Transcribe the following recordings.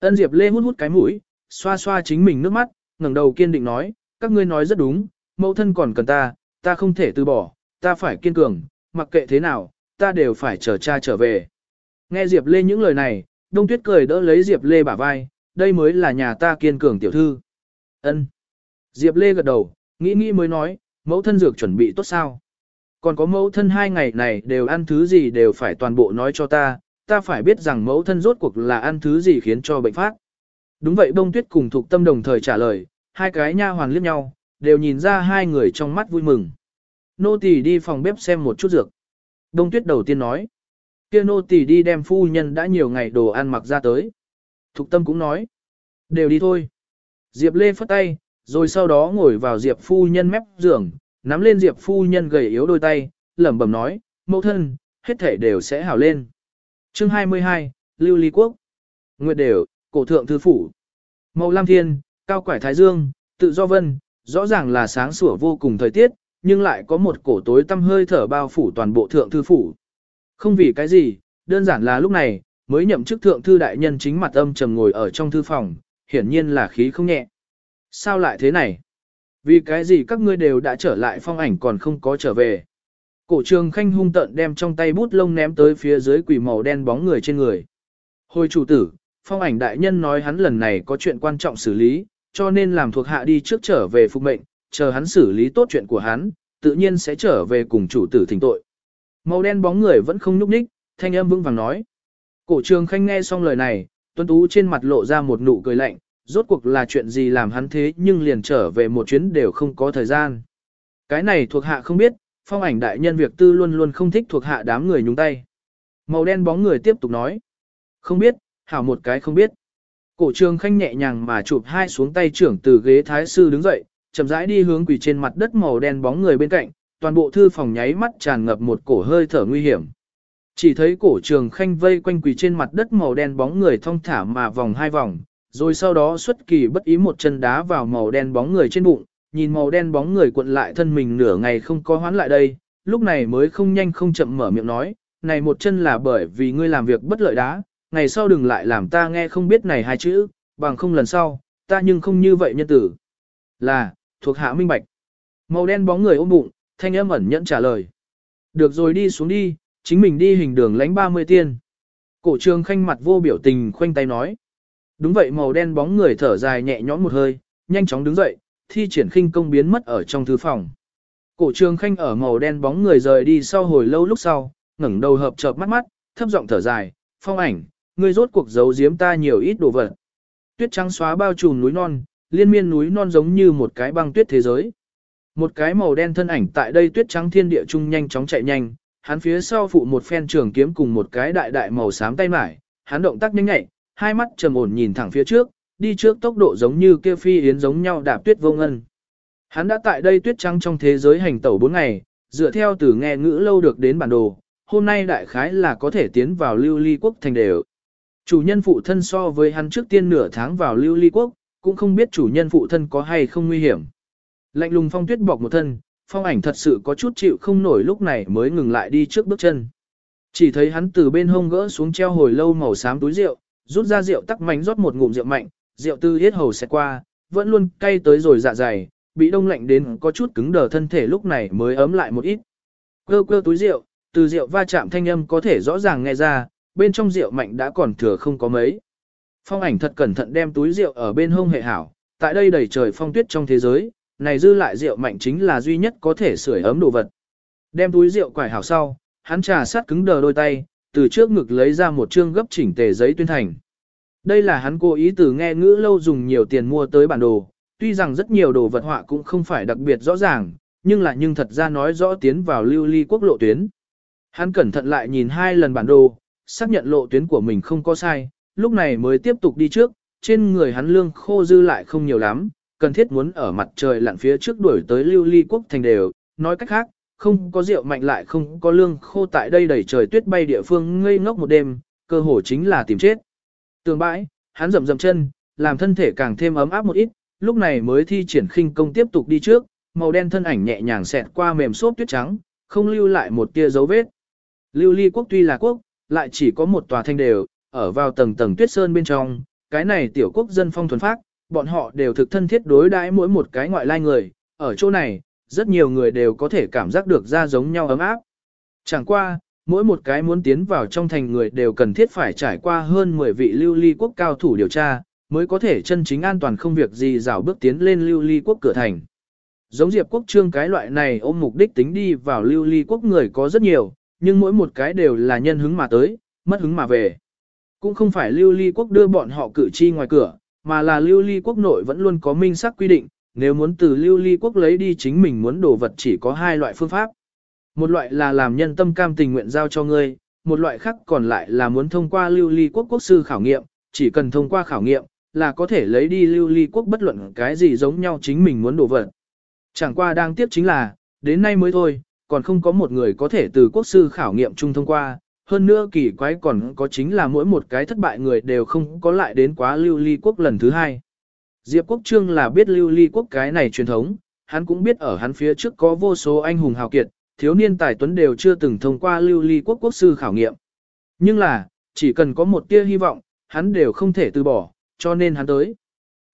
Ân Diệp Lê hút hút cái mũi, xoa xoa chính mình nước mắt, ngẩng đầu kiên định nói, các ngươi nói rất đúng, mẫu thân còn cần ta, ta không thể từ bỏ, ta phải kiên cường, mặc kệ thế nào, ta đều phải chờ cha trở về. Nghe Diệp Lê những lời này, Đông Tuyết cười đỡ lấy Diệp Lê bả vai, đây mới là nhà ta kiên cường tiểu thư. Ân. Diệp Lê gật đầu, nghĩ nghĩ mới nói, mẫu thân dược chuẩn bị tốt sao? Còn có mẫu thân hai ngày này đều ăn thứ gì đều phải toàn bộ nói cho ta, ta phải biết rằng mẫu thân rốt cuộc là ăn thứ gì khiến cho bệnh phát. Đúng vậy Đông Tuyết cùng Thục Tâm đồng thời trả lời, hai cái nha hoàn liếc nhau, đều nhìn ra hai người trong mắt vui mừng. Nô tỳ đi phòng bếp xem một chút dược. Đông Tuyết đầu tiên nói, kia nô tỳ đi đem phu nhân đã nhiều ngày đồ ăn mặc ra tới. Thục Tâm cũng nói, đều đi thôi. Diệp Lê phất tay, rồi sau đó ngồi vào Diệp phu nhân mép giường, nắm lên Diệp phu nhân gầy yếu đôi tay, lẩm bẩm nói, mẫu thân, hết thể đều sẽ hảo lên. Chương 22, Lưu Ly Quốc Nguyệt đều, cổ thượng thư phủ. Màu lam thiên, cao quải thái dương, tự do vân, rõ ràng là sáng sủa vô cùng thời tiết, nhưng lại có một cổ tối tăm hơi thở bao phủ toàn bộ thượng thư phủ. Không vì cái gì, đơn giản là lúc này, mới nhậm chức thượng thư đại nhân chính mặt âm trầm ngồi ở trong thư phòng, hiển nhiên là khí không nhẹ. Sao lại thế này? Vì cái gì các ngươi đều đã trở lại phong ảnh còn không có trở về? Cổ trường khanh hung tận đem trong tay bút lông ném tới phía dưới quỷ màu đen bóng người trên người. Hồi chủ tử, phong ảnh đại nhân nói hắn lần này có chuyện quan trọng xử lý, cho nên làm thuộc hạ đi trước trở về phục mệnh, chờ hắn xử lý tốt chuyện của hắn, tự nhiên sẽ trở về cùng chủ tử thỉnh tội. Màu đen bóng người vẫn không nhúc nhích, thanh âm vững vàng nói. Cổ trường khanh nghe xong lời này, tuấn tú trên mặt lộ ra một nụ cười lạnh, rốt cuộc là chuyện gì làm hắn thế nhưng liền trở về một chuyến đều không có thời gian. Cái này thuộc hạ không biết, phong ảnh đại nhân việc tư luôn luôn không thích thuộc hạ đám người nhúng tay. Màu đen bóng người tiếp tục nói. Không biết, hảo một cái không biết. Cổ trường khanh nhẹ nhàng mà chụp hai xuống tay trưởng từ ghế thái sư đứng dậy, chậm rãi đi hướng quỳ trên mặt đất màu đen bóng người bên cạnh, toàn bộ thư phòng nháy mắt tràn ngập một cổ hơi thở nguy hiểm. Chỉ thấy cổ trường khanh vây quanh quỳ trên mặt đất màu đen bóng người thong thả mà vòng hai vòng, rồi sau đó xuất kỳ bất ý một chân đá vào màu đen bóng người trên bụng, nhìn màu đen bóng người cuộn lại thân mình nửa ngày không có hoán lại đây, lúc này mới không nhanh không chậm mở miệng nói, này một chân là bởi vì ngươi làm việc bất lợi đá, ngày sau đừng lại làm ta nghe không biết này hai chữ, bằng không lần sau, ta nhưng không như vậy nhân tử. Là, thuộc hạ minh bạch. Màu đen bóng người ôm bụng, thanh âm ẩn nhẫn trả lời. Được rồi đi xuống đi, chính mình đi hình đường lánh 30 tiên. Cổ trường khanh mặt vô biểu tình khoanh tay nói. Đúng vậy màu đen bóng người thở dài nhẹ nhõm một hơi, nhanh chóng đứng dậy, thi triển khinh công biến mất ở trong thư phòng. Cổ trường khanh ở màu đen bóng người rời đi sau hồi lâu lúc sau, ngẩng đầu hợp chợp mắt mắt, thấp giọng thở dài, phong ảnh, ngươi rốt cuộc giấu giếm ta nhiều ít đồ vật. Tuyết trắng xóa bao trùm núi non, liên miên núi non giống như một cái băng tuyết thế giới. Một cái màu đen thân ảnh tại đây tuyết trắng thiên địa trung nhanh chóng chạy nhanh, hắn phía sau phụ một phen trường kiếm cùng một cái đại đại màu xám tay mải, hắn động tác nhanh nhạy, hai mắt trầm ổn nhìn thẳng phía trước, đi trước tốc độ giống như kia phi yến giống nhau đạp tuyết vô ngân. Hắn đã tại đây tuyết trắng trong thế giới hành tẩu 4 ngày, dựa theo từ nghe ngữ lâu được đến bản đồ, hôm nay đại khái là có thể tiến vào lưu ly quốc thành đều. Chủ nhân phụ thân so với hắn trước tiên nửa tháng vào lưu ly quốc, cũng không biết chủ nhân phụ thân có hay không nguy hiểm. Lạnh lùng phong tuyết bọc một thân, phong ảnh thật sự có chút chịu không nổi lúc này mới ngừng lại đi trước bước chân. Chỉ thấy hắn từ bên hông gỡ xuống treo hồi lâu màu xám túi rượu, rút ra rượu tắc mảnh rót một ngụm rượu mạnh, rượu tư yết hầu sẽ qua, vẫn luôn cay tới rồi dạ dày, bị đông lạnh đến có chút cứng đờ thân thể lúc này mới ấm lại một ít. Quơ quơ túi rượu, từ rượu va chạm thanh âm có thể rõ ràng nghe ra, bên trong rượu mạnh đã còn thừa không có mấy. Phong ảnh thật cẩn thận đem túi rượu ở bên hông hệ hảo, tại đây đầy trời phong tuyết trong thế giới, này dư lại rượu mạnh chính là duy nhất có thể sưởi ấm đồ vật. Đem túi rượu quải hảo sau, hắn trà sát cứng đờ đôi tay, từ trước ngực lấy ra một chương gấp chỉnh tề giấy tuyên thành. Đây là hắn cố ý từ nghe ngữ lâu dùng nhiều tiền mua tới bản đồ, tuy rằng rất nhiều đồ vật họa cũng không phải đặc biệt rõ ràng, nhưng là nhưng thật ra nói rõ tiến vào lưu ly quốc lộ tuyến. Hắn cẩn thận lại nhìn hai lần bản đồ, xác nhận lộ tuyến của mình không có sai, lúc này mới tiếp tục đi trước, trên người hắn lương khô dư lại không nhiều lắm, cần thiết muốn ở mặt trời lặn phía trước đuổi tới lưu ly quốc thành đều, nói cách khác, không có rượu mạnh lại không có lương khô tại đây đầy trời tuyết bay địa phương ngây ngốc một đêm, cơ hồ chính là tìm chết. Tường bãi, hắn rầm rầm chân, làm thân thể càng thêm ấm áp một ít, lúc này mới thi triển khinh công tiếp tục đi trước, màu đen thân ảnh nhẹ nhàng xẹt qua mềm xốp tuyết trắng, không lưu lại một tia dấu vết. Lưu ly quốc tuy là quốc, lại chỉ có một tòa thanh đều, ở vào tầng tầng tuyết sơn bên trong, cái này tiểu quốc dân phong thuần phác, bọn họ đều thực thân thiết đối đãi mỗi một cái ngoại lai người, ở chỗ này, rất nhiều người đều có thể cảm giác được ra giống nhau ấm áp. Chẳng qua, mỗi một cái muốn tiến vào trong thành người đều cần thiết phải trải qua hơn 10 vị lưu ly quốc cao thủ điều tra, mới có thể chân chính an toàn không việc gì rào bước tiến lên lưu ly quốc cửa thành. Giống Diệp Quốc Trương cái loại này ôm mục đích tính đi vào lưu ly quốc người có rất nhiều, nhưng mỗi một cái đều là nhân hứng mà tới, mất hứng mà về. Cũng không phải lưu ly quốc đưa bọn họ cử chi ngoài cửa, mà là lưu ly quốc nội vẫn luôn có minh xác quy định, nếu muốn từ lưu ly quốc lấy đi chính mình muốn đồ vật chỉ có hai loại phương pháp. Một loại là làm nhân tâm cam tình nguyện giao cho ngươi, một loại khác còn lại là muốn thông qua lưu ly quốc quốc sư khảo nghiệm, chỉ cần thông qua khảo nghiệm, là có thể lấy đi lưu ly quốc bất luận cái gì giống nhau chính mình muốn đổ vật. Chẳng qua đang tiếp chính là, đến nay mới thôi, còn không có một người có thể từ quốc sư khảo nghiệm chung thông qua, hơn nữa kỳ quái còn có chính là mỗi một cái thất bại người đều không có lại đến quá lưu ly quốc lần thứ hai. Diệp Quốc Trương là biết lưu ly quốc cái này truyền thống, hắn cũng biết ở hắn phía trước có vô số anh hùng hào kiệt, thiếu niên tài tuấn đều chưa từng thông qua lưu ly quốc quốc sư khảo nghiệm. Nhưng là, chỉ cần có một tia hy vọng, hắn đều không thể từ bỏ, cho nên hắn tới.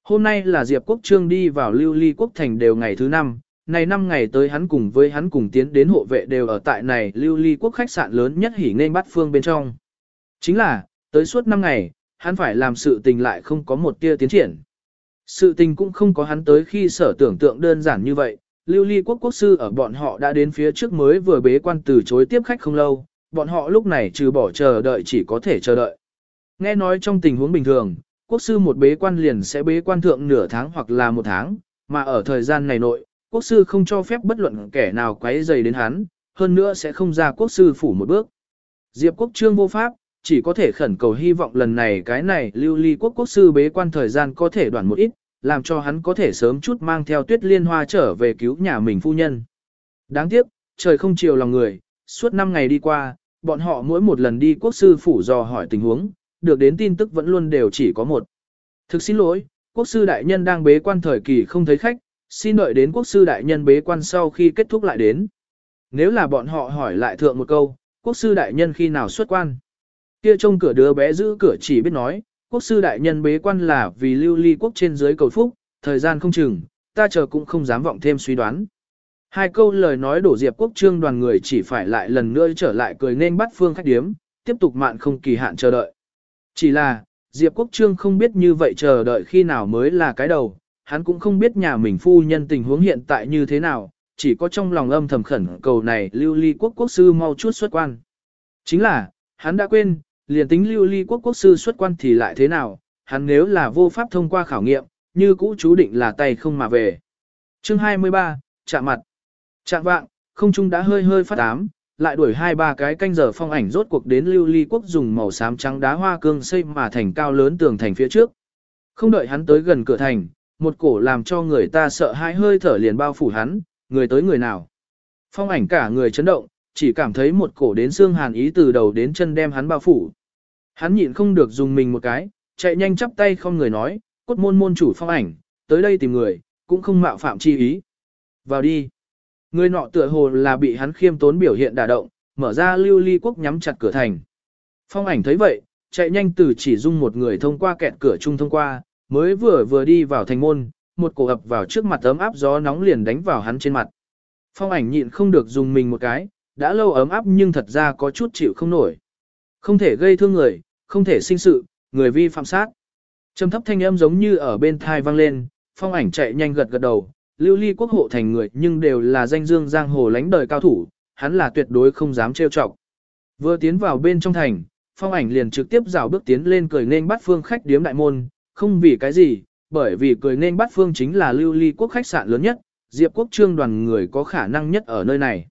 Hôm nay là Diệp Quốc Trương đi vào lưu ly quốc thành đều ngày thứ năm, này năm ngày tới hắn cùng với hắn cùng tiến đến hộ vệ đều ở tại này lưu ly quốc khách sạn lớn nhất hỉ nên bắt phương bên trong. Chính là, tới suốt năm ngày, hắn phải làm sự tình lại không có một tia tiến triển. Sự tình cũng không có hắn tới khi sở tưởng tượng đơn giản như vậy, lưu ly quốc quốc sư ở bọn họ đã đến phía trước mới vừa bế quan từ chối tiếp khách không lâu, bọn họ lúc này trừ bỏ chờ đợi chỉ có thể chờ đợi. Nghe nói trong tình huống bình thường, quốc sư một bế quan liền sẽ bế quan thượng nửa tháng hoặc là một tháng, mà ở thời gian này nội, quốc sư không cho phép bất luận kẻ nào quấy dày đến hắn, hơn nữa sẽ không ra quốc sư phủ một bước. Diệp quốc trương vô pháp, chỉ có thể khẩn cầu hy vọng lần này cái này lưu ly quốc quốc sư bế quan thời gian có thể đoạn một ít, làm cho hắn có thể sớm chút mang theo tuyết liên hoa trở về cứu nhà mình phu nhân. Đáng tiếc, trời không chiều lòng người, suốt 5 ngày đi qua, bọn họ mỗi một lần đi quốc sư phủ dò hỏi tình huống, được đến tin tức vẫn luôn đều chỉ có một. Thực xin lỗi, quốc sư đại nhân đang bế quan thời kỳ không thấy khách, xin đợi đến quốc sư đại nhân bế quan sau khi kết thúc lại đến. Nếu là bọn họ hỏi lại thượng một câu, quốc sư đại nhân khi nào xuất quan? Kia trông cửa đứa bé giữ cửa chỉ biết nói, quốc sư đại nhân bế quan là vì lưu ly quốc trên dưới cầu phúc, thời gian không chừng, ta chờ cũng không dám vọng thêm suy đoán. Hai câu lời nói đổ diệp quốc trương đoàn người chỉ phải lại lần nữa trở lại cười nên bắt phương khách điếm, tiếp tục mạn không kỳ hạn chờ đợi. Chỉ là, Diệp Quốc Trương không biết như vậy chờ đợi khi nào mới là cái đầu, hắn cũng không biết nhà mình phu nhân tình huống hiện tại như thế nào, chỉ có trong lòng âm thầm khẩn cầu này lưu ly quốc quốc sư mau chút xuất quan. Chính là, hắn đã quên, liền tính lưu ly quốc quốc sư xuất quan thì lại thế nào, hắn nếu là vô pháp thông qua khảo nghiệm, như cũ chú định là tay không mà về. Chương 23, chạm mặt. Chạm vạng, không trung đã hơi hơi phát ám, lại đuổi hai ba cái canh giờ phong ảnh rốt cuộc đến lưu ly quốc dùng màu xám trắng đá hoa cương xây mà thành cao lớn tường thành phía trước. Không đợi hắn tới gần cửa thành, một cổ làm cho người ta sợ hãi hơi thở liền bao phủ hắn, người tới người nào. Phong ảnh cả người chấn động, chỉ cảm thấy một cổ đến xương hàn ý từ đầu đến chân đem hắn bao phủ. Hắn nhịn không được dùng mình một cái, chạy nhanh chắp tay không người nói, cốt môn môn chủ phong ảnh, tới đây tìm người, cũng không mạo phạm chi ý. Vào đi. Người nọ tựa hồ là bị hắn khiêm tốn biểu hiện đả động, mở ra lưu ly quốc nhắm chặt cửa thành. Phong ảnh thấy vậy, chạy nhanh từ chỉ dung một người thông qua kẹt cửa chung thông qua, mới vừa vừa đi vào thành môn, một cổ ập vào trước mặt ấm áp gió nóng liền đánh vào hắn trên mặt. Phong ảnh nhịn không được dùng mình một cái, đã lâu ấm áp nhưng thật ra có chút chịu không nổi. Không thể gây thương người, không thể sinh sự, người vi phạm sát. Trầm thấp thanh âm giống như ở bên thai vang lên, phong ảnh chạy nhanh gật gật đầu, lưu ly quốc hộ thành người nhưng đều là danh dương giang hồ lánh đời cao thủ, hắn là tuyệt đối không dám trêu chọc. Vừa tiến vào bên trong thành, phong ảnh liền trực tiếp rào bước tiến lên cười nên bắt phương khách điếm đại môn, không vì cái gì, bởi vì cười nên bắt phương chính là lưu ly quốc khách sạn lớn nhất, diệp quốc trương đoàn người có khả năng nhất ở nơi này.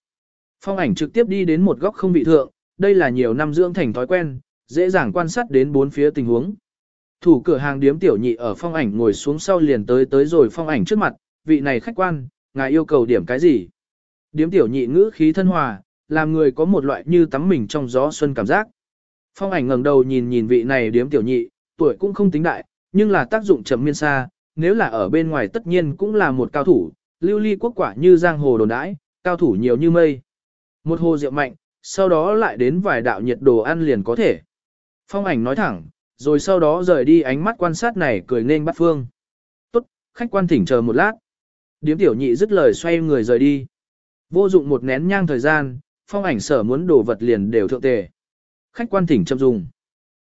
Phong ảnh trực tiếp đi đến một góc không vị thượng, đây là nhiều năm dưỡng thành thói quen, dễ dàng quan sát đến bốn phía tình huống. Thủ cửa hàng điếm tiểu nhị ở phong ảnh ngồi xuống sau liền tới tới rồi phong ảnh trước mặt, vị này khách quan, ngài yêu cầu điểm cái gì? Điếm tiểu nhị ngữ khí thân hòa, làm người có một loại như tắm mình trong gió xuân cảm giác. Phong ảnh ngẩng đầu nhìn nhìn vị này điếm tiểu nhị, tuổi cũng không tính đại, nhưng là tác dụng chậm miên xa, nếu là ở bên ngoài tất nhiên cũng là một cao thủ, lưu ly quốc quả như giang hồ đồn đãi, cao thủ nhiều như mây. Một hồ rượu mạnh, sau đó lại đến vài đạo nhiệt đồ ăn liền có thể. Phong ảnh nói thẳng, rồi sau đó rời đi ánh mắt quan sát này cười nên bắt phương. Tốt, khách quan thỉnh chờ một lát. Điếm tiểu nhị dứt lời xoay người rời đi. Vô dụng một nén nhang thời gian, phong ảnh sở muốn đổ vật liền đều thượng tề. Khách quan thỉnh chậm dùng.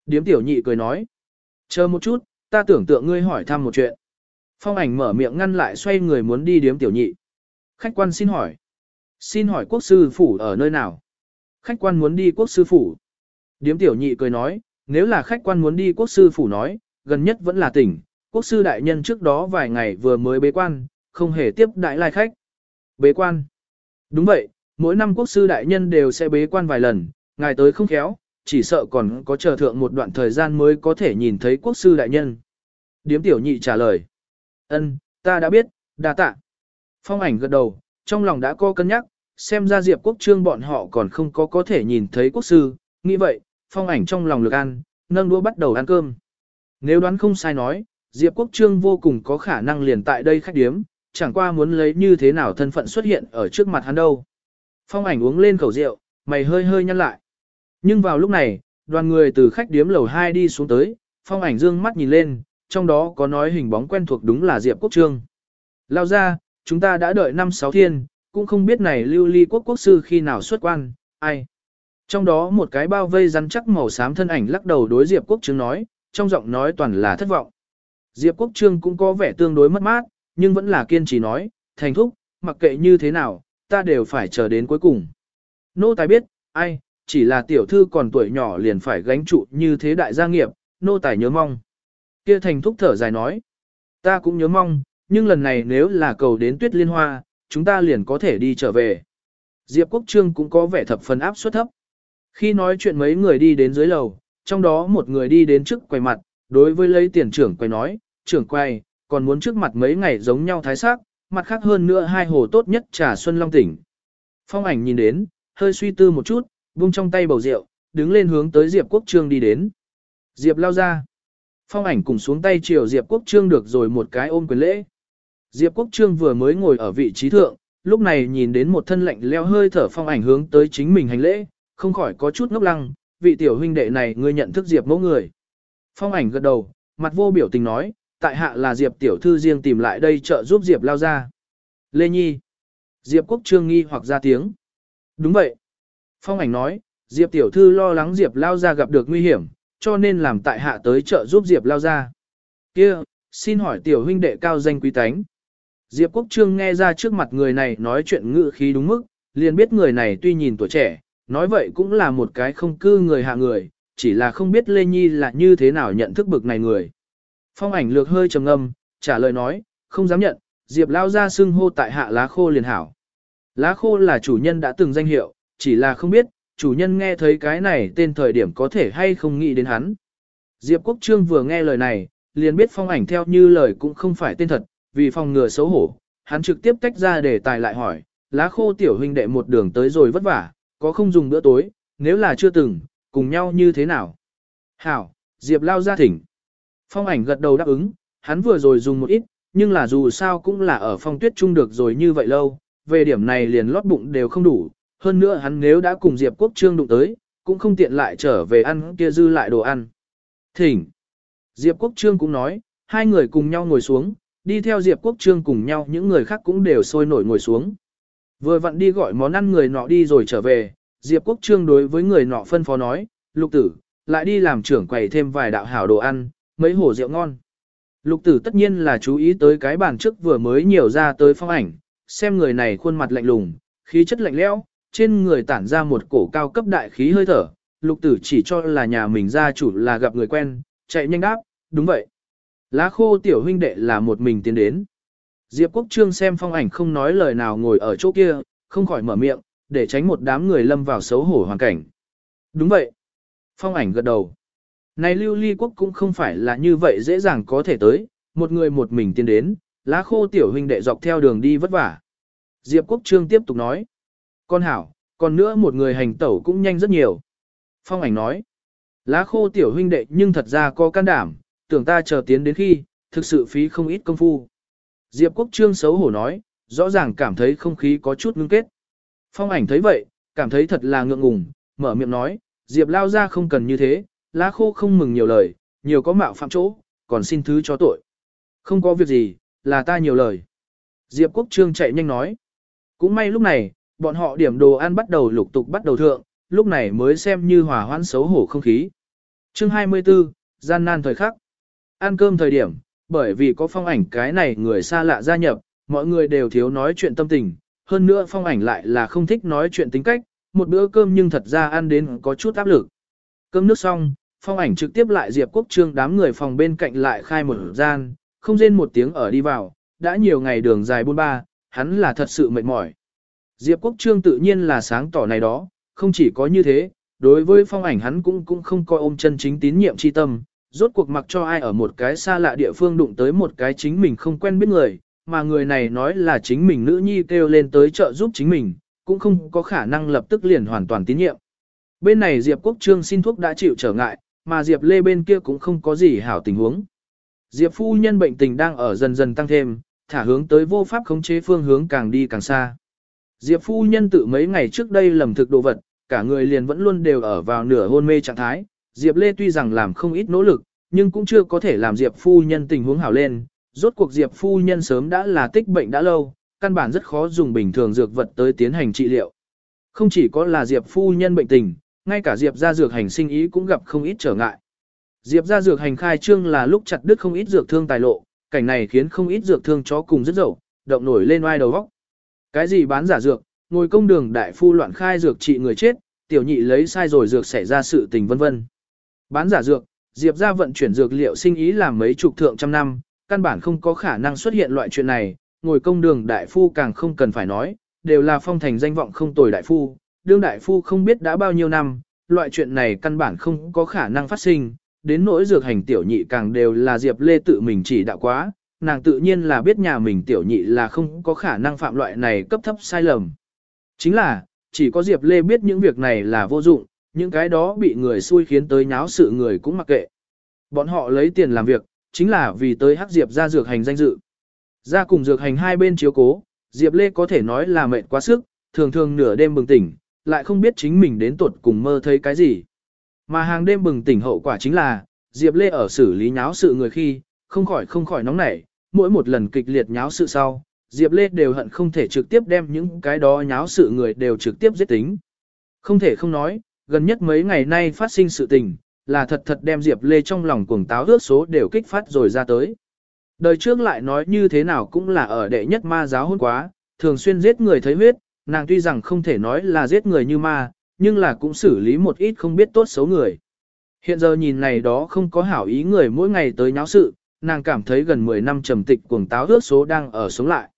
Điếm tiểu nhị cười nói. Chờ một chút, ta tưởng tượng ngươi hỏi thăm một chuyện. Phong ảnh mở miệng ngăn lại xoay người muốn đi điếm tiểu nhị. Khách quan xin hỏi. Xin hỏi quốc sư phủ ở nơi nào? Khách quan muốn đi quốc sư phủ. Điếm tiểu nhị cười nói, nếu là khách quan muốn đi quốc sư phủ nói, gần nhất vẫn là tỉnh, quốc sư đại nhân trước đó vài ngày vừa mới bế quan, không hề tiếp đại lai khách. Bế quan. Đúng vậy, mỗi năm quốc sư đại nhân đều sẽ bế quan vài lần, ngài tới không khéo, chỉ sợ còn có chờ thượng một đoạn thời gian mới có thể nhìn thấy quốc sư đại nhân. Điếm tiểu nhị trả lời. ân, ta đã biết, đa tạ. Phong ảnh gật đầu, trong lòng đã có cân nhắc, xem ra Diệp Quốc Trương bọn họ còn không có có thể nhìn thấy quốc sư, nghĩ vậy, phong ảnh trong lòng lực ăn, nâng đũa bắt đầu ăn cơm. Nếu đoán không sai nói, Diệp Quốc Trương vô cùng có khả năng liền tại đây khách điếm, chẳng qua muốn lấy như thế nào thân phận xuất hiện ở trước mặt hắn đâu. Phong ảnh uống lên khẩu rượu, mày hơi hơi nhăn lại. Nhưng vào lúc này, đoàn người từ khách điếm lầu 2 đi xuống tới, phong ảnh dương mắt nhìn lên, trong đó có nói hình bóng quen thuộc đúng là Diệp Quốc Trương. Lao ra, chúng ta đã đợi năm sáu thiên, cũng không biết này lưu ly quốc quốc sư khi nào xuất quan, ai. Trong đó một cái bao vây rắn chắc màu xám thân ảnh lắc đầu đối Diệp Quốc Trương nói, trong giọng nói toàn là thất vọng. Diệp Quốc Trương cũng có vẻ tương đối mất mát, nhưng vẫn là kiên trì nói, thành thúc, mặc kệ như thế nào, ta đều phải chờ đến cuối cùng. Nô tài biết, ai, chỉ là tiểu thư còn tuổi nhỏ liền phải gánh trụ như thế đại gia nghiệp, nô tài nhớ mong. Kia thành thúc thở dài nói, ta cũng nhớ mong, nhưng lần này nếu là cầu đến tuyết liên hoa, chúng ta liền có thể đi trở về. Diệp Quốc Trương cũng có vẻ thập phần áp suất thấp. Khi nói chuyện mấy người đi đến dưới lầu, trong đó một người đi đến trước quầy mặt, đối với lấy tiền trưởng quầy nói, trưởng quầy, còn muốn trước mặt mấy ngày giống nhau thái sắc, mặt khác hơn nữa hai hồ tốt nhất trà xuân long tỉnh. Phong ảnh nhìn đến, hơi suy tư một chút, buông trong tay bầu rượu, đứng lên hướng tới Diệp Quốc Trương đi đến. Diệp lao ra. Phong ảnh cùng xuống tay chiều Diệp Quốc Trương được rồi một cái ôm quyền lễ. Diệp Quốc Trương vừa mới ngồi ở vị trí thượng, lúc này nhìn đến một thân lạnh leo hơi thở phong ảnh hướng tới chính mình hành lễ, không khỏi có chút ngốc lăng, vị tiểu huynh đệ này ngươi nhận thức Diệp mẫu người. Phong ảnh gật đầu, mặt vô biểu tình nói, tại hạ là Diệp tiểu thư riêng tìm lại đây trợ giúp Diệp lao ra. Lê Nhi. Diệp Quốc Trương nghi hoặc ra tiếng. Đúng vậy. Phong ảnh nói, Diệp tiểu thư lo lắng Diệp lao ra gặp được nguy hiểm, cho nên làm tại hạ tới trợ giúp Diệp lao ra. Kia, xin hỏi tiểu huynh đệ cao danh quý tánh. Diệp Quốc Trương nghe ra trước mặt người này nói chuyện ngữ khí đúng mức, liền biết người này tuy nhìn tuổi trẻ, nói vậy cũng là một cái không cư người hạ người, chỉ là không biết Lê Nhi là như thế nào nhận thức bực này người. Phong ảnh lược hơi trầm ngâm, trả lời nói, không dám nhận, Diệp lao ra xưng hô tại hạ lá khô liền hảo. Lá khô là chủ nhân đã từng danh hiệu, chỉ là không biết, chủ nhân nghe thấy cái này tên thời điểm có thể hay không nghĩ đến hắn. Diệp Quốc Trương vừa nghe lời này, liền biết phong ảnh theo như lời cũng không phải tên thật, vì phòng ngừa xấu hổ, hắn trực tiếp tách ra để tài lại hỏi, lá khô tiểu huynh đệ một đường tới rồi vất vả, có không dùng bữa tối, nếu là chưa từng, cùng nhau như thế nào? Hảo, Diệp lao ra thỉnh. Phong ảnh gật đầu đáp ứng, hắn vừa rồi dùng một ít, nhưng là dù sao cũng là ở phong tuyết trung được rồi như vậy lâu, về điểm này liền lót bụng đều không đủ, hơn nữa hắn nếu đã cùng Diệp Quốc Trương đụng tới, cũng không tiện lại trở về ăn kia dư lại đồ ăn. Thỉnh. Diệp Quốc Trương cũng nói, hai người cùng nhau ngồi xuống, đi theo Diệp Quốc Trương cùng nhau những người khác cũng đều sôi nổi ngồi xuống. Vừa vặn đi gọi món ăn người nọ đi rồi trở về, Diệp Quốc Trương đối với người nọ phân phó nói, lục tử, lại đi làm trưởng quầy thêm vài đạo hảo đồ ăn, mấy hổ rượu ngon. Lục tử tất nhiên là chú ý tới cái bàn trước vừa mới nhiều ra tới phong ảnh, xem người này khuôn mặt lạnh lùng, khí chất lạnh lẽo, trên người tản ra một cổ cao cấp đại khí hơi thở. Lục tử chỉ cho là nhà mình gia chủ là gặp người quen, chạy nhanh đáp, đúng vậy. Lá khô tiểu huynh đệ là một mình tiến đến. Diệp Quốc Trương xem phong ảnh không nói lời nào ngồi ở chỗ kia, không khỏi mở miệng, để tránh một đám người lâm vào xấu hổ hoàn cảnh. Đúng vậy. Phong ảnh gật đầu. Này lưu ly quốc cũng không phải là như vậy dễ dàng có thể tới, một người một mình tiến đến, lá khô tiểu huynh đệ dọc theo đường đi vất vả. Diệp Quốc Trương tiếp tục nói. Con hảo, còn nữa một người hành tẩu cũng nhanh rất nhiều. Phong ảnh nói. Lá khô tiểu huynh đệ nhưng thật ra có can đảm, tưởng ta chờ tiến đến khi, thực sự phí không ít công phu. Diệp Quốc Trương xấu hổ nói, rõ ràng cảm thấy không khí có chút ngưng kết. Phong ảnh thấy vậy, cảm thấy thật là ngượng ngùng, mở miệng nói, Diệp lao ra không cần như thế, lá khô không mừng nhiều lời, nhiều có mạo phạm chỗ, còn xin thứ cho tội. Không có việc gì, là ta nhiều lời. Diệp Quốc Trương chạy nhanh nói. Cũng may lúc này, bọn họ điểm đồ ăn bắt đầu lục tục bắt đầu thượng, lúc này mới xem như hòa hoãn xấu hổ không khí. Chương 24, gian nan thời khắc. Ăn cơm thời điểm, bởi vì có phong ảnh cái này người xa lạ gia nhập, mọi người đều thiếu nói chuyện tâm tình, hơn nữa phong ảnh lại là không thích nói chuyện tính cách, một bữa cơm nhưng thật ra ăn đến có chút áp lực. Cơm nước xong, phong ảnh trực tiếp lại Diệp Quốc Trương đám người phòng bên cạnh lại khai một gian, không rên một tiếng ở đi vào, đã nhiều ngày đường dài buôn ba, hắn là thật sự mệt mỏi. Diệp Quốc Trương tự nhiên là sáng tỏ này đó, không chỉ có như thế, đối với phong ảnh hắn cũng cũng không coi ôm chân chính tín nhiệm chi tâm, rốt cuộc mặc cho ai ở một cái xa lạ địa phương đụng tới một cái chính mình không quen biết người, mà người này nói là chính mình nữ nhi kêu lên tới trợ giúp chính mình, cũng không có khả năng lập tức liền hoàn toàn tín nhiệm. Bên này Diệp Quốc Trương xin thuốc đã chịu trở ngại, mà Diệp Lê bên kia cũng không có gì hảo tình huống. Diệp phu nhân bệnh tình đang ở dần dần tăng thêm, thả hướng tới vô pháp khống chế phương hướng càng đi càng xa. Diệp phu nhân tự mấy ngày trước đây lầm thực đồ vật, cả người liền vẫn luôn đều ở vào nửa hôn mê trạng thái. Diệp Lê tuy rằng làm không ít nỗ lực, nhưng cũng chưa có thể làm Diệp phu nhân tình huống hảo lên. Rốt cuộc Diệp phu nhân sớm đã là tích bệnh đã lâu, căn bản rất khó dùng bình thường dược vật tới tiến hành trị liệu. Không chỉ có là Diệp phu nhân bệnh tình, ngay cả Diệp gia dược hành sinh ý cũng gặp không ít trở ngại. Diệp gia dược hành khai trương là lúc chặt đứt không ít dược thương tài lộ, cảnh này khiến không ít dược thương chó cùng rất dậu, động nổi lên oai đầu góc. Cái gì bán giả dược, ngồi công đường đại phu loạn khai dược trị người chết, tiểu nhị lấy sai rồi dược xảy ra sự tình vân vân. Bán giả dược, Diệp gia vận chuyển dược liệu sinh ý làm mấy chục thượng trăm năm, căn bản không có khả năng xuất hiện loại chuyện này, ngồi công đường đại phu càng không cần phải nói, đều là phong thành danh vọng không tồi đại phu, đương đại phu không biết đã bao nhiêu năm, loại chuyện này căn bản không có khả năng phát sinh, đến nỗi dược hành tiểu nhị càng đều là Diệp Lê tự mình chỉ đạo quá, nàng tự nhiên là biết nhà mình tiểu nhị là không có khả năng phạm loại này cấp thấp sai lầm. Chính là, chỉ có Diệp Lê biết những việc này là vô dụng, những cái đó bị người xui khiến tới nháo sự người cũng mặc kệ. Bọn họ lấy tiền làm việc, chính là vì tới hắc Diệp ra dược hành danh dự. Ra cùng dược hành hai bên chiếu cố, Diệp Lê có thể nói là mệt quá sức, thường thường nửa đêm bừng tỉnh, lại không biết chính mình đến tuột cùng mơ thấy cái gì. Mà hàng đêm bừng tỉnh hậu quả chính là, Diệp Lê ở xử lý nháo sự người khi, không khỏi không khỏi nóng nảy, mỗi một lần kịch liệt nháo sự sau, Diệp Lê đều hận không thể trực tiếp đem những cái đó nháo sự người đều trực tiếp giết tính. Không thể không nói, gần nhất mấy ngày nay phát sinh sự tình, là thật thật đem Diệp Lê trong lòng cuồng táo ước số đều kích phát rồi ra tới. Đời trước lại nói như thế nào cũng là ở đệ nhất ma giáo hôn quá, thường xuyên giết người thấy huyết, nàng tuy rằng không thể nói là giết người như ma, nhưng là cũng xử lý một ít không biết tốt xấu người. Hiện giờ nhìn này đó không có hảo ý người mỗi ngày tới nháo sự, nàng cảm thấy gần 10 năm trầm tịch cuồng táo ước số đang ở sống lại.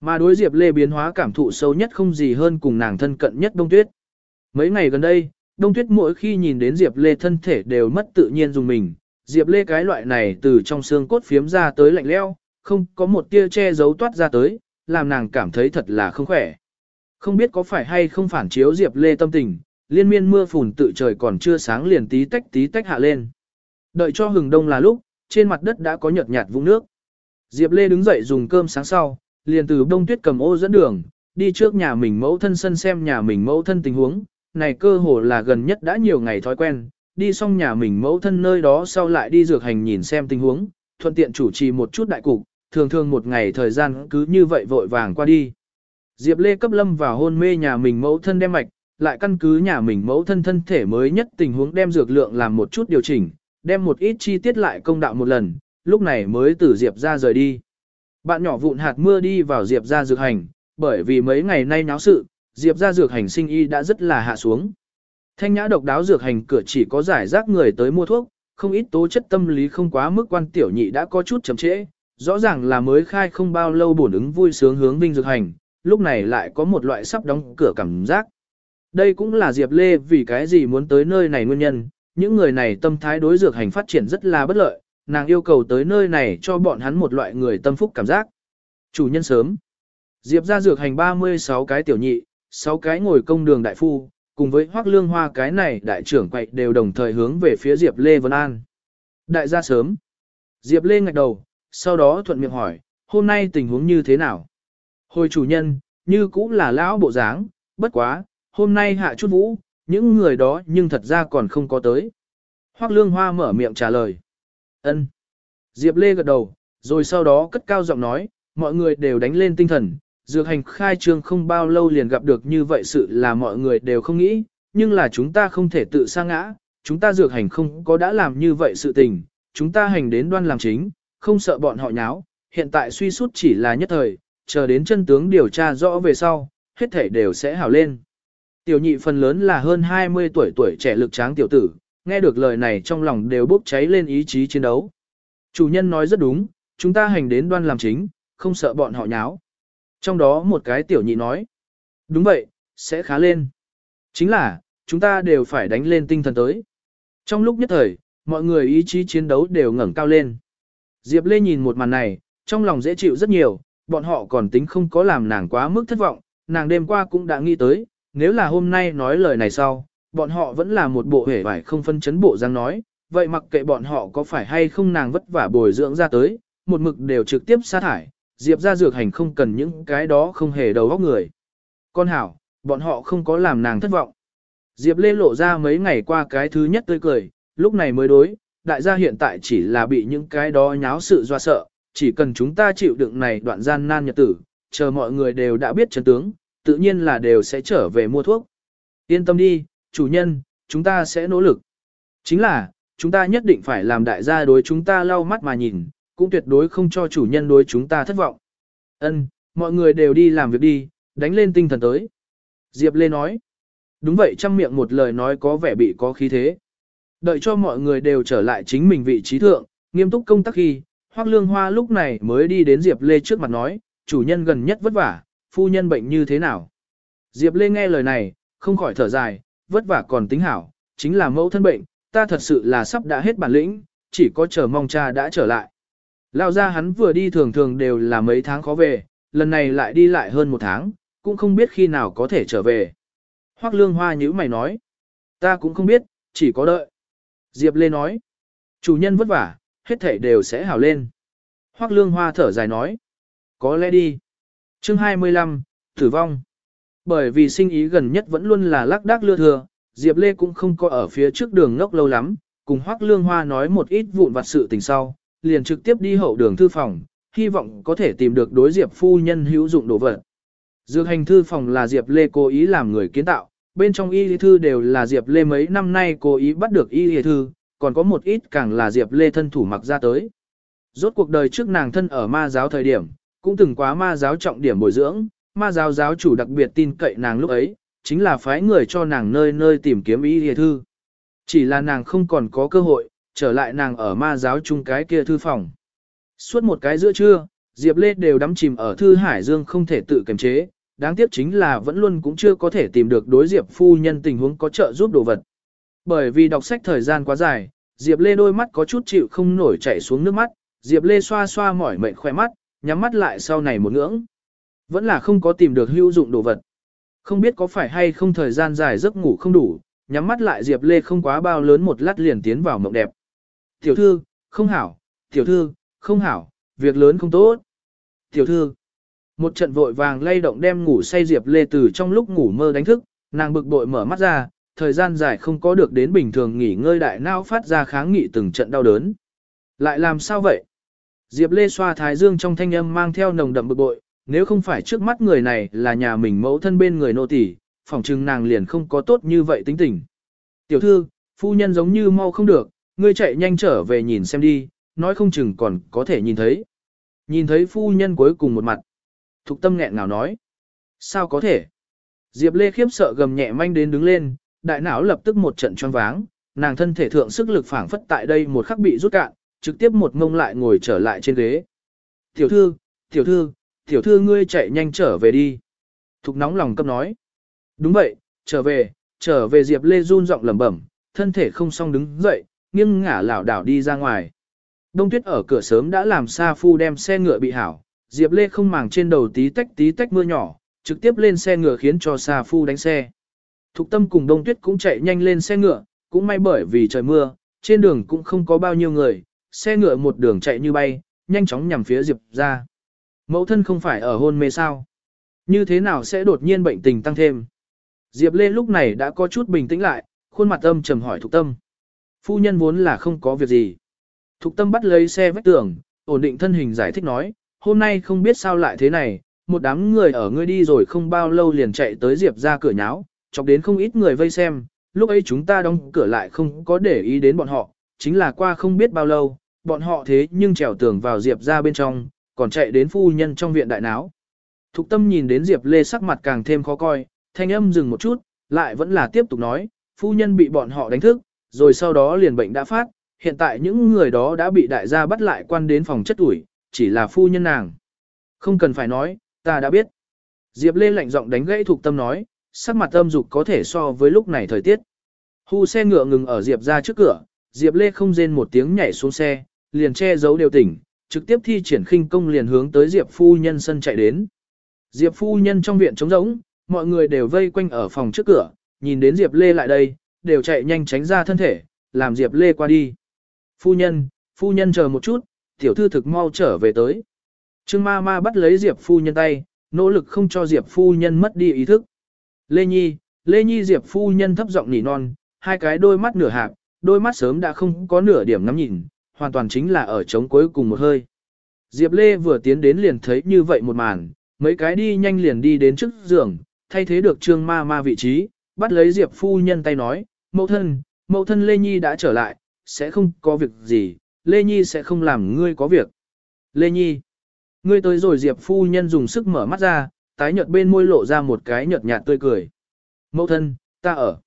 Mà đối Diệp Lê biến hóa cảm thụ sâu nhất không gì hơn cùng nàng thân cận nhất Đông Tuyết. Mấy ngày gần đây, Đông Tuyết mỗi khi nhìn đến Diệp Lê thân thể đều mất tự nhiên dùng mình, Diệp Lê cái loại này từ trong xương cốt phiếm ra tới lạnh leo, không có một tia che giấu toát ra tới, làm nàng cảm thấy thật là không khỏe. Không biết có phải hay không phản chiếu Diệp Lê tâm tình, liên miên mưa phùn tự trời còn chưa sáng liền tí tách tí tách hạ lên. Đợi cho hừng đông là lúc, trên mặt đất đã có nhợt nhạt vũng nước. Diệp Lê đứng dậy dùng cơm sáng sau, liền từ đông tuyết cầm ô dẫn đường, đi trước nhà mình mẫu thân sân xem nhà mình mẫu thân tình huống, này cơ hồ là gần nhất đã nhiều ngày thói quen, đi xong nhà mình mẫu thân nơi đó sau lại đi dược hành nhìn xem tình huống, thuận tiện chủ trì một chút đại cục, thường thường một ngày thời gian cứ như vậy vội vàng qua đi. Diệp Lê cấp lâm vào hôn mê nhà mình mẫu thân đem mạch, lại căn cứ nhà mình mẫu thân thân thể mới nhất tình huống đem dược lượng làm một chút điều chỉnh, đem một ít chi tiết lại công đạo một lần, lúc này mới từ Diệp ra rời đi. Bạn nhỏ vụn hạt mưa đi vào Diệp ra dược hành, bởi vì mấy ngày nay náo sự, Diệp ra dược hành sinh y đã rất là hạ xuống. Thanh nhã độc đáo dược hành cửa chỉ có giải rác người tới mua thuốc, không ít tố chất tâm lý không quá mức quan tiểu nhị đã có chút chậm trễ, rõ ràng là mới khai không bao lâu bổn ứng vui sướng hướng vinh dược hành, lúc này lại có một loại sắp đóng cửa cảm giác. Đây cũng là Diệp Lê vì cái gì muốn tới nơi này nguyên nhân, những người này tâm thái đối dược hành phát triển rất là bất lợi, nàng yêu cầu tới nơi này cho bọn hắn một loại người tâm phúc cảm giác. Chủ nhân sớm. Diệp ra dược hành 36 cái tiểu nhị, sáu cái ngồi công đường đại phu, cùng với hoác lương hoa cái này đại trưởng quậy đều đồng thời hướng về phía Diệp Lê Vân An. Đại gia sớm. Diệp Lê ngạch đầu, sau đó thuận miệng hỏi, hôm nay tình huống như thế nào? Hồi chủ nhân, như cũng là lão bộ dáng, bất quá, hôm nay hạ chút vũ, những người đó nhưng thật ra còn không có tới. Hoác lương hoa mở miệng trả lời. Ân. Diệp Lê gật đầu, rồi sau đó cất cao giọng nói, mọi người đều đánh lên tinh thần, dược hành khai trương không bao lâu liền gặp được như vậy sự là mọi người đều không nghĩ, nhưng là chúng ta không thể tự sa ngã, chúng ta dược hành không có đã làm như vậy sự tình, chúng ta hành đến đoan làm chính, không sợ bọn họ nháo, hiện tại suy sút chỉ là nhất thời, chờ đến chân tướng điều tra rõ về sau, hết thể đều sẽ hảo lên. Tiểu nhị phần lớn là hơn 20 tuổi tuổi trẻ lực tráng tiểu tử, nghe được lời này trong lòng đều bốc cháy lên ý chí chiến đấu. Chủ nhân nói rất đúng, chúng ta hành đến đoan làm chính, không sợ bọn họ nháo. Trong đó một cái tiểu nhị nói, đúng vậy, sẽ khá lên. Chính là, chúng ta đều phải đánh lên tinh thần tới. Trong lúc nhất thời, mọi người ý chí chiến đấu đều ngẩng cao lên. Diệp Lê nhìn một màn này, trong lòng dễ chịu rất nhiều, bọn họ còn tính không có làm nàng quá mức thất vọng, nàng đêm qua cũng đã nghĩ tới, nếu là hôm nay nói lời này sau, bọn họ vẫn là một bộ hể vải không phân chấn bộ răng nói, vậy mặc kệ bọn họ có phải hay không nàng vất vả bồi dưỡng ra tới, một mực đều trực tiếp sa thải, Diệp ra dược hành không cần những cái đó không hề đầu óc người. Con hảo, bọn họ không có làm nàng thất vọng. Diệp Lê lộ ra mấy ngày qua cái thứ nhất tươi cười, lúc này mới đối, đại gia hiện tại chỉ là bị những cái đó nháo sự doa sợ, chỉ cần chúng ta chịu đựng này đoạn gian nan nhật tử, chờ mọi người đều đã biết chân tướng, tự nhiên là đều sẽ trở về mua thuốc. Yên tâm đi, chủ nhân, chúng ta sẽ nỗ lực. Chính là, chúng ta nhất định phải làm đại gia đối chúng ta lau mắt mà nhìn, cũng tuyệt đối không cho chủ nhân đối chúng ta thất vọng. Ân, mọi người đều đi làm việc đi, đánh lên tinh thần tới. Diệp Lê nói. Đúng vậy trăm miệng một lời nói có vẻ bị có khí thế. Đợi cho mọi người đều trở lại chính mình vị trí thượng, nghiêm túc công tác khi, Hoắc Lương Hoa lúc này mới đi đến Diệp Lê trước mặt nói, chủ nhân gần nhất vất vả, phu nhân bệnh như thế nào. Diệp Lê nghe lời này, không khỏi thở dài, vất vả còn tính hảo, chính là mẫu thân bệnh, ta thật sự là sắp đã hết bản lĩnh, chỉ có chờ mong cha đã trở lại. Lao ra hắn vừa đi thường thường đều là mấy tháng khó về, lần này lại đi lại hơn một tháng, cũng không biết khi nào có thể trở về. Hoắc lương hoa nhữ mày nói, ta cũng không biết, chỉ có đợi. Diệp Lê nói, chủ nhân vất vả, hết thảy đều sẽ hảo lên. Hoắc lương hoa thở dài nói, có lẽ đi. Chương 25, tử vong. Bởi vì sinh ý gần nhất vẫn luôn là lắc đác lưa thừa, Diệp Lê cũng không có ở phía trước đường ngốc lâu lắm, cùng Hoắc Lương Hoa nói một ít vụn vặt sự tình sau, liền trực tiếp đi hậu đường thư phòng, hy vọng có thể tìm được đối Diệp phu nhân hữu dụng đồ vật. Dược hành thư phòng là Diệp Lê cố ý làm người kiến tạo, bên trong y lý thư đều là Diệp Lê mấy năm nay cố ý bắt được y lý thư, còn có một ít càng là Diệp Lê thân thủ mặc ra tới. Rốt cuộc đời trước nàng thân ở ma giáo thời điểm, cũng từng quá ma giáo trọng điểm bồi dưỡng, ma giáo giáo chủ đặc biệt tin cậy nàng lúc ấy, chính là phái người cho nàng nơi nơi tìm kiếm y lý thư. Chỉ là nàng không còn có cơ hội, trở lại nàng ở ma giáo chung cái kia thư phòng. Suốt một cái giữa trưa, Diệp Lê đều đắm chìm ở thư hải dương không thể tự kiềm chế, đáng tiếc chính là vẫn luôn cũng chưa có thể tìm được đối Diệp phu nhân tình huống có trợ giúp đồ vật. Bởi vì đọc sách thời gian quá dài, Diệp Lê đôi mắt có chút chịu không nổi chảy xuống nước mắt, Diệp Lê xoa xoa mỏi mệt khỏe mắt, nhắm mắt lại sau này một ngưỡng. Vẫn là không có tìm được hữu dụng đồ vật. Không biết có phải hay không thời gian dài giấc ngủ không đủ, nhắm mắt lại Diệp Lê không quá bao lớn một lát liền tiến vào mộng đẹp. Tiểu thư, không hảo, tiểu thư, không hảo, việc lớn không tốt. Tiểu thư, một trận vội vàng lay động đem ngủ say Diệp Lê từ trong lúc ngủ mơ đánh thức, nàng bực bội mở mắt ra, thời gian dài không có được đến bình thường nghỉ ngơi đại não phát ra kháng nghị từng trận đau đớn. Lại làm sao vậy? Diệp Lê xoa thái dương trong thanh âm mang theo nồng đậm bực bội, nếu không phải trước mắt người này là nhà mình mẫu thân bên người nô tỳ, phỏng chừng nàng liền không có tốt như vậy tính tình. Tiểu thư, phu nhân giống như mau không được, ngươi chạy nhanh trở về nhìn xem đi, nói không chừng còn có thể nhìn thấy. Nhìn thấy phu nhân cuối cùng một mặt. Thục tâm nghẹn ngào nói. Sao có thể? Diệp Lê khiếp sợ gầm nhẹ manh đến đứng lên, đại não lập tức một trận choáng váng, nàng thân thể thượng sức lực phảng phất tại đây một khắc bị rút cạn, trực tiếp một ngông lại ngồi trở lại trên ghế. Tiểu thư, tiểu thư, tiểu thư ngươi chạy nhanh trở về đi. Thục nóng lòng cấp nói. Đúng vậy, trở về, trở về Diệp Lê run giọng lẩm bẩm, thân thể không xong đứng dậy, nghiêng ngả lảo đảo đi ra ngoài. Đông tuyết ở cửa sớm đã làm Sa Phu đem xe ngựa bị hảo, Diệp Lê không màng trên đầu tí tách tí tách mưa nhỏ, trực tiếp lên xe ngựa khiến cho Sa Phu đánh xe. Thục tâm cùng Đông tuyết cũng chạy nhanh lên xe ngựa, cũng may bởi vì trời mưa, trên đường cũng không có bao nhiêu người, xe ngựa một đường chạy như bay, nhanh chóng nhằm phía Diệp ra. Mẫu thân không phải ở hôn mê sao? Như thế nào sẽ đột nhiên bệnh tình tăng thêm? Diệp Lê lúc này đã có chút bình tĩnh lại, khuôn mặt âm trầm hỏi Thục Tâm. Phu nhân vốn là không có việc gì. Thục tâm bắt lấy xe vách tường, ổn định thân hình giải thích nói, hôm nay không biết sao lại thế này, một đám người ở ngươi đi rồi không bao lâu liền chạy tới Diệp ra cửa nháo, chọc đến không ít người vây xem, lúc ấy chúng ta đóng cửa lại không có để ý đến bọn họ, chính là qua không biết bao lâu, bọn họ thế nhưng trèo tường vào Diệp ra bên trong, còn chạy đến phu nhân trong viện đại náo. Thục tâm nhìn đến Diệp Lê sắc mặt càng thêm khó coi, thanh âm dừng một chút, lại vẫn là tiếp tục nói, phu nhân bị bọn họ đánh thức, rồi sau đó liền bệnh đã phát, hiện tại những người đó đã bị đại gia bắt lại quan đến phòng chất ủi, chỉ là phu nhân nàng. Không cần phải nói, ta đã biết. Diệp Lê lạnh giọng đánh gãy thuộc tâm nói, sắc mặt âm dục có thể so với lúc này thời tiết. Hu xe ngựa ngừng ở Diệp ra trước cửa, Diệp Lê không rên một tiếng nhảy xuống xe, liền che giấu đều tỉnh, trực tiếp thi triển khinh công liền hướng tới Diệp phu nhân sân chạy đến. Diệp phu nhân trong viện trống rỗng, mọi người đều vây quanh ở phòng trước cửa, nhìn đến Diệp Lê lại đây, đều chạy nhanh tránh ra thân thể, làm Diệp Lê qua đi. Phu nhân, phu nhân chờ một chút, tiểu thư thực mau trở về tới. Trương ma ma bắt lấy Diệp phu nhân tay, nỗ lực không cho Diệp phu nhân mất đi ý thức. Lê Nhi, Lê Nhi Diệp phu nhân thấp giọng nỉ non, hai cái đôi mắt nửa hạp, đôi mắt sớm đã không có nửa điểm ngắm nhìn, hoàn toàn chính là ở chống cuối cùng một hơi. Diệp Lê vừa tiến đến liền thấy như vậy một màn, mấy cái đi nhanh liền đi đến trước giường, thay thế được trương ma ma vị trí, bắt lấy Diệp phu nhân tay nói, mẫu thân, mẫu thân Lê Nhi đã trở lại, sẽ không có việc gì, Lê Nhi sẽ không làm ngươi có việc. Lê Nhi, ngươi tới rồi Diệp phu nhân dùng sức mở mắt ra, tái nhợt bên môi lộ ra một cái nhợt nhạt tươi cười. Mẫu thân, ta ở.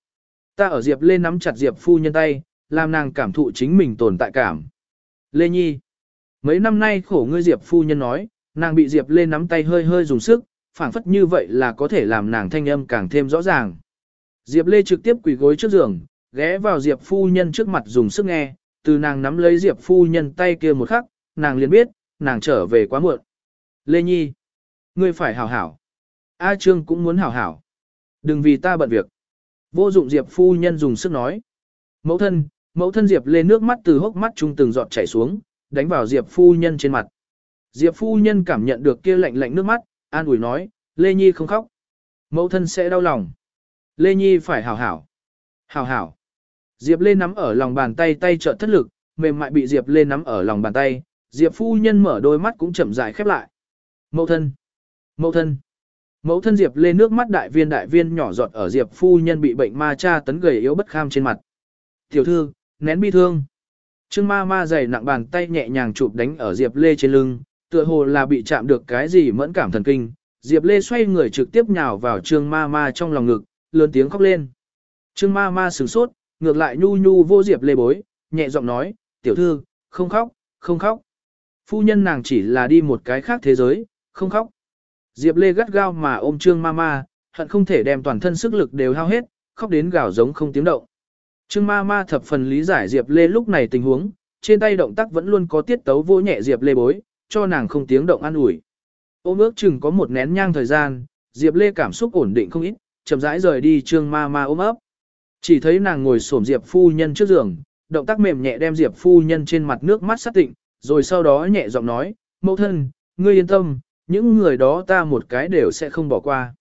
Ta ở Diệp Lê nắm chặt Diệp phu nhân tay, làm nàng cảm thụ chính mình tồn tại cảm. Lê Nhi, mấy năm nay khổ ngươi Diệp phu nhân nói, nàng bị Diệp Lê nắm tay hơi hơi dùng sức, phảng phất như vậy là có thể làm nàng thanh âm càng thêm rõ ràng. Diệp Lê trực tiếp quỳ gối trước giường, ghé vào Diệp phu nhân trước mặt dùng sức nghe, từ nàng nắm lấy Diệp phu nhân tay kia một khắc, nàng liền biết, nàng trở về quá muộn. Lê Nhi, ngươi phải hảo hảo. A Trương cũng muốn hảo hảo. Đừng vì ta bận việc. Vô dụng Diệp phu nhân dùng sức nói. Mẫu thân, mẫu thân Diệp Lê nước mắt từ hốc mắt trung từng giọt chảy xuống, đánh vào Diệp phu nhân trên mặt. Diệp phu nhân cảm nhận được kia lạnh lạnh nước mắt, an ủi nói, Lê Nhi không khóc. Mẫu thân sẽ đau lòng. Lê Nhi phải hảo hảo. Hảo hảo. Diệp Lê nắm ở lòng bàn tay tay trợn thất lực, mềm mại bị Diệp Lê nắm ở lòng bàn tay, Diệp phu nhân mở đôi mắt cũng chậm rãi khép lại. Mẫu thân. Mẫu thân. Mẫu thân Diệp Lê nước mắt đại viên đại viên nhỏ giọt ở Diệp phu nhân bị bệnh ma cha tấn gầy yếu bất kham trên mặt. Tiểu thư, nén bi thương. Trương ma ma dày nặng bàn tay nhẹ nhàng chụp đánh ở Diệp Lê trên lưng, tựa hồ là bị chạm được cái gì mẫn cảm thần kinh. Diệp Lê xoay người trực tiếp nhào vào Trương ma ma trong lòng ngực, lớn tiếng khóc lên. Trương ma ma sửng sốt, ngược lại nhu nhu vô Diệp Lê bối, nhẹ giọng nói, tiểu thư, không khóc, không khóc. Phu nhân nàng chỉ là đi một cái khác thế giới, không khóc. Diệp Lê gắt gao mà ôm Trương ma ma, hận không thể đem toàn thân sức lực đều hao hết, khóc đến gào giống không tiếng động. Trương ma ma thập phần lý giải Diệp Lê lúc này tình huống, trên tay động tác vẫn luôn có tiết tấu vô nhẹ Diệp Lê bối, cho nàng không tiếng động an ủi. Ôm ước chừng có một nén nhang thời gian, Diệp Lê cảm xúc ổn định không ít, chậm rãi rời đi Trương ma ma ôm ấp. Chỉ thấy nàng ngồi xổm Diệp phu nhân trước giường, động tác mềm nhẹ đem Diệp phu nhân trên mặt nước mắt sát tịnh, rồi sau đó nhẹ giọng nói, mẫu thân, ngươi yên tâm, những người đó ta một cái đều sẽ không bỏ qua.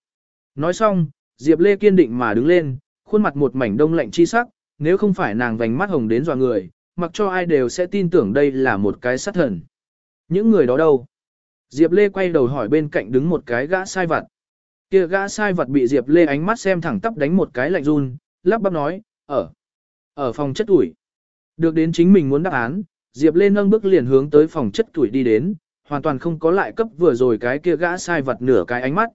Nói xong, Diệp Lê kiên định mà đứng lên, khuôn mặt một mảnh đông lạnh chi sắc, nếu không phải nàng vành mắt hồng đến dọa người, mặc cho ai đều sẽ tin tưởng đây là một cái sát thần. Những người đó đâu? Diệp Lê quay đầu hỏi bên cạnh đứng một cái gã sai vặt. Kia gã sai vật bị Diệp Lê ánh mắt xem thẳng tắp đánh một cái lạnh run, lắp bắp nói, ở, ở phòng chất tuổi. Được đến chính mình muốn đáp án, Diệp Lê nâng bước liền hướng tới phòng chất tuổi đi đến, hoàn toàn không có lại cấp vừa rồi cái kia gã sai vật nửa cái ánh mắt.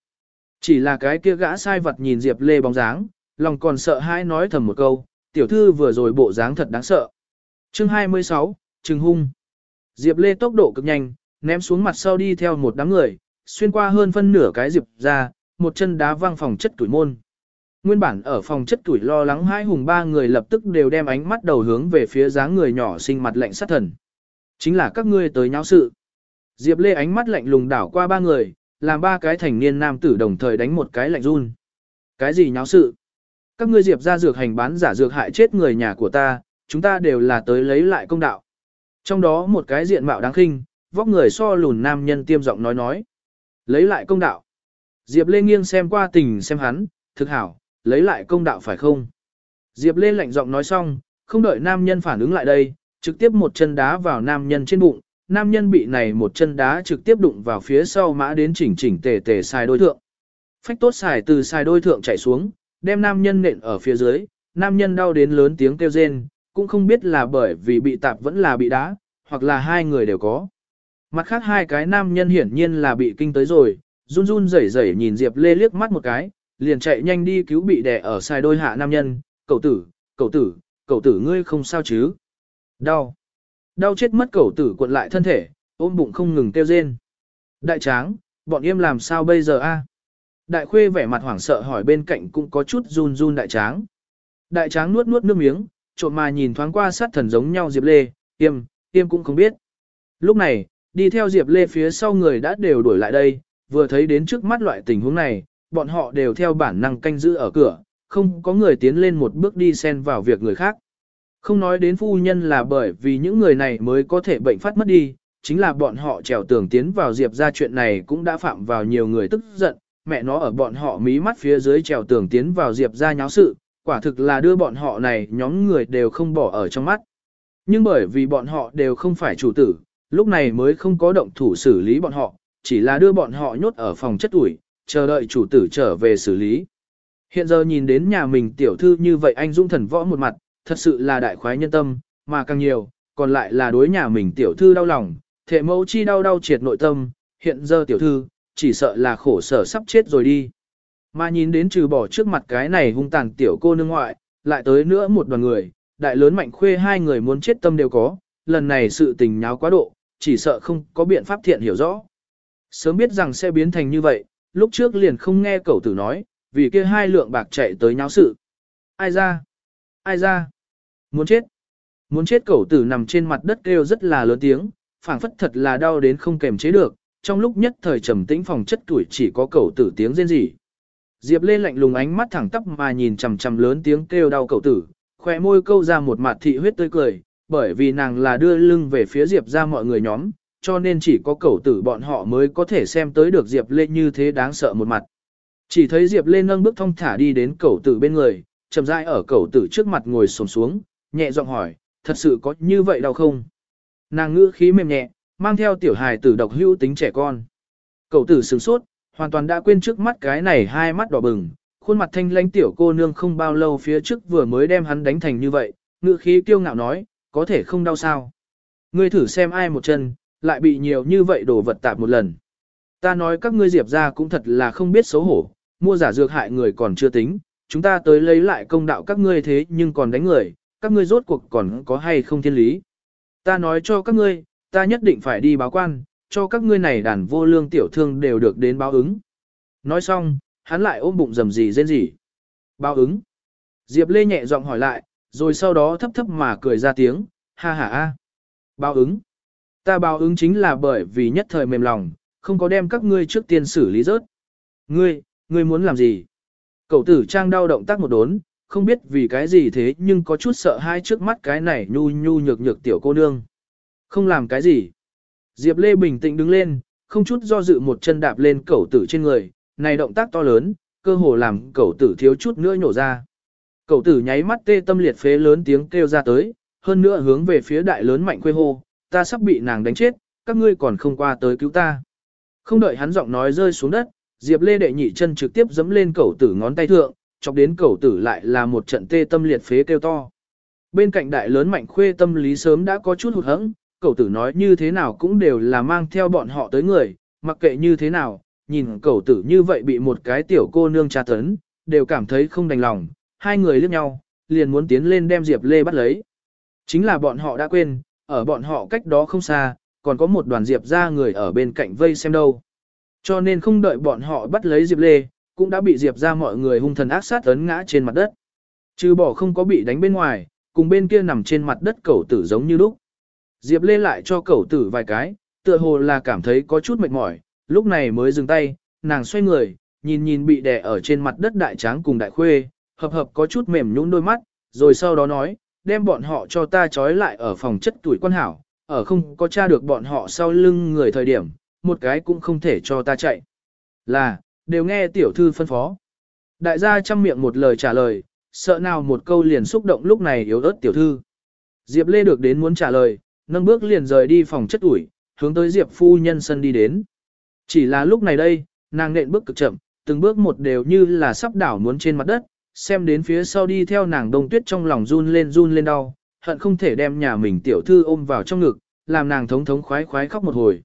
Chỉ là cái kia gã sai vật nhìn Diệp Lê bóng dáng, lòng còn sợ hãi nói thầm một câu, tiểu thư vừa rồi bộ dáng thật đáng sợ. Chương 26, Trừng hung. Diệp Lê tốc độ cực nhanh, ném xuống mặt sau đi theo một đám người, xuyên qua hơn phân nửa cái Diệp ra, một chân đá văng phòng chất tuổi môn. Nguyên bản ở phòng chất tuổi lo lắng hai hùng ba người lập tức đều đem ánh mắt đầu hướng về phía dáng người nhỏ xinh mặt lạnh sát thần. Chính là các ngươi tới nháo sự. Diệp Lê ánh mắt lạnh lùng đảo qua ba người, làm ba cái thành niên nam tử đồng thời đánh một cái lạnh run. Cái gì nháo sự? Các ngươi Diệp ra dược hành bán giả dược hại chết người nhà của ta, chúng ta đều là tới lấy lại công đạo. Trong đó một cái diện mạo đáng khinh, vóc người so lùn nam nhân tiêm giọng nói nói. Lấy lại công đạo. Diệp Lê nghiêng xem qua tình xem hắn, thực hảo, lấy lại công đạo phải không? Diệp Lê lạnh giọng nói xong, không đợi nam nhân phản ứng lại đây, trực tiếp một chân đá vào nam nhân trên bụng, nam nhân bị này một chân đá trực tiếp đụng vào phía sau mã đến chỉnh chỉnh tề tề xài đôi thượng. Phách tốt xài từ xài đôi thượng chạy xuống, đem nam nhân nện ở phía dưới, nam nhân đau đến lớn tiếng kêu rên, cũng không biết là bởi vì bị tạp vẫn là bị đá, hoặc là hai người đều có. Mặt khác hai cái nam nhân hiển nhiên là bị kinh tới rồi, run run rẩy rẩy nhìn Diệp Lê liếc mắt một cái, liền chạy nhanh đi cứu bị đè ở sai đôi hạ nam nhân, cậu tử, cậu tử, cậu tử ngươi không sao chứ. Đau. Đau chết mất cậu tử cuộn lại thân thể, ôm bụng không ngừng kêu rên. Đại tráng, bọn em làm sao bây giờ a? Đại khuê vẻ mặt hoảng sợ hỏi bên cạnh cũng có chút run run đại tráng. Đại tráng nuốt nuốt nước miếng, trộm mà nhìn thoáng qua sát thần giống nhau Diệp Lê, tiêm, tiêm cũng không biết. Lúc này, đi theo Diệp Lê phía sau người đã đều đuổi lại đây, vừa thấy đến trước mắt loại tình huống này, bọn họ đều theo bản năng canh giữ ở cửa, không có người tiến lên một bước đi xen vào việc người khác. Không nói đến phu nhân là bởi vì những người này mới có thể bệnh phát mất đi, chính là bọn họ trèo tường tiến vào Diệp ra chuyện này cũng đã phạm vào nhiều người tức giận, mẹ nó ở bọn họ mí mắt phía dưới trèo tường tiến vào Diệp ra nháo sự, quả thực là đưa bọn họ này nhóm người đều không bỏ ở trong mắt. Nhưng bởi vì bọn họ đều không phải chủ tử, lúc này mới không có động thủ xử lý bọn họ, chỉ là đưa bọn họ nhốt ở phòng chất ủi, chờ đợi chủ tử trở về xử lý. Hiện giờ nhìn đến nhà mình tiểu thư như vậy anh dung thần võ một mặt, thật sự là đại khoái nhân tâm, mà càng nhiều, còn lại là đối nhà mình tiểu thư đau lòng, thể mẫu chi đau đau triệt nội tâm, hiện giờ tiểu thư, chỉ sợ là khổ sở sắp chết rồi đi. Mà nhìn đến trừ bỏ trước mặt cái này hung tàn tiểu cô nương ngoại, lại tới nữa một đoàn người, đại lớn mạnh khuê hai người muốn chết tâm đều có, lần này sự tình nháo quá độ, chỉ sợ không có biện pháp thiện hiểu rõ. Sớm biết rằng sẽ biến thành như vậy, lúc trước liền không nghe cậu tử nói, vì kia hai lượng bạc chạy tới nháo sự. Ai ra? Ai ra? Muốn chết? Muốn chết cậu tử nằm trên mặt đất kêu rất là lớn tiếng, phảng phất thật là đau đến không kềm chế được, trong lúc nhất thời trầm tĩnh phòng chất tuổi chỉ có cậu tử tiếng rên rỉ. Diệp Lê lạnh lùng ánh mắt thẳng tắp mà nhìn chằm chằm lớn tiếng kêu đau cậu tử, khóe môi câu ra một mặt thị huyết tươi cười, bởi vì nàng là đưa lưng về phía Diệp ra mọi người nhóm, cho nên chỉ có cậu tử bọn họ mới có thể xem tới được Diệp Lê như thế đáng sợ một mặt. Chỉ thấy Diệp Lê nâng bước thong thả đi đến cậu tử bên người, chậm rãi ở cậu tử trước mặt ngồi xổm xuống, nhẹ giọng hỏi, thật sự có như vậy đau không? Nàng ngữ khí mềm nhẹ, mang theo tiểu hài tử độc hữu tính trẻ con. Cậu tử sửng sốt, hoàn toàn đã quên trước mắt cái này hai mắt đỏ bừng, khuôn mặt thanh lãnh tiểu cô nương không bao lâu phía trước vừa mới đem hắn đánh thành như vậy, ngữ khí kiêu ngạo nói, có thể không đau sao. Ngươi thử xem ai một chân, lại bị nhiều như vậy đồ vật tạp một lần. Ta nói các ngươi diệp ra cũng thật là không biết xấu hổ, mua giả dược hại người còn chưa tính, chúng ta tới lấy lại công đạo các ngươi thế nhưng còn đánh người, các ngươi rốt cuộc còn có hay không thiên lý. Ta nói cho các ngươi, ta nhất định phải đi báo quan, cho các ngươi này đàn vô lương tiểu thương đều được đến báo ứng. Nói xong, hắn lại ôm bụng rầm gì rên gì. Báo ứng. Diệp Lê nhẹ giọng hỏi lại, rồi sau đó thấp thấp mà cười ra tiếng, ha ha a. Báo ứng. Ta báo ứng chính là bởi vì nhất thời mềm lòng, không có đem các ngươi trước tiên xử lý rớt. Ngươi, ngươi muốn làm gì? Cậu tử trang đau động tác một đốn, không biết vì cái gì thế nhưng có chút sợ hai trước mắt cái này nhu nhu nhược nhược tiểu cô nương. Không làm cái gì. Diệp Lê bình tĩnh đứng lên, không chút do dự một chân đạp lên cậu tử trên người, này động tác to lớn, cơ hồ làm cậu tử thiếu chút nữa nhổ ra. Cậu tử nháy mắt tê tâm liệt phế lớn tiếng kêu ra tới, hơn nữa hướng về phía đại lớn mạnh quê hô, ta sắp bị nàng đánh chết, các ngươi còn không qua tới cứu ta. Không đợi hắn giọng nói rơi xuống đất, Diệp Lê đệ nhị chân trực tiếp dẫm lên cẩu tử ngón tay thượng, chọc đến cẩu tử lại là một trận tê tâm liệt phế kêu to. Bên cạnh đại lớn mạnh khuê tâm lý sớm đã có chút hụt hẫng, cẩu tử nói như thế nào cũng đều là mang theo bọn họ tới người, mặc kệ như thế nào, nhìn cẩu tử như vậy bị một cái tiểu cô nương tra tấn, đều cảm thấy không đành lòng, hai người liếc nhau, liền muốn tiến lên đem Diệp Lê bắt lấy. Chính là bọn họ đã quên, ở bọn họ cách đó không xa, còn có một đoàn Diệp ra người ở bên cạnh vây xem đâu. Cho nên không đợi bọn họ bắt lấy Diệp Lê, cũng đã bị Diệp ra mọi người hung thần ác sát ấn ngã trên mặt đất. Trừ bỏ không có bị đánh bên ngoài, cùng bên kia nằm trên mặt đất cẩu tử giống như lúc. Diệp Lê lại cho cẩu tử vài cái, tựa hồ là cảm thấy có chút mệt mỏi, lúc này mới dừng tay, nàng xoay người, nhìn nhìn bị đè ở trên mặt đất đại tráng cùng đại khuê, hợp hợp có chút mềm nhũn đôi mắt, rồi sau đó nói, đem bọn họ cho ta trói lại ở phòng chất tuổi quan hảo, ở không có tra được bọn họ sau lưng người thời điểm, một cái cũng không thể cho ta chạy. Là, đều nghe tiểu thư phân phó. Đại gia chăm miệng một lời trả lời, sợ nào một câu liền xúc động lúc này yếu ớt tiểu thư. Diệp Lê được đến muốn trả lời, nâng bước liền rời đi phòng chất ủi, hướng tới Diệp phu nhân sân đi đến. Chỉ là lúc này đây, nàng nện bước cực chậm, từng bước một đều như là sắp đảo muốn trên mặt đất, xem đến phía sau đi theo nàng đông tuyết trong lòng run lên run lên đau, hận không thể đem nhà mình tiểu thư ôm vào trong ngực, làm nàng thống thống khoái khoái khóc một hồi.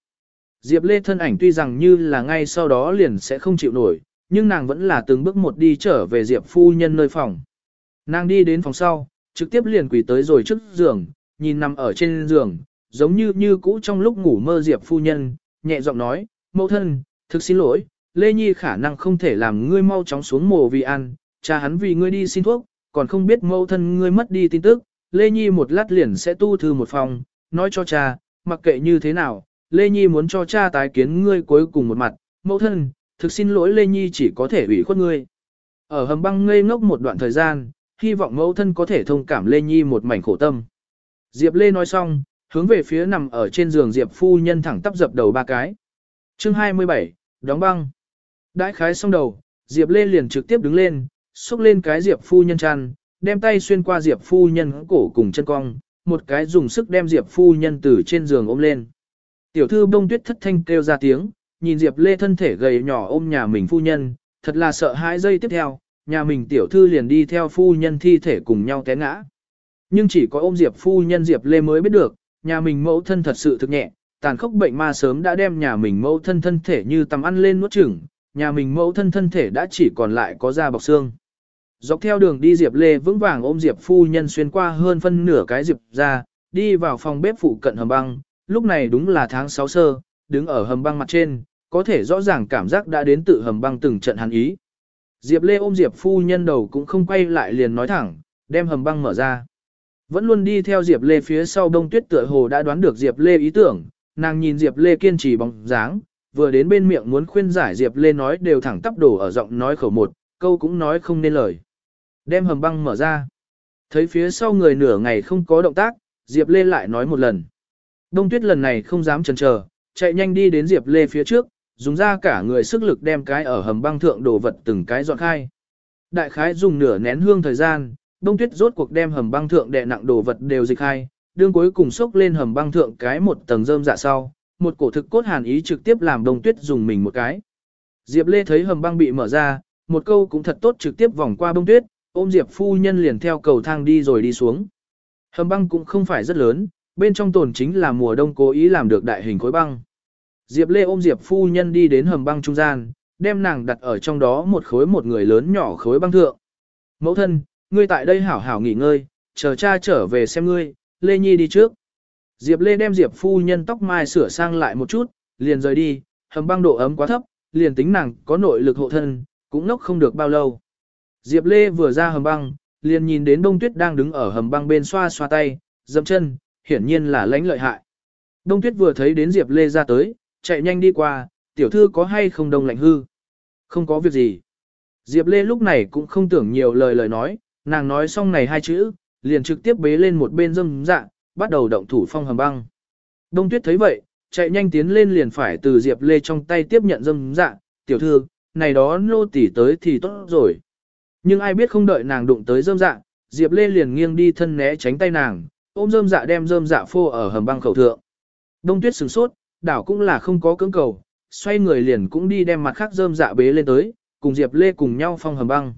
Diệp Lê thân ảnh tuy rằng như là ngay sau đó liền sẽ không chịu nổi, nhưng nàng vẫn là từng bước một đi trở về Diệp phu nhân nơi phòng. Nàng đi đến phòng sau, trực tiếp liền quỳ tới rồi trước giường, nhìn nằm ở trên giường, giống như như cũ trong lúc ngủ mơ Diệp phu nhân, nhẹ giọng nói, mẫu thân, thực xin lỗi, Lê Nhi khả năng không thể làm ngươi mau chóng xuống mồ vì ăn, cha hắn vì ngươi đi xin thuốc, còn không biết mẫu thân ngươi mất đi tin tức, Lê Nhi một lát liền sẽ tu thư một phòng, nói cho cha, mặc kệ như thế nào, Lê Nhi muốn cho cha tái kiến ngươi cuối cùng một mặt, mẫu thân, thực xin lỗi Lê Nhi chỉ có thể ủy khuất ngươi. Ở hầm băng ngây ngốc một đoạn thời gian, hy vọng mẫu thân có thể thông cảm Lê Nhi một mảnh khổ tâm. Diệp Lê nói xong, hướng về phía nằm ở trên giường Diệp phu nhân thẳng tắp dập đầu ba cái. Chương 27, đóng băng. Đãi khái xong đầu, Diệp Lê liền trực tiếp đứng lên, xúc lên cái Diệp phu nhân chăn, đem tay xuyên qua Diệp phu nhân cổ cùng chân cong, một cái dùng sức đem Diệp phu nhân từ trên giường ôm lên. Tiểu thư bông tuyết thất thanh kêu ra tiếng, nhìn Diệp Lê thân thể gầy nhỏ ôm nhà mình phu nhân, thật là sợ hãi giây tiếp theo, nhà mình tiểu thư liền đi theo phu nhân thi thể cùng nhau té ngã. Nhưng chỉ có ôm Diệp phu nhân Diệp Lê mới biết được, nhà mình mẫu thân thật sự thực nhẹ, tàn khốc bệnh ma sớm đã đem nhà mình mẫu thân thân thể như tầm ăn lên nuốt chửng, nhà mình mẫu thân thân thể đã chỉ còn lại có da bọc xương. Dọc theo đường đi Diệp Lê vững vàng ôm Diệp phu nhân xuyên qua hơn phân nửa cái Diệp ra, đi vào phòng bếp phụ cận hầm băng, lúc này đúng là tháng 6 sơ, đứng ở hầm băng mặt trên, có thể rõ ràng cảm giác đã đến tự hầm băng từng trận hàn ý. Diệp Lê ôm Diệp phu nhân đầu cũng không quay lại liền nói thẳng, đem hầm băng mở ra. Vẫn luôn đi theo Diệp Lê phía sau đông tuyết tựa hồ đã đoán được Diệp Lê ý tưởng, nàng nhìn Diệp Lê kiên trì bóng dáng, vừa đến bên miệng muốn khuyên giải Diệp Lê nói đều thẳng tắp đổ ở giọng nói khẩu một, câu cũng nói không nên lời. Đem hầm băng mở ra. Thấy phía sau người nửa ngày không có động tác, Diệp Lê lại nói một lần. Đông tuyết lần này không dám chần chờ, chạy nhanh đi đến Diệp Lê phía trước, dùng ra cả người sức lực đem cái ở hầm băng thượng đồ vật từng cái dọn khai. Đại khái dùng nửa nén hương thời gian, đông tuyết rốt cuộc đem hầm băng thượng đè nặng đồ vật đều dịch khai, đương cuối cùng xốc lên hầm băng thượng cái một tầng rơm dạ sau, một cổ thực cốt hàn ý trực tiếp làm đông tuyết dùng mình một cái. Diệp Lê thấy hầm băng bị mở ra, một câu cũng thật tốt trực tiếp vòng qua bông tuyết, ôm Diệp phu nhân liền theo cầu thang đi rồi đi xuống. Hầm băng cũng không phải rất lớn, bên trong tồn chính là mùa đông cố ý làm được đại hình khối băng. Diệp Lê ôm Diệp phu nhân đi đến hầm băng trung gian, đem nàng đặt ở trong đó một khối một người lớn nhỏ khối băng thượng. Mẫu thân, ngươi tại đây hảo hảo nghỉ ngơi, chờ cha trở về xem ngươi, Lê Nhi đi trước. Diệp Lê đem Diệp phu nhân tóc mai sửa sang lại một chút, liền rời đi, hầm băng độ ấm quá thấp, liền tính nàng có nội lực hộ thân, cũng nốc không được bao lâu. Diệp Lê vừa ra hầm băng, liền nhìn đến Đông Tuyết đang đứng ở hầm băng bên xoa xoa tay, dậm chân, hiển nhiên là lãnh lợi hại. Đông Tuyết vừa thấy đến Diệp Lê ra tới, chạy nhanh đi qua, tiểu thư có hay không đông lạnh hư? Không có việc gì. Diệp Lê lúc này cũng không tưởng nhiều lời lời nói, nàng nói xong này hai chữ, liền trực tiếp bế lên một bên dâm dạ, bắt đầu động thủ phong hầm băng. Đông Tuyết thấy vậy, chạy nhanh tiến lên liền phải từ Diệp Lê trong tay tiếp nhận dâm dạ, tiểu thư, này đó nô tỉ tới thì tốt rồi. Nhưng ai biết không đợi nàng đụng tới rơm dạ, Diệp Lê liền nghiêng đi thân né tránh tay nàng, ôm rơm dạ đem rơm dạ phô ở hầm băng khẩu thượng. Đông Tuyết sửng sốt, đảo cũng là không có cưỡng cầu, xoay người liền cũng đi đem mặt khác rơm dạ bế lên tới, cùng Diệp Lê cùng nhau phong hầm băng.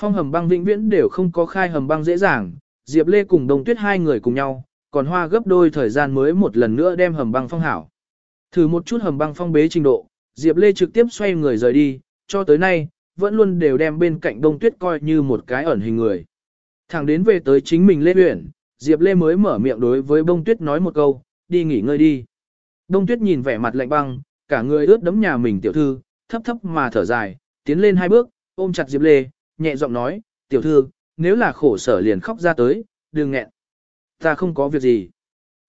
Phong hầm băng vĩnh viễn đều không có khai hầm băng dễ dàng, Diệp Lê cùng Đông Tuyết hai người cùng nhau, còn hoa gấp đôi thời gian mới một lần nữa đem hầm băng phong hảo. Thử một chút hầm băng phong bế trình độ, Diệp Lê trực tiếp xoay người rời đi, cho tới nay, vẫn luôn đều đem bên cạnh đông tuyết coi như một cái ẩn hình người. Thẳng đến về tới chính mình Lê Uyển, Diệp Lê mới mở miệng đối với bông tuyết nói một câu, đi nghỉ ngơi đi. Đông tuyết nhìn vẻ mặt lạnh băng, cả người ướt đấm nhà mình tiểu thư, thấp thấp mà thở dài, tiến lên hai bước, ôm chặt Diệp Lê, nhẹ giọng nói, tiểu thư, nếu là khổ sở liền khóc ra tới, đừng nghẹn. Ta không có việc gì.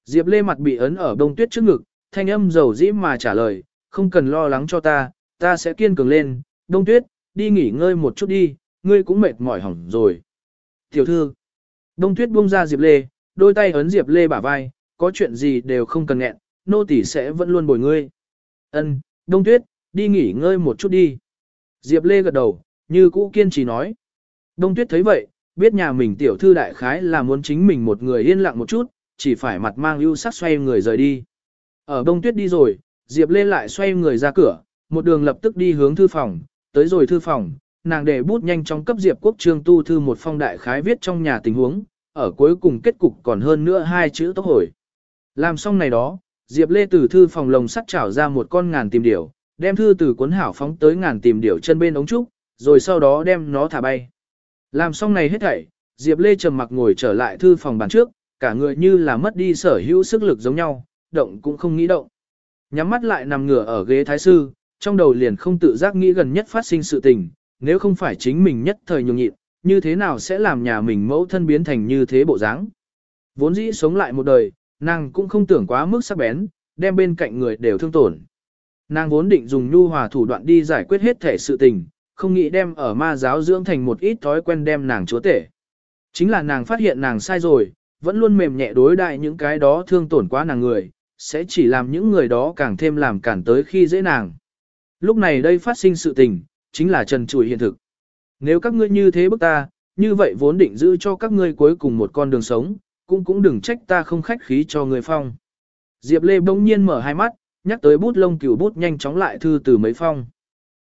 Diệp Lê mặt bị ấn ở đông tuyết trước ngực, thanh âm dầu dĩ mà trả lời, không cần lo lắng cho ta, ta sẽ kiên cường lên, đông tuyết, đi nghỉ ngơi một chút đi, ngươi cũng mệt mỏi hỏng rồi. Tiểu thư, đông tuyết buông ra Diệp Lê, đôi tay ấn Diệp Lê bả vai, có chuyện gì đều không cần nghẹn, nô tỳ sẽ vẫn luôn bồi ngươi. Ân, đông tuyết, đi nghỉ ngơi một chút đi. Diệp Lê gật đầu, như cũ kiên trì nói. Đông tuyết thấy vậy, biết nhà mình tiểu thư đại khái là muốn chính mình một người yên lặng một chút, chỉ phải mặt mang ưu sắc xoay người rời đi. Ở đông tuyết đi rồi, Diệp Lê lại xoay người ra cửa, một đường lập tức đi hướng thư phòng, tới rồi thư phòng, nàng để bút nhanh chóng cấp Diệp Quốc Trương tu thư một phong đại khái viết trong nhà tình huống, ở cuối cùng kết cục còn hơn nữa hai chữ tốc hồi. Làm xong này đó, Diệp Lê từ thư phòng lồng sắt trảo ra một con ngàn tìm điểu, đem thư từ cuốn hảo phóng tới ngàn tìm điểu chân bên ống trúc, rồi sau đó đem nó thả bay. Làm xong này hết thảy, Diệp Lê trầm mặc ngồi trở lại thư phòng bàn trước, cả người như là mất đi sở hữu sức lực giống nhau, động cũng không nghĩ động. Nhắm mắt lại nằm ngửa ở ghế thái sư, trong đầu liền không tự giác nghĩ gần nhất phát sinh sự tình, nếu không phải chính mình nhất thời nhường nhịn, như thế nào sẽ làm nhà mình mẫu thân biến thành như thế bộ dáng. Vốn dĩ sống lại một đời, nàng cũng không tưởng quá mức sắc bén, đem bên cạnh người đều thương tổn. Nàng vốn định dùng nhu hòa thủ đoạn đi giải quyết hết thể sự tình, không nghĩ đem ở ma giáo dưỡng thành một ít thói quen đem nàng chúa tể. Chính là nàng phát hiện nàng sai rồi, vẫn luôn mềm nhẹ đối đại những cái đó thương tổn quá nàng người, sẽ chỉ làm những người đó càng thêm làm cản tới khi dễ nàng. Lúc này đây phát sinh sự tình, chính là trần trụi hiện thực. Nếu các ngươi như thế bức ta, như vậy vốn định giữ cho các ngươi cuối cùng một con đường sống, cũng cũng đừng trách ta không khách khí cho người phong. Diệp Lê bỗng nhiên mở hai mắt, nhắc tới bút lông cửu bút nhanh chóng lại thư từ mấy phong.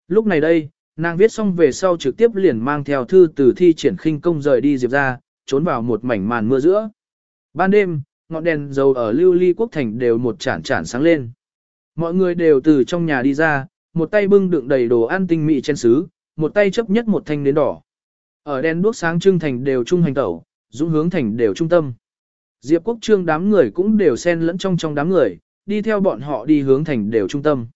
Lúc này đây, nàng viết xong về sau trực tiếp liền mang theo thư từ thi triển khinh công rời đi Diệp ra, trốn vào một mảnh màn mưa giữa. Ban đêm, ngọn đèn dầu ở lưu ly quốc thành đều một chản chản sáng lên. Mọi người đều từ trong nhà đi ra, một tay bưng đựng đầy đồ ăn tinh mị trên xứ, một tay chấp nhất một thanh nến đỏ. Ở đèn đuốc sáng trưng thành đều trung hành tẩu, dũng hướng thành đều trung tâm. Diệp quốc trương đám người cũng đều xen lẫn trong trong đám người, đi theo bọn họ đi hướng thành đều trung tâm.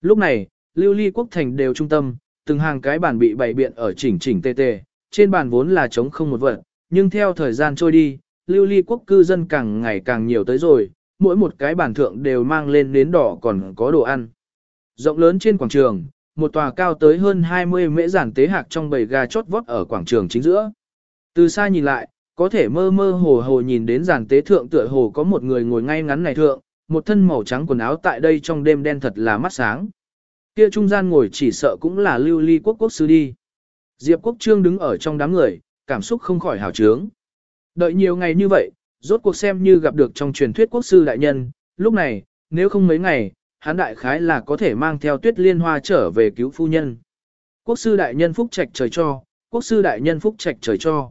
Lúc này, lưu ly quốc thành đều trung tâm, từng hàng cái bàn bị bày biện ở chỉnh chỉnh tề tề, trên bàn vốn là trống không một vật, nhưng theo thời gian trôi đi, lưu ly quốc cư dân càng ngày càng nhiều tới rồi, mỗi một cái bàn thượng đều mang lên nến đỏ còn có đồ ăn. Rộng lớn trên quảng trường, một tòa cao tới hơn 20 mễ giản tế hạc trong bầy gà chót vót ở quảng trường chính giữa. Từ xa nhìn lại, có thể mơ mơ hồ hồ nhìn đến giản tế thượng tựa hồ có một người ngồi ngay ngắn này thượng, một thân màu trắng quần áo tại đây trong đêm đen thật là mắt sáng. Kia trung gian ngồi chỉ sợ cũng là lưu ly quốc quốc sư đi. Diệp quốc trương đứng ở trong đám người, cảm xúc không khỏi hào trướng. Đợi nhiều ngày như vậy, rốt cuộc xem như gặp được trong truyền thuyết quốc sư đại nhân, lúc này, nếu không mấy ngày, hắn đại khái là có thể mang theo tuyết liên hoa trở về cứu phu nhân. Quốc sư đại nhân phúc trạch trời cho, quốc sư đại nhân phúc trạch trời cho.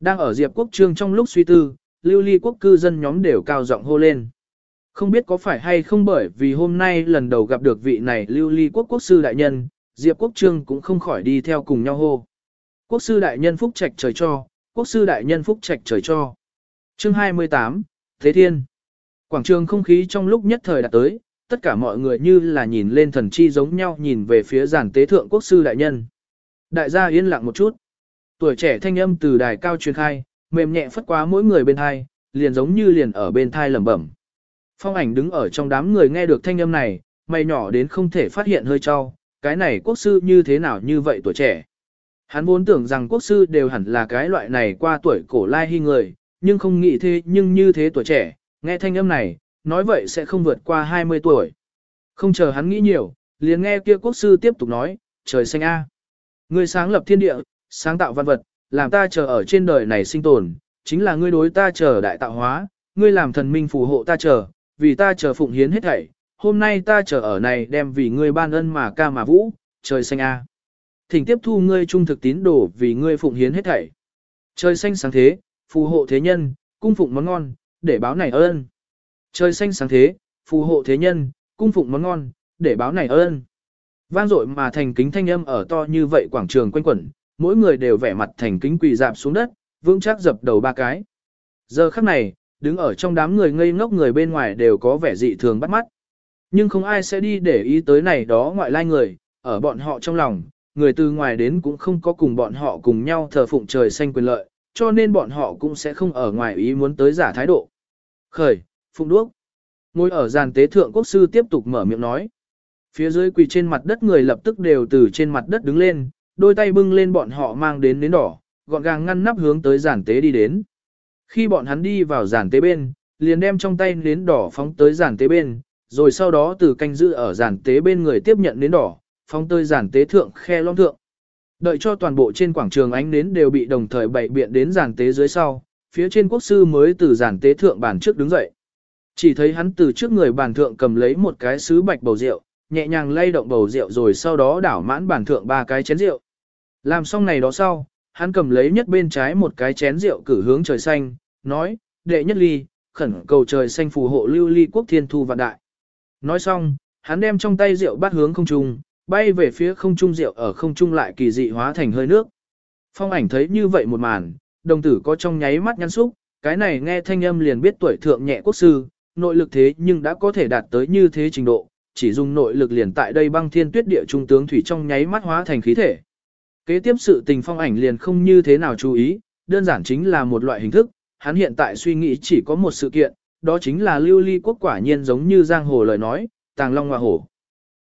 Đang ở Diệp Quốc Trương trong lúc suy tư, lưu ly quốc cư dân nhóm đều cao giọng hô lên. Không biết có phải hay không bởi vì hôm nay lần đầu gặp được vị này lưu ly quốc quốc sư đại nhân, Diệp Quốc Trương cũng không khỏi đi theo cùng nhau hô. Quốc sư đại nhân phúc trạch trời cho, quốc sư đại nhân phúc trạch trời cho. Chương 28, Thế Thiên. Quảng trường không khí trong lúc nhất thời đã tới, tất cả mọi người như là nhìn lên thần chi giống nhau nhìn về phía giàn tế thượng quốc sư đại nhân. Đại gia yên lặng một chút. Tuổi trẻ thanh âm từ đài cao truyền khai, mềm nhẹ phất qua mỗi người bên thai, liền giống như liền ở bên thai lẩm bẩm. Phong ảnh đứng ở trong đám người nghe được thanh âm này, mày nhỏ đến không thể phát hiện hơi cho, cái này quốc sư như thế nào như vậy tuổi trẻ. Hắn vốn tưởng rằng quốc sư đều hẳn là cái loại này qua tuổi cổ lai hy người, nhưng không nghĩ thế nhưng như thế tuổi trẻ, nghe thanh âm này, nói vậy sẽ không vượt qua 20 tuổi. Không chờ hắn nghĩ nhiều, liền nghe kia quốc sư tiếp tục nói, trời xanh a, Ngươi sáng lập thiên địa, sáng tạo văn vật, làm ta chờ ở trên đời này sinh tồn, chính là ngươi đối ta chờ đại tạo hóa, ngươi làm thần minh phù hộ ta chờ, vì ta chờ phụng hiến hết thảy, hôm nay ta chờ ở này đem vì ngươi ban ân mà ca mà vũ, trời xanh a. Thỉnh tiếp thu ngươi trung thực tín đồ vì ngươi phụng hiến hết thảy. Trời xanh sáng thế, phù hộ thế nhân, cung phụng món ngon, để báo này ơn. Trời xanh sáng thế, phù hộ thế nhân, cung phụng món ngon, để báo này ơn. Vang dội mà thành kính thanh âm ở to như vậy quảng trường quanh quẩn, mỗi người đều vẻ mặt thành kính quỳ dạp xuống đất, vững chắc dập đầu ba cái. Giờ khắc này, đứng ở trong đám người ngây ngốc người bên ngoài đều có vẻ dị thường bắt mắt. Nhưng không ai sẽ đi để ý tới này đó ngoại lai người, ở bọn họ trong lòng, người từ ngoài đến cũng không có cùng bọn họ cùng nhau thờ phụng trời xanh quyền lợi, cho nên bọn họ cũng sẽ không ở ngoài ý muốn tới giả thái độ. Khởi, phụng đuốc. Ngồi ở giàn tế thượng quốc sư tiếp tục mở miệng nói. Phía dưới quỳ trên mặt đất người lập tức đều từ trên mặt đất đứng lên, đôi tay bưng lên bọn họ mang đến nến đỏ, gọn gàng ngăn nắp hướng tới giàn tế đi đến. Khi bọn hắn đi vào giàn tế bên, liền đem trong tay nến đỏ phóng tới giàn tế bên, rồi sau đó từ canh giữ ở giàn tế bên người tiếp nhận nến đỏ, phóng tới giàn tế thượng khe long thượng. Đợi cho toàn bộ trên quảng trường ánh nến đều bị đồng thời bày biện đến giàn tế dưới sau, phía trên quốc sư mới từ giàn tế thượng bàn trước đứng dậy. Chỉ thấy hắn từ trước người bàn thượng cầm lấy một cái sứ bạch bầu rượu, nhẹ nhàng lay động bầu rượu rồi sau đó đảo mãn bàn thượng ba cái chén rượu. Làm xong này đó sau, hắn cầm lấy nhất bên trái một cái chén rượu cử hướng trời xanh, nói, đệ nhất ly, khẩn cầu trời xanh phù hộ lưu ly quốc thiên thu vạn đại. Nói xong, hắn đem trong tay rượu bắt hướng không trung, bay về phía không trung rượu ở không trung lại kỳ dị hóa thành hơi nước. Phong ảnh thấy như vậy một màn, đồng tử có trong nháy mắt nhăn xúc, cái này nghe thanh âm liền biết tuổi thượng nhẹ quốc sư, nội lực thế nhưng đã có thể đạt tới như thế trình độ, chỉ dùng nội lực liền tại đây băng thiên tuyết địa trung tướng thủy trong nháy mắt hóa thành khí thể. Kế tiếp sự tình phong ảnh liền không như thế nào chú ý, đơn giản chính là một loại hình thức, hắn hiện tại suy nghĩ chỉ có một sự kiện, đó chính là lưu ly quốc quả nhiên giống như giang hồ lời nói, tàng long hoa hổ.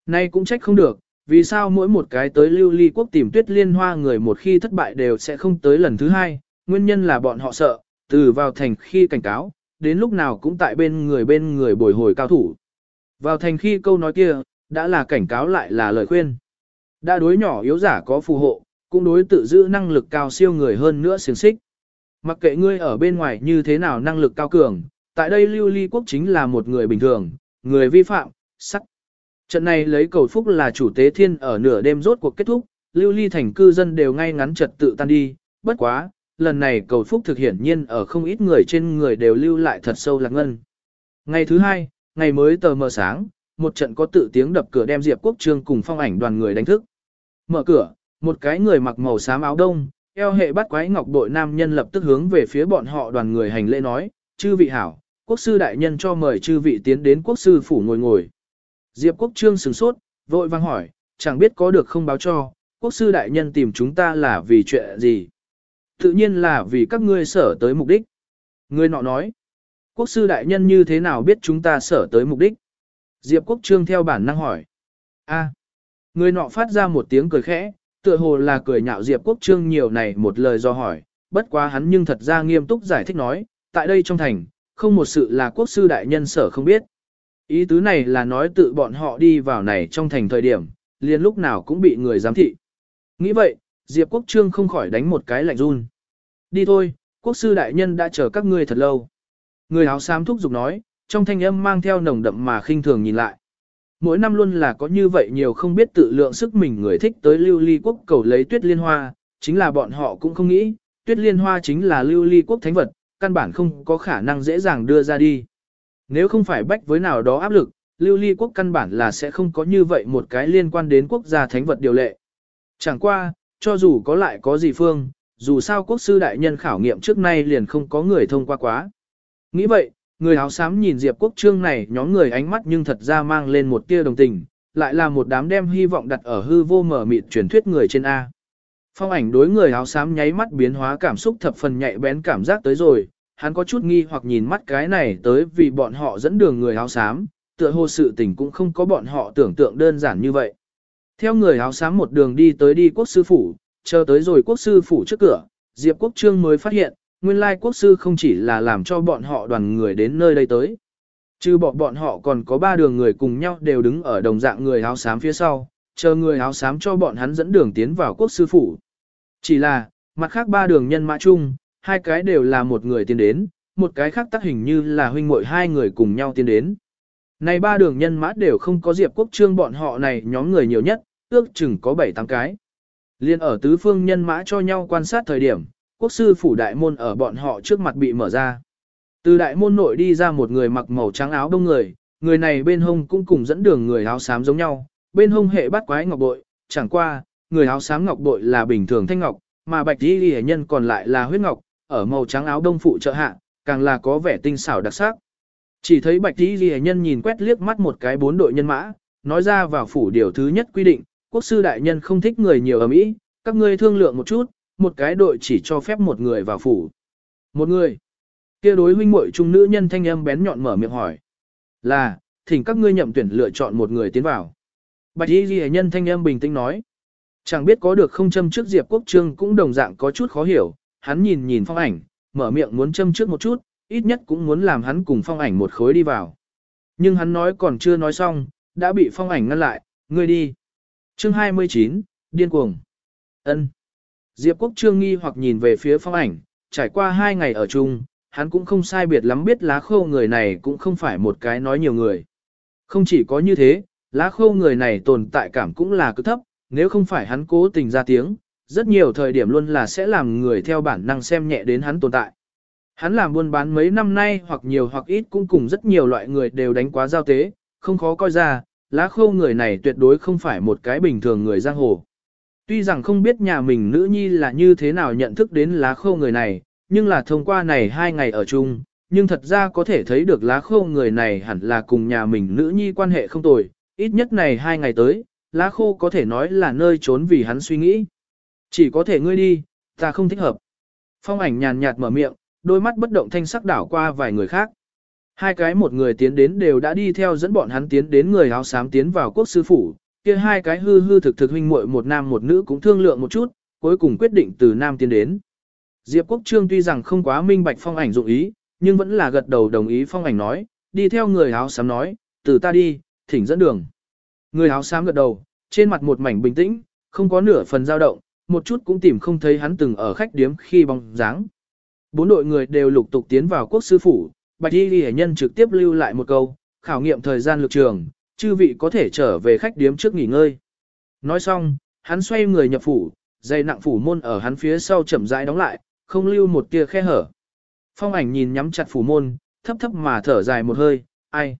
Nay cũng trách không được, vì sao mỗi một cái tới lưu ly quốc tìm tuyết liên hoa người một khi thất bại đều sẽ không tới lần thứ hai, nguyên nhân là bọn họ sợ, từ vào thành khi cảnh cáo, đến lúc nào cũng tại bên người bên người bồi hồi cao thủ. Vào thành khi câu nói kia, đã là cảnh cáo lại là lời khuyên. Đã đối nhỏ yếu giả có phù hộ, cũng đối tự giữ năng lực cao siêu người hơn nữa xiềng xích. Mặc kệ ngươi ở bên ngoài như thế nào năng lực cao cường, tại đây lưu ly quốc chính là một người bình thường, người vi phạm, sắc. Trận này lấy cầu phúc là chủ tế thiên ở nửa đêm rốt cuộc kết thúc, lưu ly thành cư dân đều ngay ngắn trật tự tan đi, bất quá, lần này cầu phúc thực hiển nhiên ở không ít người trên người đều lưu lại thật sâu lạc ngân. Ngày thứ hai, ngày mới tờ mờ sáng, một trận có tự tiếng đập cửa đem Diệp Quốc Trương cùng phong ảnh đoàn người đánh thức. Mở cửa, một cái người mặc màu xám áo đông, eo hệ bắt quái ngọc bội nam nhân lập tức hướng về phía bọn họ đoàn người hành lễ nói, chư vị hảo, quốc sư đại nhân cho mời chư vị tiến đến quốc sư phủ ngồi ngồi. Diệp Quốc Trương sửng sốt, vội vang hỏi, chẳng biết có được không báo cho, quốc sư đại nhân tìm chúng ta là vì chuyện gì. Tự nhiên là vì các ngươi sở tới mục đích. Người nọ nói, quốc sư đại nhân như thế nào biết chúng ta sở tới mục đích? Diệp Quốc Trương theo bản năng hỏi. A. người nọ phát ra một tiếng cười khẽ, tựa hồ là cười nhạo Diệp Quốc Trương nhiều này một lời do hỏi, bất quá hắn nhưng thật ra nghiêm túc giải thích nói, tại đây trong thành, không một sự là quốc sư đại nhân sở không biết. Ý tứ này là nói tự bọn họ đi vào này trong thành thời điểm, liền lúc nào cũng bị người giám thị. Nghĩ vậy, Diệp Quốc Trương không khỏi đánh một cái lạnh run. Đi thôi, quốc sư đại nhân đã chờ các ngươi thật lâu. Người áo xám thúc giục nói, trong thanh âm mang theo nồng đậm mà khinh thường nhìn lại. Mỗi năm luôn là có như vậy nhiều không biết tự lượng sức mình người thích tới lưu ly quốc cầu lấy tuyết liên hoa, chính là bọn họ cũng không nghĩ, tuyết liên hoa chính là lưu ly quốc thánh vật, căn bản không có khả năng dễ dàng đưa ra đi. Nếu không phải bách với nào đó áp lực, lưu ly quốc căn bản là sẽ không có như vậy một cái liên quan đến quốc gia thánh vật điều lệ. Chẳng qua, cho dù có lại có gì phương, dù sao quốc sư đại nhân khảo nghiệm trước nay liền không có người thông qua quá. Nghĩ vậy, người áo xám nhìn Diệp Quốc Trương này nhóm người ánh mắt nhưng thật ra mang lên một tia đồng tình, lại là một đám đem hy vọng đặt ở hư vô mở mịt truyền thuyết người trên A. Phong ảnh đối người áo xám nháy mắt biến hóa cảm xúc thập phần nhạy bén cảm giác tới rồi, hắn có chút nghi hoặc nhìn mắt cái này tới vì bọn họ dẫn đường người áo xám, tựa hồ sự tình cũng không có bọn họ tưởng tượng đơn giản như vậy. Theo người áo xám một đường đi tới đi quốc sư phủ, chờ tới rồi quốc sư phủ trước cửa, Diệp Quốc Trương mới phát hiện, nguyên lai quốc sư không chỉ là làm cho bọn họ đoàn người đến nơi đây tới. Chứ bọn bọn họ còn có ba đường người cùng nhau đều đứng ở đồng dạng người áo xám phía sau, chờ người áo xám cho bọn hắn dẫn đường tiến vào quốc sư phủ. Chỉ là, mặt khác ba đường nhân mã chung, hai cái đều là một người tiến đến, một cái khác tác hình như là huynh muội hai người cùng nhau tiến đến. Này ba đường nhân mã đều không có Diệp Quốc Trương bọn họ này nhóm người nhiều nhất, ước chừng có 7-8 cái. Liên ở tứ phương nhân mã cho nhau quan sát thời điểm, quốc sư phủ đại môn ở bọn họ trước mặt bị mở ra. Từ đại môn nội đi ra một người mặc màu trắng áo đông người, người này bên hông cũng cùng dẫn đường người áo xám giống nhau, bên hông hệ bắt quái ngọc bội, chẳng qua, người áo xám ngọc bội là bình thường thanh ngọc, mà bạch y ghi nhân còn lại là huyết ngọc, ở màu trắng áo đông phụ trợ hạ, càng là có vẻ tinh xảo đặc sắc. Chỉ thấy bạch y ghi nhân nhìn quét liếc mắt một cái bốn đội nhân mã, nói ra vào phủ điều thứ nhất quy định, quốc sư đại nhân không thích người nhiều ở mỹ, các ngươi thương lượng một chút, một cái đội chỉ cho phép một người vào phủ. Một người. Kia đối huynh muội trung nữ nhân thanh âm bén nhọn mở miệng hỏi. Là, thỉnh các ngươi nhậm tuyển lựa chọn một người tiến vào. Bạch y ghi nhân thanh âm bình tĩnh nói. Chẳng biết có được không châm trước Diệp Quốc Trương cũng đồng dạng có chút khó hiểu, hắn nhìn nhìn phong ảnh, mở miệng muốn châm trước một chút, ít nhất cũng muốn làm hắn cùng phong ảnh một khối đi vào. Nhưng hắn nói còn chưa nói xong, đã bị phong ảnh ngăn lại, ngươi đi. Chương 29, điên cuồng. Ân. Diệp Quốc Trương nghi hoặc nhìn về phía phong ảnh, trải qua hai ngày ở chung, hắn cũng không sai biệt lắm biết lá khô người này cũng không phải một cái nói nhiều người. Không chỉ có như thế, lá khô người này tồn tại cảm cũng là cực thấp, nếu không phải hắn cố tình ra tiếng, rất nhiều thời điểm luôn là sẽ làm người theo bản năng xem nhẹ đến hắn tồn tại. Hắn làm buôn bán mấy năm nay hoặc nhiều hoặc ít cũng cùng rất nhiều loại người đều đánh quá giao tế, không khó coi ra, lá khô người này tuyệt đối không phải một cái bình thường người giang hồ. Tuy rằng không biết nhà mình nữ nhi là như thế nào nhận thức đến lá khô người này, nhưng là thông qua này hai ngày ở chung, nhưng thật ra có thể thấy được lá khô người này hẳn là cùng nhà mình nữ nhi quan hệ không tồi, ít nhất này hai ngày tới, lá khô có thể nói là nơi trốn vì hắn suy nghĩ. Chỉ có thể ngươi đi, ta không thích hợp. Phong ảnh nhàn nhạt mở miệng, đôi mắt bất động thanh sắc đảo qua vài người khác. Hai cái một người tiến đến đều đã đi theo dẫn bọn hắn tiến đến người áo xám tiến vào quốc sư phủ, kia hai cái hư hư thực thực huynh muội một nam một nữ cũng thương lượng một chút, cuối cùng quyết định từ nam tiến đến. Diệp Quốc Trương tuy rằng không quá minh bạch phong ảnh dụng ý, nhưng vẫn là gật đầu đồng ý phong ảnh nói, đi theo người áo xám nói, từ ta đi, thỉnh dẫn đường. Người áo xám gật đầu, trên mặt một mảnh bình tĩnh, không có nửa phần dao động, một chút cũng tìm không thấy hắn từng ở khách điếm khi bóng dáng. Bốn đội người đều lục tục tiến vào quốc sư phủ, Bạch Y Ghi nhân trực tiếp lưu lại một câu, khảo nghiệm thời gian lực trường, chư vị có thể trở về khách điếm trước nghỉ ngơi. Nói xong, hắn xoay người nhập phủ, dây nặng phủ môn ở hắn phía sau chậm rãi đóng lại, không lưu một tia khe hở. Phong ảnh nhìn nhắm chặt phủ môn, thấp thấp mà thở dài một hơi, ai.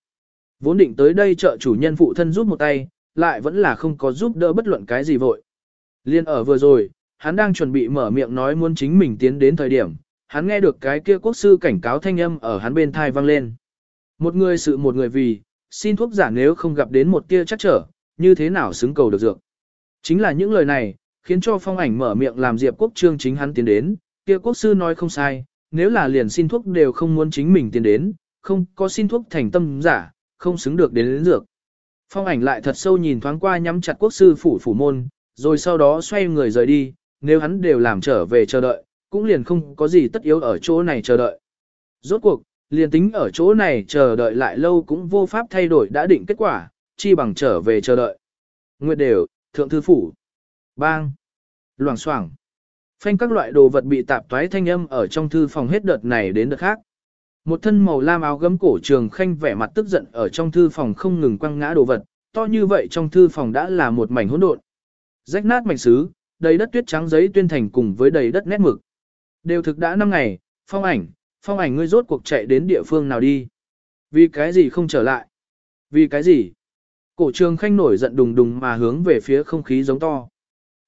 Vốn định tới đây trợ chủ nhân phụ thân giúp một tay, lại vẫn là không có giúp đỡ bất luận cái gì vội. Liên ở vừa rồi, hắn đang chuẩn bị mở miệng nói muốn chính mình tiến đến thời điểm, hắn nghe được cái kia quốc sư cảnh cáo thanh âm ở hắn bên thai vang lên. Một người sự một người vì, xin thuốc giả nếu không gặp đến một tia chắc trở, như thế nào xứng cầu được dược. Chính là những lời này, khiến cho phong ảnh mở miệng làm Diệp Quốc Trương chính hắn tiến đến, kia quốc sư nói không sai, nếu là liền xin thuốc đều không muốn chính mình tiến đến, không có xin thuốc thành tâm giả, không xứng được đến, đến dược. Phong ảnh lại thật sâu nhìn thoáng qua nhắm chặt quốc sư phủ phủ môn, rồi sau đó xoay người rời đi, nếu hắn đều làm trở về chờ đợi, cũng liền không có gì tất yếu ở chỗ này chờ đợi. Rốt cuộc, liền tính ở chỗ này chờ đợi lại lâu cũng vô pháp thay đổi đã định kết quả, chi bằng trở về chờ đợi. Nguyệt đều, thượng thư phủ, bang, loảng xoảng. Phanh các loại đồ vật bị tạp toái thanh âm ở trong thư phòng hết đợt này đến đợt khác. Một thân màu lam áo gấm cổ trường khanh vẻ mặt tức giận ở trong thư phòng không ngừng quăng ngã đồ vật, to như vậy trong thư phòng đã là một mảnh hỗn độn. Rách nát mảnh sứ, đầy đất tuyết trắng giấy tuyên thành cùng với đầy đất nét mực. Đều thực đã năm ngày, phong ảnh, phong ảnh ngươi rốt cuộc chạy đến địa phương nào đi. Vì cái gì không trở lại? Vì cái gì? Cổ trường khanh nổi giận đùng đùng mà hướng về phía không khí giống to.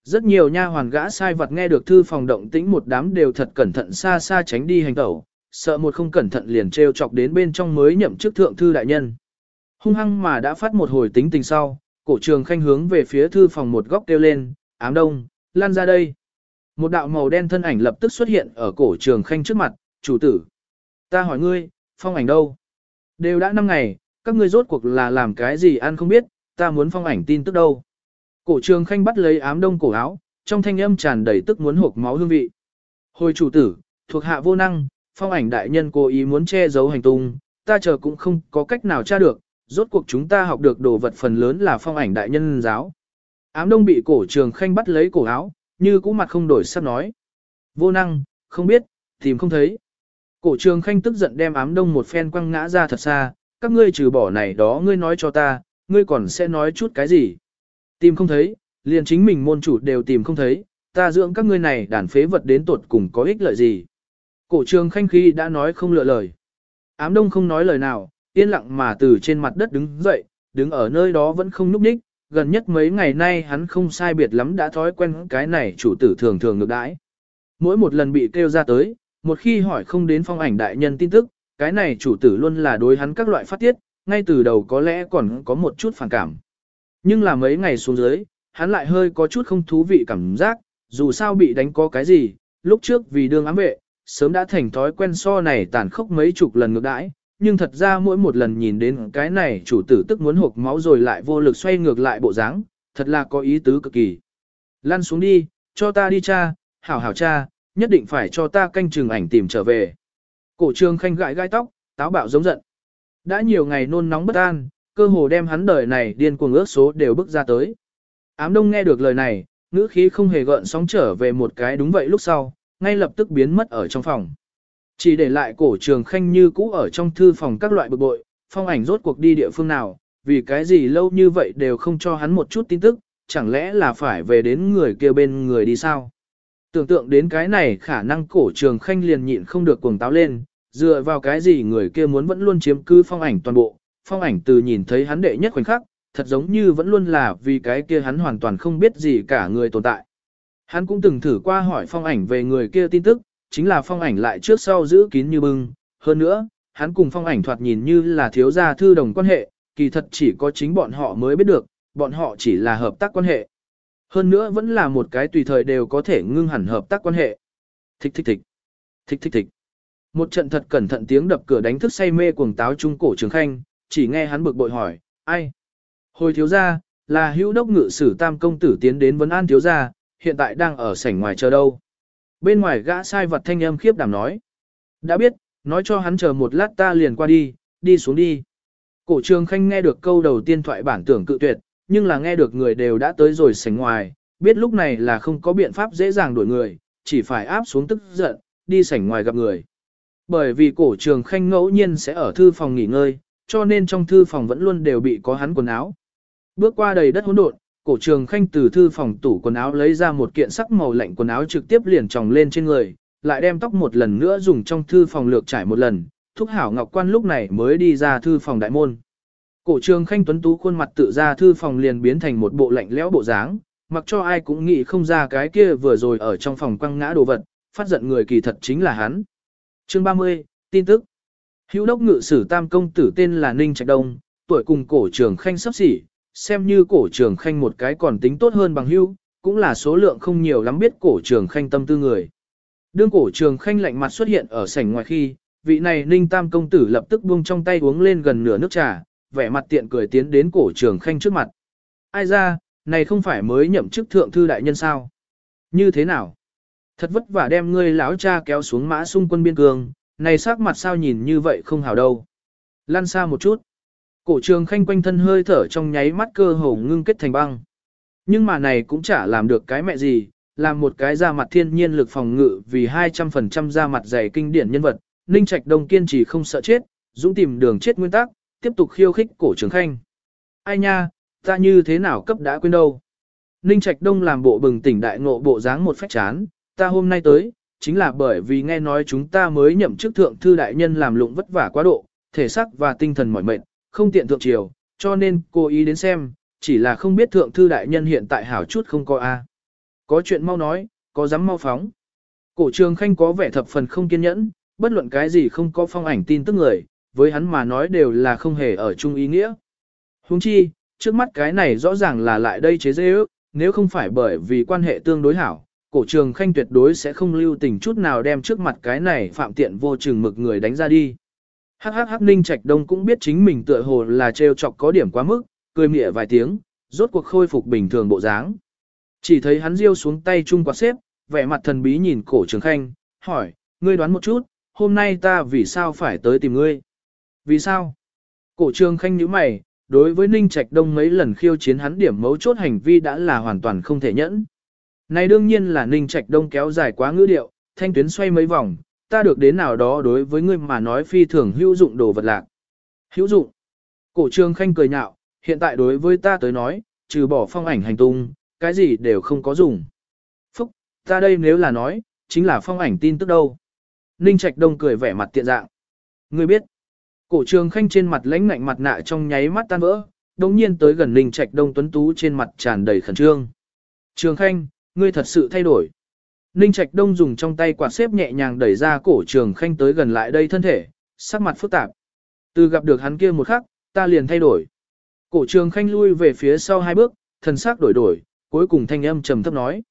Rất nhiều nha hoàn gã sai vật nghe được thư phòng động tĩnh một đám đều thật cẩn thận xa xa tránh đi hành tẩu, sợ một không cẩn thận liền treo chọc đến bên trong mới nhậm chức thượng thư đại nhân. Hung hăng mà đã phát một hồi tính tình sau, cổ trường khanh hướng về phía thư phòng một góc kêu lên, ám đông, lan ra đây. Một đạo màu đen thân ảnh lập tức xuất hiện ở cổ trường khanh trước mặt, chủ tử. Ta hỏi ngươi, phong ảnh đâu? Đều đã năm ngày, các ngươi rốt cuộc là làm cái gì ăn không biết, ta muốn phong ảnh tin tức đâu. Cổ trường khanh bắt lấy ám đông cổ áo, trong thanh âm tràn đầy tức muốn hộp máu hương vị. Hồi chủ tử, thuộc hạ vô năng, phong ảnh đại nhân cố ý muốn che giấu hành tung, ta chờ cũng không có cách nào tra được, rốt cuộc chúng ta học được đồ vật phần lớn là phong ảnh đại nhân giáo. Ám đông bị cổ trường khanh bắt lấy cổ áo, như cũ mặt không đổi sắc nói. Vô năng, không biết, tìm không thấy. Cổ trường khanh tức giận đem ám đông một phen quăng ngã ra thật xa, các ngươi trừ bỏ này đó ngươi nói cho ta, ngươi còn sẽ nói chút cái gì. Tìm không thấy, liền chính mình môn chủ đều tìm không thấy, ta dưỡng các ngươi này đàn phế vật đến tột cùng có ích lợi gì. Cổ trường khanh khi đã nói không lựa lời. Ám đông không nói lời nào, yên lặng mà từ trên mặt đất đứng dậy, đứng ở nơi đó vẫn không núp ních, gần nhất mấy ngày nay hắn không sai biệt lắm đã thói quen cái này chủ tử thường thường ngược đãi. Mỗi một lần bị kêu ra tới, một khi hỏi không đến phong ảnh đại nhân tin tức, cái này chủ tử luôn là đối hắn các loại phát tiết, ngay từ đầu có lẽ còn có một chút phản cảm. Nhưng là mấy ngày xuống dưới, hắn lại hơi có chút không thú vị cảm giác, dù sao bị đánh có cái gì, lúc trước vì đương ám vệ, sớm đã thành thói quen so này tàn khốc mấy chục lần ngược đãi, nhưng thật ra mỗi một lần nhìn đến cái này chủ tử tức muốn hộp máu rồi lại vô lực xoay ngược lại bộ dáng, thật là có ý tứ cực kỳ. Lăn xuống đi, cho ta đi cha, hảo hảo cha, nhất định phải cho ta canh chừng ảnh tìm trở về. Cổ trương khanh gãi gai tóc, táo bạo giống giận. Đã nhiều ngày nôn nóng bất an, cơ hồ đem hắn đời này điên cuồng ước số đều bước ra tới. Ám đông nghe được lời này, ngữ khí không hề gợn sóng trở về một cái đúng vậy lúc sau, ngay lập tức biến mất ở trong phòng. Chỉ để lại cổ trường khanh như cũ ở trong thư phòng các loại bực bội, phong ảnh rốt cuộc đi địa phương nào, vì cái gì lâu như vậy đều không cho hắn một chút tin tức, chẳng lẽ là phải về đến người kia bên người đi sao? Tưởng tượng đến cái này khả năng cổ trường khanh liền nhịn không được cuồng táo lên, dựa vào cái gì người kia muốn vẫn luôn chiếm cứ phong ảnh toàn bộ, phong ảnh từ nhìn thấy hắn đệ nhất khoảnh khắc, thật giống như vẫn luôn là vì cái kia hắn hoàn toàn không biết gì cả người tồn tại. Hắn cũng từng thử qua hỏi phong ảnh về người kia tin tức, chính là phong ảnh lại trước sau giữ kín như bưng. Hơn nữa, hắn cùng phong ảnh thoạt nhìn như là thiếu gia thư đồng quan hệ, kỳ thật chỉ có chính bọn họ mới biết được, bọn họ chỉ là hợp tác quan hệ. Hơn nữa vẫn là một cái tùy thời đều có thể ngưng hẳn hợp tác quan hệ. Thích thích thích. Thích thích thích. Một trận thật cẩn thận tiếng đập cửa đánh thức say mê cuồng táo trung cổ trường khanh, chỉ nghe hắn bực bội hỏi, ai? Hồi thiếu gia, là hữu đốc ngự sử tam công tử tiến đến vấn an thiếu gia, hiện tại đang ở sảnh ngoài chờ đâu. Bên ngoài gã sai vật thanh âm khiếp đảm nói. Đã biết, nói cho hắn chờ một lát ta liền qua đi, đi xuống đi. Cổ trường khanh nghe được câu đầu tiên thoại bản tưởng cự tuyệt, nhưng là nghe được người đều đã tới rồi sảnh ngoài, biết lúc này là không có biện pháp dễ dàng đuổi người, chỉ phải áp xuống tức giận, đi sảnh ngoài gặp người. Bởi vì cổ trường khanh ngẫu nhiên sẽ ở thư phòng nghỉ ngơi, cho nên trong thư phòng vẫn luôn đều bị có hắn quần áo. Bước qua đầy đất hỗn độn, cổ trường khanh từ thư phòng tủ quần áo lấy ra một kiện sắc màu lạnh quần áo trực tiếp liền tròng lên trên người, lại đem tóc một lần nữa dùng trong thư phòng lược trải một lần, thúc hảo ngọc quan lúc này mới đi ra thư phòng đại môn. Cổ trường khanh tuấn tú khuôn mặt tự ra thư phòng liền biến thành một bộ lạnh lẽo bộ dáng, mặc cho ai cũng nghĩ không ra cái kia vừa rồi ở trong phòng quăng ngã đồ vật, phát giận người kỳ thật chính là hắn. Chương 30, tin tức. Hữu đốc ngự sử tam công tử tên là Ninh Trạch Đông, tuổi cùng cổ trường khanh sắp xỉ, xem như cổ trường khanh một cái còn tính tốt hơn bằng hữu, cũng là số lượng không nhiều lắm biết cổ trường khanh tâm tư người. Đương cổ trường khanh lạnh mặt xuất hiện ở sảnh ngoài khi, vị này Ninh Tam công tử lập tức buông trong tay uống lên gần nửa nước trà, vẻ mặt tiện cười tiến đến cổ trường khanh trước mặt. Ai ra, này không phải mới nhậm chức thượng thư đại nhân sao? Như thế nào? Thật vất vả đem ngươi lão cha kéo xuống mã xung quân biên cương, này sắc mặt sao nhìn như vậy không hảo đâu. Lăn xa một chút. Cổ trường khanh quanh thân hơi thở trong nháy mắt cơ hồ ngưng kết thành băng. Nhưng mà này cũng chả làm được cái mẹ gì, làm một cái da mặt thiên nhiên lực phòng ngự vì 200% da mặt dày kinh điển nhân vật, Ninh Trạch Đông kiên trì không sợ chết, dũng tìm đường chết nguyên tắc, tiếp tục khiêu khích cổ trường khanh. Ai nha, ta như thế nào cấp đã quên đâu. Ninh Trạch Đông làm bộ bừng tỉnh đại ngộ bộ dáng một phách chán, ta hôm nay tới, chính là bởi vì nghe nói chúng ta mới nhậm chức thượng thư đại nhân làm lụng vất vả quá độ, thể xác và tinh thần mỏi mệt, không tiện thượng triều, cho nên cô ý đến xem, chỉ là không biết thượng thư đại nhân hiện tại hảo chút không có a. Có chuyện mau nói, có dám mau phóng. Cổ trường khanh có vẻ thập phần không kiên nhẫn, bất luận cái gì không có phong ảnh tin tức người, với hắn mà nói đều là không hề ở chung ý nghĩa. Huống chi, trước mắt cái này rõ ràng là lại đây chế dễ ước, nếu không phải bởi vì quan hệ tương đối hảo, cổ trường khanh tuyệt đối sẽ không lưu tình chút nào đem trước mặt cái này phạm tiện vô chừng mực người đánh ra đi. Hắc hắc hắc ninh trạch đông cũng biết chính mình tựa hồ là trêu chọc có điểm quá mức, cười mỉa vài tiếng, rốt cuộc khôi phục bình thường bộ dáng. Chỉ thấy hắn riêu xuống tay chung quạt xếp, vẻ mặt thần bí nhìn cổ trường khanh, hỏi, ngươi đoán một chút, hôm nay ta vì sao phải tới tìm ngươi? Vì sao? Cổ trường khanh nhíu mày, đối với Ninh Trạch Đông mấy lần khiêu chiến hắn điểm mấu chốt hành vi đã là hoàn toàn không thể nhẫn. Này đương nhiên là Ninh Trạch Đông kéo dài quá ngữ điệu, thanh tuyến xoay mấy vòng, ta được đến nào đó đối với ngươi mà nói phi thường hữu dụng đồ vật lạc. Hữu dụng. Cổ trường khanh cười nhạo, hiện tại đối với ta tới nói, trừ bỏ phong ảnh hành tung, cái gì đều không có dùng. Phúc, ta đây nếu là nói, chính là phong ảnh tin tức đâu. Ninh Trạch Đông cười vẻ mặt tiện dạng. Ngươi biết, cổ trường khanh trên mặt lãnh ngạnh mặt nạ trong nháy mắt tan vỡ, đồng nhiên tới gần Ninh Trạch Đông tuấn tú trên mặt tràn đầy khẩn trương. Trường khanh, ngươi thật sự thay đổi. Ninh Trạch Đông dùng trong tay quạt xếp nhẹ nhàng đẩy ra cổ trường khanh tới gần lại đây thân thể, sắc mặt phức tạp. Từ gặp được hắn kia một khắc, ta liền thay đổi. Cổ trường khanh lui về phía sau hai bước, thần sắc đổi đổi, cuối cùng thanh âm trầm thấp nói.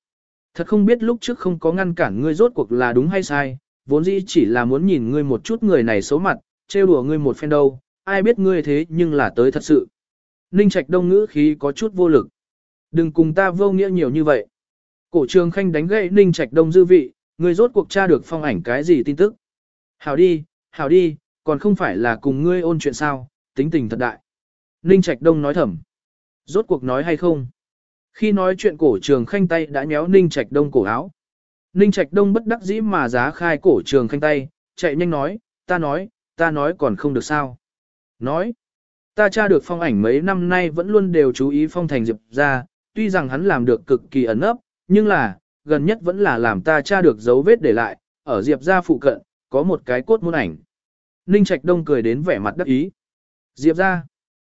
Thật không biết lúc trước không có ngăn cản ngươi rốt cuộc là đúng hay sai, vốn dĩ chỉ là muốn nhìn ngươi một chút người này xấu mặt, trêu đùa ngươi một phen đâu, ai biết ngươi thế nhưng là tới thật sự. Ninh Trạch Đông ngữ khí có chút vô lực. Đừng cùng ta vô nghĩa nhiều như vậy. Cổ trường khanh đánh gậy Ninh Trạch Đông dư vị, ngươi rốt cuộc tra được phong ảnh cái gì tin tức. Hảo đi, hảo đi, còn không phải là cùng ngươi ôn chuyện sao, tính tình thật đại. Ninh Trạch Đông nói thầm. Rốt cuộc nói hay không? Khi nói chuyện cổ trường khanh tay đã nhéo Ninh Trạch Đông cổ áo. Ninh Trạch Đông bất đắc dĩ mà giá khai cổ trường khanh tay, chạy nhanh nói, ta nói, ta nói còn không được sao. Nói, ta tra được phong ảnh mấy năm nay vẫn luôn đều chú ý phong thành diệp ra, tuy rằng hắn làm được cực kỳ ẩn ấp, nhưng là, gần nhất vẫn là làm ta tra được dấu vết để lại, ở diệp ra phụ cận, có một cái cốt muôn ảnh. Ninh Trạch Đông cười đến vẻ mặt đắc ý. Diệp ra,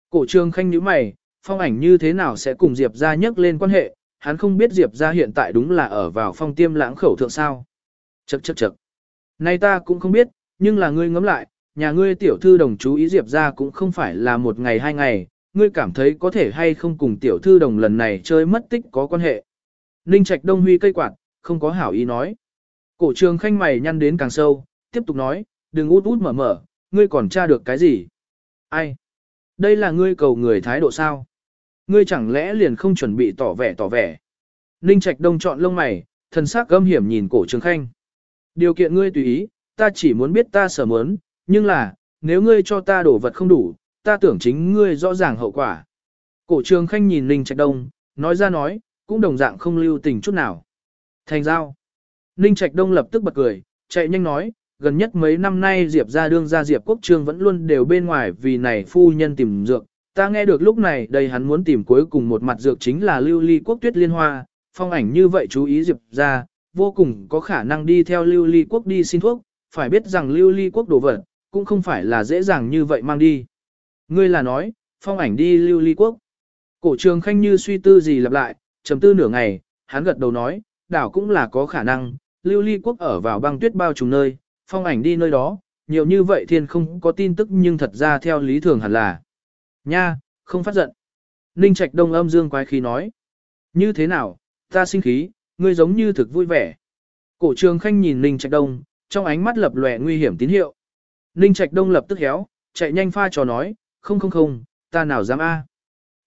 cổ trường khanh nhíu mày, phong ảnh như thế nào sẽ cùng Diệp ra nhắc lên quan hệ, hắn không biết Diệp ra hiện tại đúng là ở vào phong tiêm lãng khẩu thượng sao. Chậc chậc chậc. Nay ta cũng không biết, nhưng là ngươi ngẫm lại, nhà ngươi tiểu thư đồng chú ý Diệp ra cũng không phải là một ngày hai ngày, ngươi cảm thấy có thể hay không cùng tiểu thư đồng lần này chơi mất tích có quan hệ. Ninh Trạch Đông Huy cây quạt, không có hảo ý nói. Cổ trường khanh mày nhăn đến càng sâu, tiếp tục nói, đừng út út mở mở, ngươi còn tra được cái gì? Ai? Đây là ngươi cầu người thái độ sao? Ngươi chẳng lẽ liền không chuẩn bị tỏ vẻ tỏ vẻ? Ninh Trạch Đông chọn lông mày, thần sắc gâm hiểm nhìn cổ trường khanh. Điều kiện ngươi tùy ý, ta chỉ muốn biết ta sở muốn, nhưng là, nếu ngươi cho ta đổ vật không đủ, ta tưởng chính ngươi rõ ràng hậu quả. Cổ trường khanh nhìn Ninh Trạch Đông, nói ra nói, cũng đồng dạng không lưu tình chút nào. Thành giao. Ninh Trạch Đông lập tức bật cười, chạy nhanh nói, gần nhất mấy năm nay Diệp ra đương ra Diệp Quốc Trương vẫn luôn đều bên ngoài vì này phu nhân tìm dược. Ta nghe được lúc này đây hắn muốn tìm cuối cùng một mặt dược chính là lưu ly quốc tuyết liên hoa, phong ảnh như vậy chú ý Diệp ra, vô cùng có khả năng đi theo lưu ly quốc đi xin thuốc, phải biết rằng lưu ly quốc đồ vật, cũng không phải là dễ dàng như vậy mang đi. Ngươi là nói, phong ảnh đi lưu ly quốc. Cổ trường khanh như suy tư gì lặp lại, trầm tư nửa ngày, hắn gật đầu nói, đảo cũng là có khả năng, lưu ly quốc ở vào băng tuyết bao trùm nơi, phong ảnh đi nơi đó, nhiều như vậy thiên không có tin tức nhưng thật ra theo lý thường hẳn là. Nha, không phát giận. Ninh Trạch Đông âm dương quái khí nói. Như thế nào, ta sinh khí, ngươi giống như thực vui vẻ. Cổ trường khanh nhìn Ninh Trạch Đông, trong ánh mắt lập lòe nguy hiểm tín hiệu. Ninh Trạch Đông lập tức héo, chạy nhanh pha trò nói, không không không, ta nào dám a.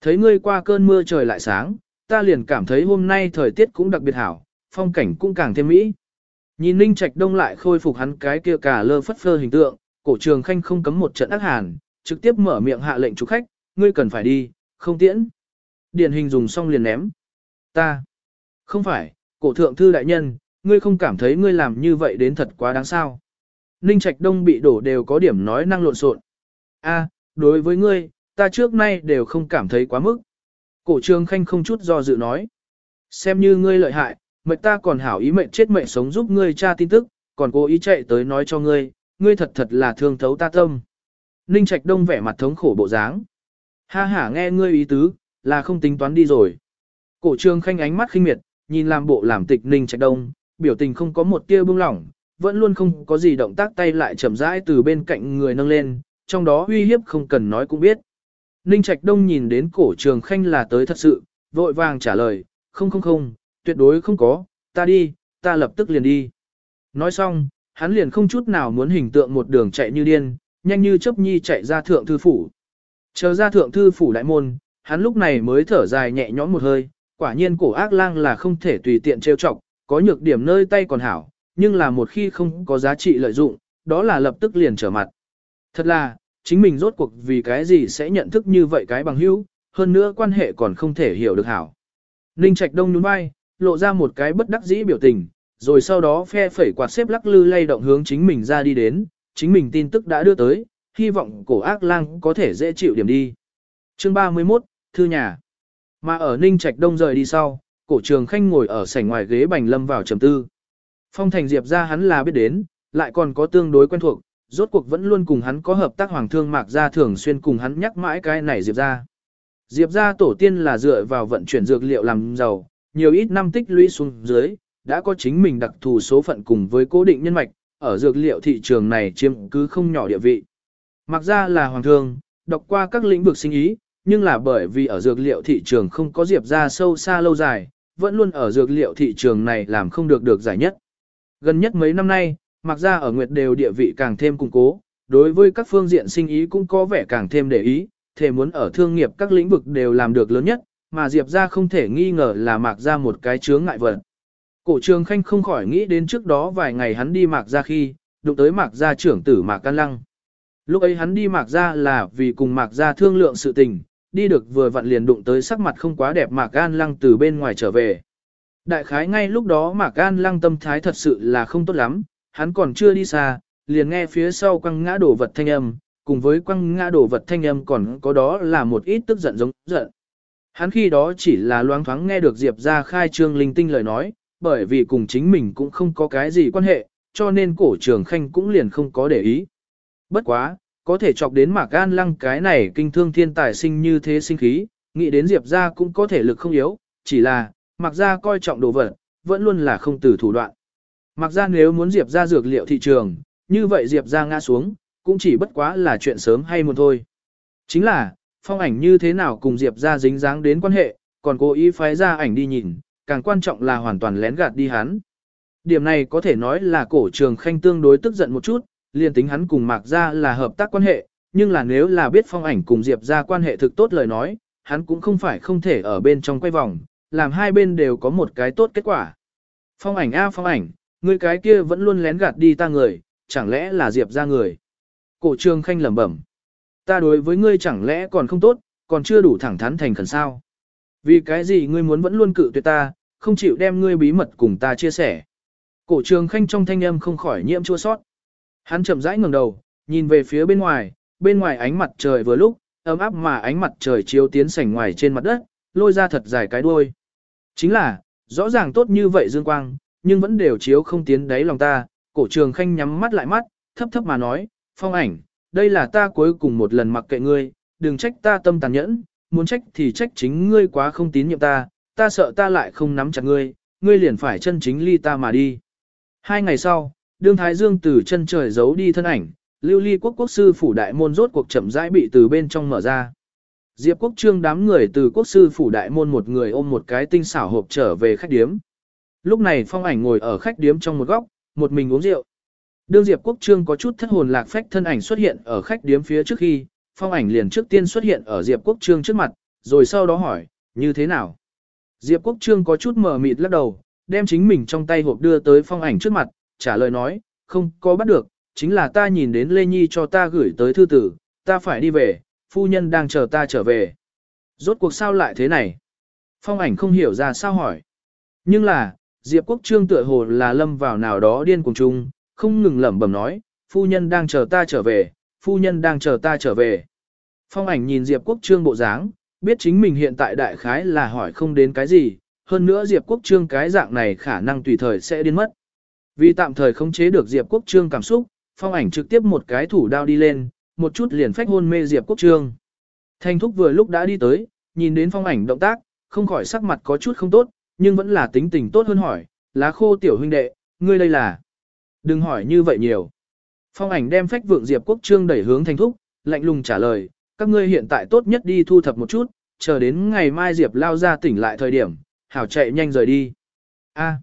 Thấy ngươi qua cơn mưa trời lại sáng, ta liền cảm thấy hôm nay thời tiết cũng đặc biệt hảo, phong cảnh cũng càng thêm mỹ. Nhìn Ninh Trạch Đông lại khôi phục hắn cái kia cả lơ phất phơ hình tượng, cổ trường khanh không cấm một trận ác hàn, trực tiếp mở miệng hạ lệnh chủ khách, ngươi cần phải đi, không tiễn. Điển hình dùng xong liền ném. Ta. Không phải, cổ thượng thư đại nhân, ngươi không cảm thấy ngươi làm như vậy đến thật quá đáng sao. Ninh Trạch Đông bị đổ đều có điểm nói năng lộn xộn. A, đối với ngươi, ta trước nay đều không cảm thấy quá mức. Cổ trường khanh không chút do dự nói. Xem như ngươi lợi hại, mệnh ta còn hảo ý mệnh chết mệnh sống giúp ngươi tra tin tức, còn cố ý chạy tới nói cho ngươi, ngươi thật thật là thương thấu ta tâm. Ninh Trạch Đông vẻ mặt thống khổ bộ dáng. Ha ha nghe ngươi ý tứ, là không tính toán đi rồi. Cổ trường khanh ánh mắt khinh miệt, nhìn làm bộ làm tịch Ninh Trạch Đông, biểu tình không có một tia bưng lỏng, vẫn luôn không có gì động tác tay lại chậm rãi từ bên cạnh người nâng lên, trong đó uy hiếp không cần nói cũng biết. Ninh Trạch Đông nhìn đến cổ trường khanh là tới thật sự, vội vàng trả lời, không không không, tuyệt đối không có, ta đi, ta lập tức liền đi. Nói xong, hắn liền không chút nào muốn hình tượng một đường chạy như điên, nhanh như chớp nhi chạy ra thượng thư phủ. Chờ ra thượng thư phủ đại môn, hắn lúc này mới thở dài nhẹ nhõm một hơi, quả nhiên cổ ác lang là không thể tùy tiện trêu chọc, có nhược điểm nơi tay còn hảo, nhưng là một khi không có giá trị lợi dụng, đó là lập tức liền trở mặt. Thật là, chính mình rốt cuộc vì cái gì sẽ nhận thức như vậy cái bằng hữu, hơn nữa quan hệ còn không thể hiểu được hảo. Ninh Trạch Đông nhún vai, lộ ra một cái bất đắc dĩ biểu tình, rồi sau đó phe phẩy quạt xếp lắc lư lay động hướng chính mình ra đi đến, chính mình tin tức đã đưa tới, hy vọng cổ ác lang có thể dễ chịu điểm đi. Chương 31, Thư nhà. Mà ở Ninh Trạch Đông rời đi sau, cổ trường khanh ngồi ở sảnh ngoài ghế bành lâm vào trầm tư. Phong Thành Diệp ra hắn là biết đến, lại còn có tương đối quen thuộc, rốt cuộc vẫn luôn cùng hắn có hợp tác hoàng thương mạc ra thường xuyên cùng hắn nhắc mãi cái này Diệp ra. Diệp ra tổ tiên là dựa vào vận chuyển dược liệu làm giàu, nhiều ít năm tích lũy xuống dưới, đã có chính mình đặc thù số phận cùng với cố định nhân mạch, ở dược liệu thị trường này chiếm cứ không nhỏ địa vị. Mặc ra là hoàng thương, đọc qua các lĩnh vực sinh ý, nhưng là bởi vì ở dược liệu thị trường không có diệp ra sâu xa lâu dài, vẫn luôn ở dược liệu thị trường này làm không được được giải nhất. Gần nhất mấy năm nay, mặc ra ở Nguyệt đều địa vị càng thêm củng cố, đối với các phương diện sinh ý cũng có vẻ càng thêm để ý, thể muốn ở thương nghiệp các lĩnh vực đều làm được lớn nhất, mà Diệp ra không thể nghi ngờ là mạc ra một cái chướng ngại vật. Cổ trường khanh không khỏi nghĩ đến trước đó vài ngày hắn đi mạc ra khi, đụng tới mạc gia trưởng tử mạc can lăng. Lúc ấy hắn đi mạc ra là vì cùng mạc ra thương lượng sự tình, đi được vừa vặn liền đụng tới sắc mặt không quá đẹp Mạc Can Lăng từ bên ngoài trở về. Đại khái ngay lúc đó Mạc Can Lăng tâm thái thật sự là không tốt lắm, hắn còn chưa đi xa, liền nghe phía sau quăng ngã đổ vật thanh âm, cùng với quăng ngã đổ vật thanh âm còn có đó là một ít tức giận giống giận. Hắn khi đó chỉ là loáng thoáng nghe được Diệp ra khai trương linh tinh lời nói, bởi vì cùng chính mình cũng không có cái gì quan hệ, cho nên cổ trường khanh cũng liền không có để ý. Bất quá, có thể chọc đến Mạc gan Lăng cái này kinh thương thiên tài sinh như thế sinh khí, nghĩ đến Diệp ra cũng có thể lực không yếu, chỉ là, mặc ra coi trọng đồ vật, vẫn luôn là không từ thủ đoạn. Mạc ra nếu muốn Diệp ra dược liệu thị trường, như vậy Diệp ra ngã xuống, cũng chỉ bất quá là chuyện sớm hay muộn thôi. Chính là, phong ảnh như thế nào cùng Diệp ra dính dáng đến quan hệ, còn cố ý phái ra ảnh đi nhìn, càng quan trọng là hoàn toàn lén gạt đi hắn. Điểm này có thể nói là cổ trường khanh tương đối tức giận một chút, liền tính hắn cùng Mạc Gia là hợp tác quan hệ, nhưng là nếu là biết phong ảnh cùng Diệp Gia quan hệ thực tốt lời nói, hắn cũng không phải không thể ở bên trong quay vòng, làm hai bên đều có một cái tốt kết quả. Phong ảnh a phong ảnh, người cái kia vẫn luôn lén gạt đi ta người, chẳng lẽ là Diệp Gia người. Cổ trường khanh lẩm bẩm. Ta đối với ngươi chẳng lẽ còn không tốt, còn chưa đủ thẳng thắn thành khẩn sao. Vì cái gì ngươi muốn vẫn luôn cự tuyệt ta, không chịu đem ngươi bí mật cùng ta chia sẻ. Cổ trường khanh trong thanh âm không khỏi nhiễm chua sót. Hắn chậm rãi ngẩng đầu, nhìn về phía bên ngoài, bên ngoài ánh mặt trời vừa lúc, ấm áp mà ánh mặt trời chiếu tiến sảnh ngoài trên mặt đất, lôi ra thật dài cái đuôi. Chính là, rõ ràng tốt như vậy dương quang, nhưng vẫn đều chiếu không tiến đáy lòng ta, cổ trường khanh nhắm mắt lại mắt, thấp thấp mà nói, phong ảnh, đây là ta cuối cùng một lần mặc kệ ngươi, đừng trách ta tâm tàn nhẫn, muốn trách thì trách chính ngươi quá không tín nhiệm ta, ta sợ ta lại không nắm chặt ngươi, ngươi liền phải chân chính ly ta mà đi. Hai ngày sau, đương Thái Dương từ chân trời giấu đi thân ảnh, lưu ly quốc quốc sư phủ đại môn rốt cuộc chậm rãi bị từ bên trong mở ra. Diệp quốc trương đám người từ quốc sư phủ đại môn một người ôm một cái tinh xảo hộp trở về khách điếm. Lúc này phong ảnh ngồi ở khách điếm trong một góc, một mình uống rượu. Đương Diệp quốc trương có chút thất hồn lạc phách thân ảnh xuất hiện ở khách điếm phía trước khi, phong ảnh liền trước tiên xuất hiện ở Diệp quốc trương trước mặt, rồi sau đó hỏi, như thế nào? Diệp quốc trương có chút mờ mịt lắc đầu, đem chính mình trong tay hộp đưa tới phong ảnh trước mặt, trả lời nói, không có bắt được, chính là ta nhìn đến Lê Nhi cho ta gửi tới thư tử, ta phải đi về, phu nhân đang chờ ta trở về. Rốt cuộc sao lại thế này? Phong ảnh không hiểu ra sao hỏi. Nhưng là, Diệp Quốc Trương tựa hồ là lâm vào nào đó điên cùng chung, không ngừng lẩm bẩm nói, phu nhân đang chờ ta trở về, phu nhân đang chờ ta trở về. Phong ảnh nhìn Diệp Quốc Trương bộ dáng, biết chính mình hiện tại đại khái là hỏi không đến cái gì, hơn nữa Diệp Quốc Trương cái dạng này khả năng tùy thời sẽ điên mất. Vì tạm thời không chế được Diệp Quốc Trương cảm xúc, phong ảnh trực tiếp một cái thủ đao đi lên, một chút liền phách hôn mê Diệp Quốc Trương. Thanh thúc vừa lúc đã đi tới, nhìn đến phong ảnh động tác, không khỏi sắc mặt có chút không tốt, nhưng vẫn là tính tình tốt hơn hỏi, lá khô tiểu huynh đệ, ngươi đây là. Đừng hỏi như vậy nhiều. Phong ảnh đem phách vượng Diệp Quốc Trương đẩy hướng thanh thúc, lạnh lùng trả lời, các ngươi hiện tại tốt nhất đi thu thập một chút, chờ đến ngày mai Diệp lao ra tỉnh lại thời điểm, hảo chạy nhanh rời đi. A.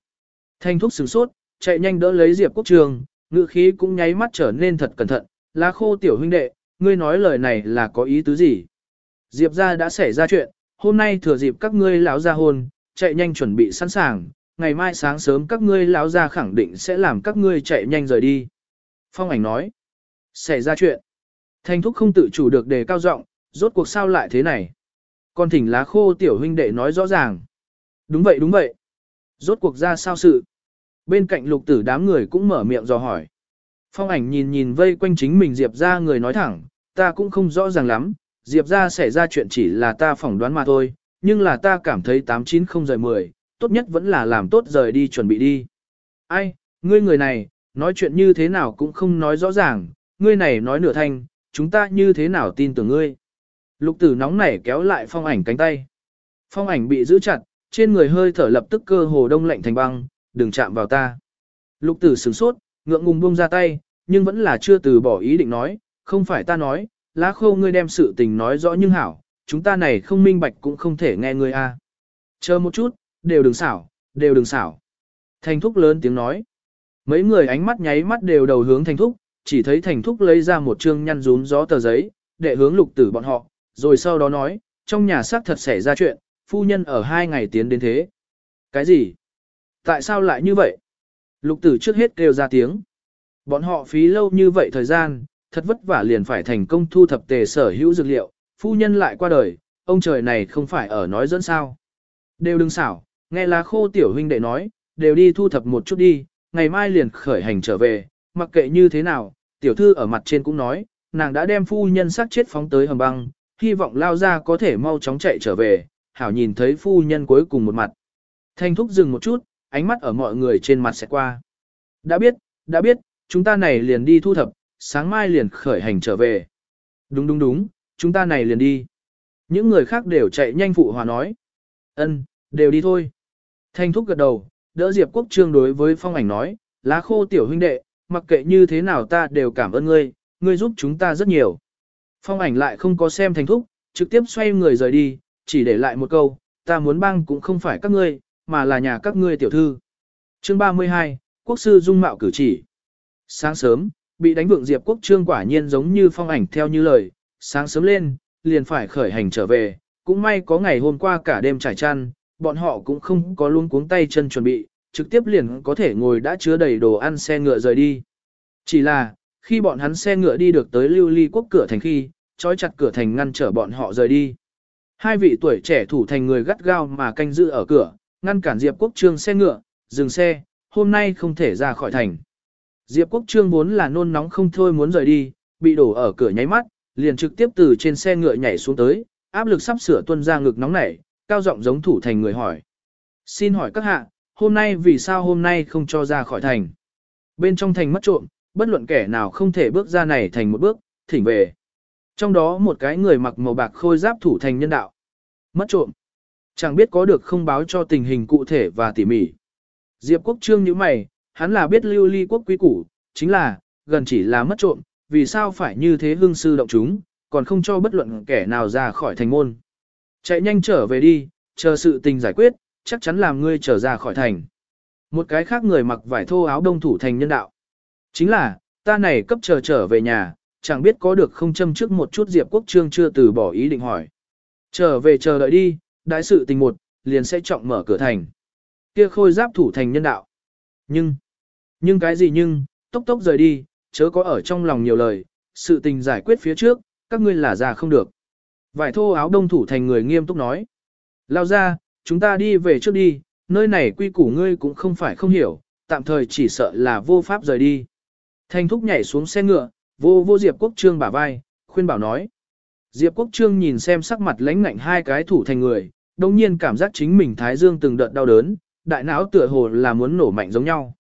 Thanh thúc sửng sốt, chạy nhanh đỡ lấy Diệp Quốc Trường, ngữ khí cũng nháy mắt trở nên thật cẩn thận, lá khô tiểu huynh đệ, ngươi nói lời này là có ý tứ gì? Diệp ra đã xảy ra chuyện, hôm nay thừa dịp các ngươi lão ra hôn, chạy nhanh chuẩn bị sẵn sàng, ngày mai sáng sớm các ngươi lão ra khẳng định sẽ làm các ngươi chạy nhanh rời đi. Phong ảnh nói, xảy ra chuyện. Thanh thúc không tự chủ được đề cao giọng, rốt cuộc sao lại thế này? Con thỉnh lá khô tiểu huynh đệ nói rõ ràng. Đúng vậy đúng vậy. Rốt cuộc ra sao sự? Bên cạnh lục tử đám người cũng mở miệng dò hỏi. Phong ảnh nhìn nhìn vây quanh chính mình Diệp ra người nói thẳng, ta cũng không rõ ràng lắm, Diệp ra xảy ra chuyện chỉ là ta phỏng đoán mà thôi, nhưng là ta cảm thấy 890 rời 10, tốt nhất vẫn là làm tốt rời đi chuẩn bị đi. Ai, ngươi người này, nói chuyện như thế nào cũng không nói rõ ràng, ngươi này nói nửa thanh, chúng ta như thế nào tin tưởng ngươi. Lục tử nóng nảy kéo lại phong ảnh cánh tay. Phong ảnh bị giữ chặt, trên người hơi thở lập tức cơ hồ đông lạnh thành băng, đừng chạm vào ta. Lục tử sửng sốt, ngượng ngùng buông ra tay, nhưng vẫn là chưa từ bỏ ý định nói, không phải ta nói, lá khô ngươi đem sự tình nói rõ nhưng hảo, chúng ta này không minh bạch cũng không thể nghe ngươi a. Chờ một chút, đều đừng xảo, đều đừng xảo. Thành thúc lớn tiếng nói. Mấy người ánh mắt nháy mắt đều đầu hướng thành thúc, chỉ thấy thành thúc lấy ra một chương nhăn rún gió tờ giấy, để hướng lục tử bọn họ, rồi sau đó nói, trong nhà xác thật xảy ra chuyện, phu nhân ở hai ngày tiến đến thế. Cái gì? Tại sao lại như vậy? Lục tử trước hết kêu ra tiếng. Bọn họ phí lâu như vậy thời gian, thật vất vả liền phải thành công thu thập tề sở hữu dược liệu, phu nhân lại qua đời, ông trời này không phải ở nói dẫn sao. Đều đừng xảo, nghe lá khô tiểu huynh đệ nói, đều đi thu thập một chút đi, ngày mai liền khởi hành trở về, mặc kệ như thế nào, tiểu thư ở mặt trên cũng nói, nàng đã đem phu nhân xác chết phóng tới hầm băng, hy vọng lao ra có thể mau chóng chạy trở về, hảo nhìn thấy phu nhân cuối cùng một mặt. Thanh thúc dừng một chút, ánh mắt ở mọi người trên mặt sẽ qua. Đã biết, đã biết, chúng ta này liền đi thu thập, sáng mai liền khởi hành trở về. Đúng đúng đúng, chúng ta này liền đi. Những người khác đều chạy nhanh phụ hòa nói. ân, đều đi thôi. Thanh thúc gật đầu, đỡ Diệp Quốc Trương đối với phong ảnh nói, lá khô tiểu huynh đệ, mặc kệ như thế nào ta đều cảm ơn ngươi, ngươi giúp chúng ta rất nhiều. Phong ảnh lại không có xem thanh thúc, trực tiếp xoay người rời đi, chỉ để lại một câu, ta muốn băng cũng không phải các ngươi, mà là nhà các ngươi tiểu thư. Chương 32, Quốc sư dung mạo cử chỉ. Sáng sớm, bị đánh vượng Diệp Quốc Trương quả nhiên giống như phong ảnh theo như lời, sáng sớm lên, liền phải khởi hành trở về, cũng may có ngày hôm qua cả đêm trải chăn, bọn họ cũng không có luôn cuống tay chân chuẩn bị, trực tiếp liền có thể ngồi đã chứa đầy đồ ăn xe ngựa rời đi. Chỉ là, khi bọn hắn xe ngựa đi được tới lưu ly quốc cửa thành khi, trói chặt cửa thành ngăn trở bọn họ rời đi. Hai vị tuổi trẻ thủ thành người gắt gao mà canh giữ ở cửa, ngăn cản Diệp Quốc Trương xe ngựa, dừng xe, hôm nay không thể ra khỏi thành. Diệp Quốc Trương vốn là nôn nóng không thôi muốn rời đi, bị đổ ở cửa nháy mắt, liền trực tiếp từ trên xe ngựa nhảy xuống tới, áp lực sắp sửa tuân ra ngực nóng nảy, cao giọng giống thủ thành người hỏi. Xin hỏi các hạ, hôm nay vì sao hôm nay không cho ra khỏi thành? Bên trong thành mất trộm, bất luận kẻ nào không thể bước ra này thành một bước, thỉnh về. Trong đó một cái người mặc màu bạc khôi giáp thủ thành nhân đạo. Mất trộm. Chẳng biết có được không báo cho tình hình cụ thể và tỉ mỉ. Diệp quốc trương như mày, hắn là biết lưu ly quốc quý củ, chính là, gần chỉ là mất trộm, vì sao phải như thế hương sư động chúng, còn không cho bất luận kẻ nào ra khỏi thành môn. Chạy nhanh trở về đi, chờ sự tình giải quyết, chắc chắn làm ngươi trở ra khỏi thành. Một cái khác người mặc vải thô áo đông thủ thành nhân đạo. Chính là, ta này cấp chờ trở về nhà, chẳng biết có được không châm trước một chút Diệp Quốc Trương chưa từ bỏ ý định hỏi. Trở về chờ đợi đi, đại sự tình một, liền sẽ trọng mở cửa thành. Kia khôi giáp thủ thành nhân đạo. Nhưng, nhưng cái gì nhưng, tốc tốc rời đi, chớ có ở trong lòng nhiều lời, sự tình giải quyết phía trước, các ngươi là già không được. Vải thô áo đông thủ thành người nghiêm túc nói. Lao ra, chúng ta đi về trước đi, nơi này quy củ ngươi cũng không phải không hiểu, tạm thời chỉ sợ là vô pháp rời đi. Thanh thúc nhảy xuống xe ngựa, vô vô Diệp Quốc Trương bả vai, khuyên bảo nói. Diệp Quốc Trương nhìn xem sắc mặt lãnh ngạnh hai cái thủ thành người, đồng nhiên cảm giác chính mình thái dương từng đợt đau đớn, đại não tựa hồ là muốn nổ mạnh giống nhau.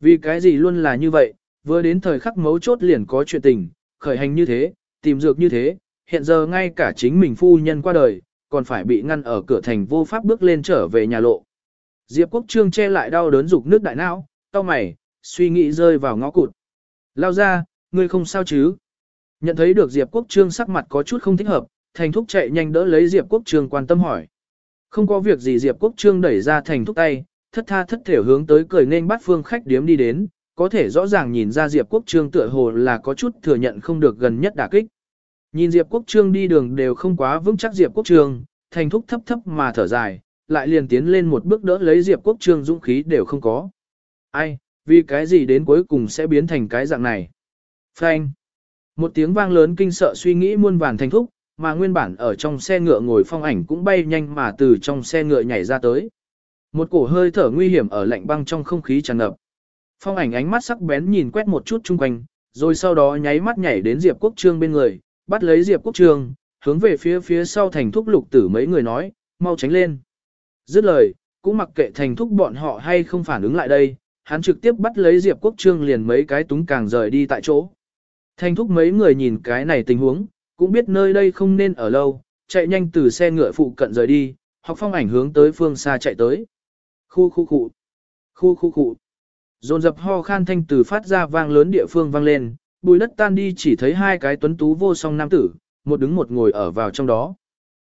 Vì cái gì luôn là như vậy, vừa đến thời khắc mấu chốt liền có chuyện tình, khởi hành như thế, tìm dược như thế, hiện giờ ngay cả chính mình phu nhân qua đời, còn phải bị ngăn ở cửa thành vô pháp bước lên trở về nhà lộ. Diệp Quốc Trương che lại đau đớn dục nước đại não, cau mày, suy nghĩ rơi vào ngõ cụt. Lao ra, ngươi không sao chứ? Nhận thấy được Diệp Quốc Trương sắc mặt có chút không thích hợp, Thành Thúc chạy nhanh đỡ lấy Diệp Quốc Trương quan tâm hỏi. Không có việc gì Diệp Quốc Trương đẩy ra Thành Thúc tay, thất tha thất thể hướng tới cười nên bắt phương khách điếm đi đến, có thể rõ ràng nhìn ra Diệp Quốc Trương tựa hồ là có chút thừa nhận không được gần nhất đả kích. Nhìn Diệp Quốc Trương đi đường đều không quá vững chắc Diệp Quốc Trương, Thành Thúc thấp thấp mà thở dài, lại liền tiến lên một bước đỡ lấy Diệp Quốc Trương dũng khí đều không có. Ai, vì cái gì đến cuối cùng sẽ biến thành cái dạng này? Phanh. Một tiếng vang lớn kinh sợ suy nghĩ muôn vàn thành thúc, mà nguyên bản ở trong xe ngựa ngồi phong ảnh cũng bay nhanh mà từ trong xe ngựa nhảy ra tới. Một cổ hơi thở nguy hiểm ở lạnh băng trong không khí tràn ngập. Phong ảnh ánh mắt sắc bén nhìn quét một chút chung quanh, rồi sau đó nháy mắt nhảy đến Diệp Quốc Trương bên người, bắt lấy Diệp Quốc Trương, hướng về phía phía sau thành thúc lục tử mấy người nói, mau tránh lên. Dứt lời, cũng mặc kệ thành thúc bọn họ hay không phản ứng lại đây, hắn trực tiếp bắt lấy Diệp Quốc Trương liền mấy cái túng càng rời đi tại chỗ. Thành thúc mấy người nhìn cái này tình huống, cũng biết nơi đây không nên ở lâu, chạy nhanh từ xe ngựa phụ cận rời đi, học phong ảnh hướng tới phương xa chạy tới. Khu khu khu, khu khu khu. Dồn dập ho khan thanh từ phát ra vang lớn địa phương vang lên, bùi đất tan đi chỉ thấy hai cái tuấn tú vô song nam tử, một đứng một ngồi ở vào trong đó.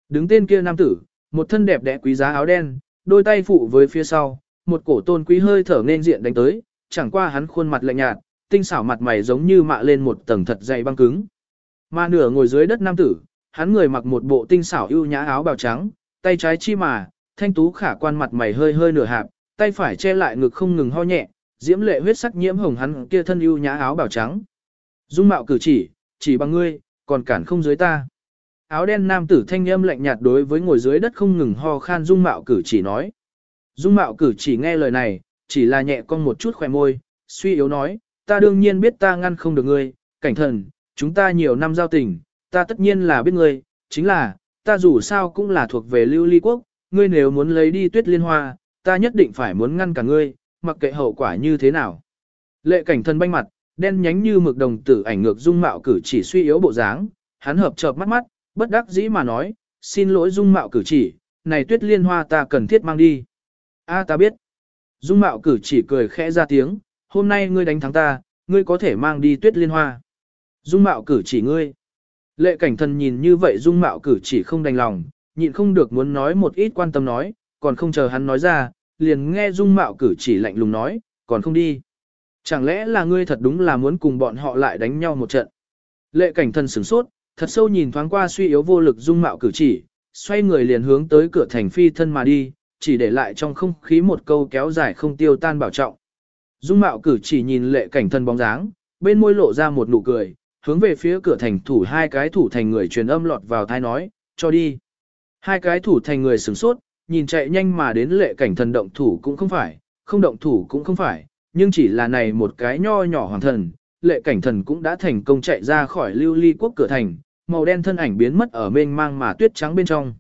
Đứng tên kia nam tử, một thân đẹp đẽ quý giá áo đen, đôi tay phụ với phía sau, một cổ tôn quý hơi thở nên diện đánh tới, chẳng qua hắn khuôn mặt lạnh nhạt, tinh xảo mặt mày giống như mạ lên một tầng thật dày băng cứng. Mà nửa ngồi dưới đất nam tử, hắn người mặc một bộ tinh xảo ưu nhã áo bào trắng, tay trái chi mà, thanh tú khả quan mặt mày hơi hơi nửa hạp, tay phải che lại ngực không ngừng ho nhẹ, diễm lệ huyết sắc nhiễm hồng hắn kia thân ưu nhã áo bào trắng. Dung mạo cử chỉ, chỉ bằng ngươi, còn cản không dưới ta. áo đen nam tử thanh âm lạnh nhạt đối với ngồi dưới đất không ngừng ho khan dung mạo cử chỉ nói. Dung mạo cử chỉ nghe lời này, chỉ là nhẹ con một chút khỏe môi, suy yếu nói, ta đương nhiên biết ta ngăn không được ngươi, cảnh thần, chúng ta nhiều năm giao tình, ta tất nhiên là biết ngươi, chính là, ta dù sao cũng là thuộc về lưu ly quốc, ngươi nếu muốn lấy đi tuyết liên hoa, ta nhất định phải muốn ngăn cả ngươi, mặc kệ hậu quả như thế nào. Lệ cảnh thân banh mặt, đen nhánh như mực đồng tử ảnh ngược dung mạo cử chỉ suy yếu bộ dáng, hắn hợp chợp mắt mắt, bất đắc dĩ mà nói, xin lỗi dung mạo cử chỉ, này tuyết liên hoa ta cần thiết mang đi. A ta biết. Dung mạo cử chỉ cười khẽ ra tiếng, hôm nay ngươi đánh thắng ta, ngươi có thể mang đi tuyết liên hoa. Dung mạo cử chỉ ngươi. Lệ cảnh thần nhìn như vậy dung mạo cử chỉ không đành lòng, nhịn không được muốn nói một ít quan tâm nói, còn không chờ hắn nói ra, liền nghe dung mạo cử chỉ lạnh lùng nói, còn không đi. Chẳng lẽ là ngươi thật đúng là muốn cùng bọn họ lại đánh nhau một trận. Lệ cảnh thần sửng sốt, thật sâu nhìn thoáng qua suy yếu vô lực dung mạo cử chỉ, xoay người liền hướng tới cửa thành phi thân mà đi, chỉ để lại trong không khí một câu kéo dài không tiêu tan bảo trọng. Dung mạo cử chỉ nhìn lệ cảnh thân bóng dáng, bên môi lộ ra một nụ cười, hướng về phía cửa thành thủ hai cái thủ thành người truyền âm lọt vào thai nói, cho đi. Hai cái thủ thành người sửng sốt, nhìn chạy nhanh mà đến lệ cảnh thần động thủ cũng không phải, không động thủ cũng không phải, nhưng chỉ là này một cái nho nhỏ hoàng thần, lệ cảnh thần cũng đã thành công chạy ra khỏi lưu ly quốc cửa thành, màu đen thân ảnh biến mất ở mênh mang mà tuyết trắng bên trong.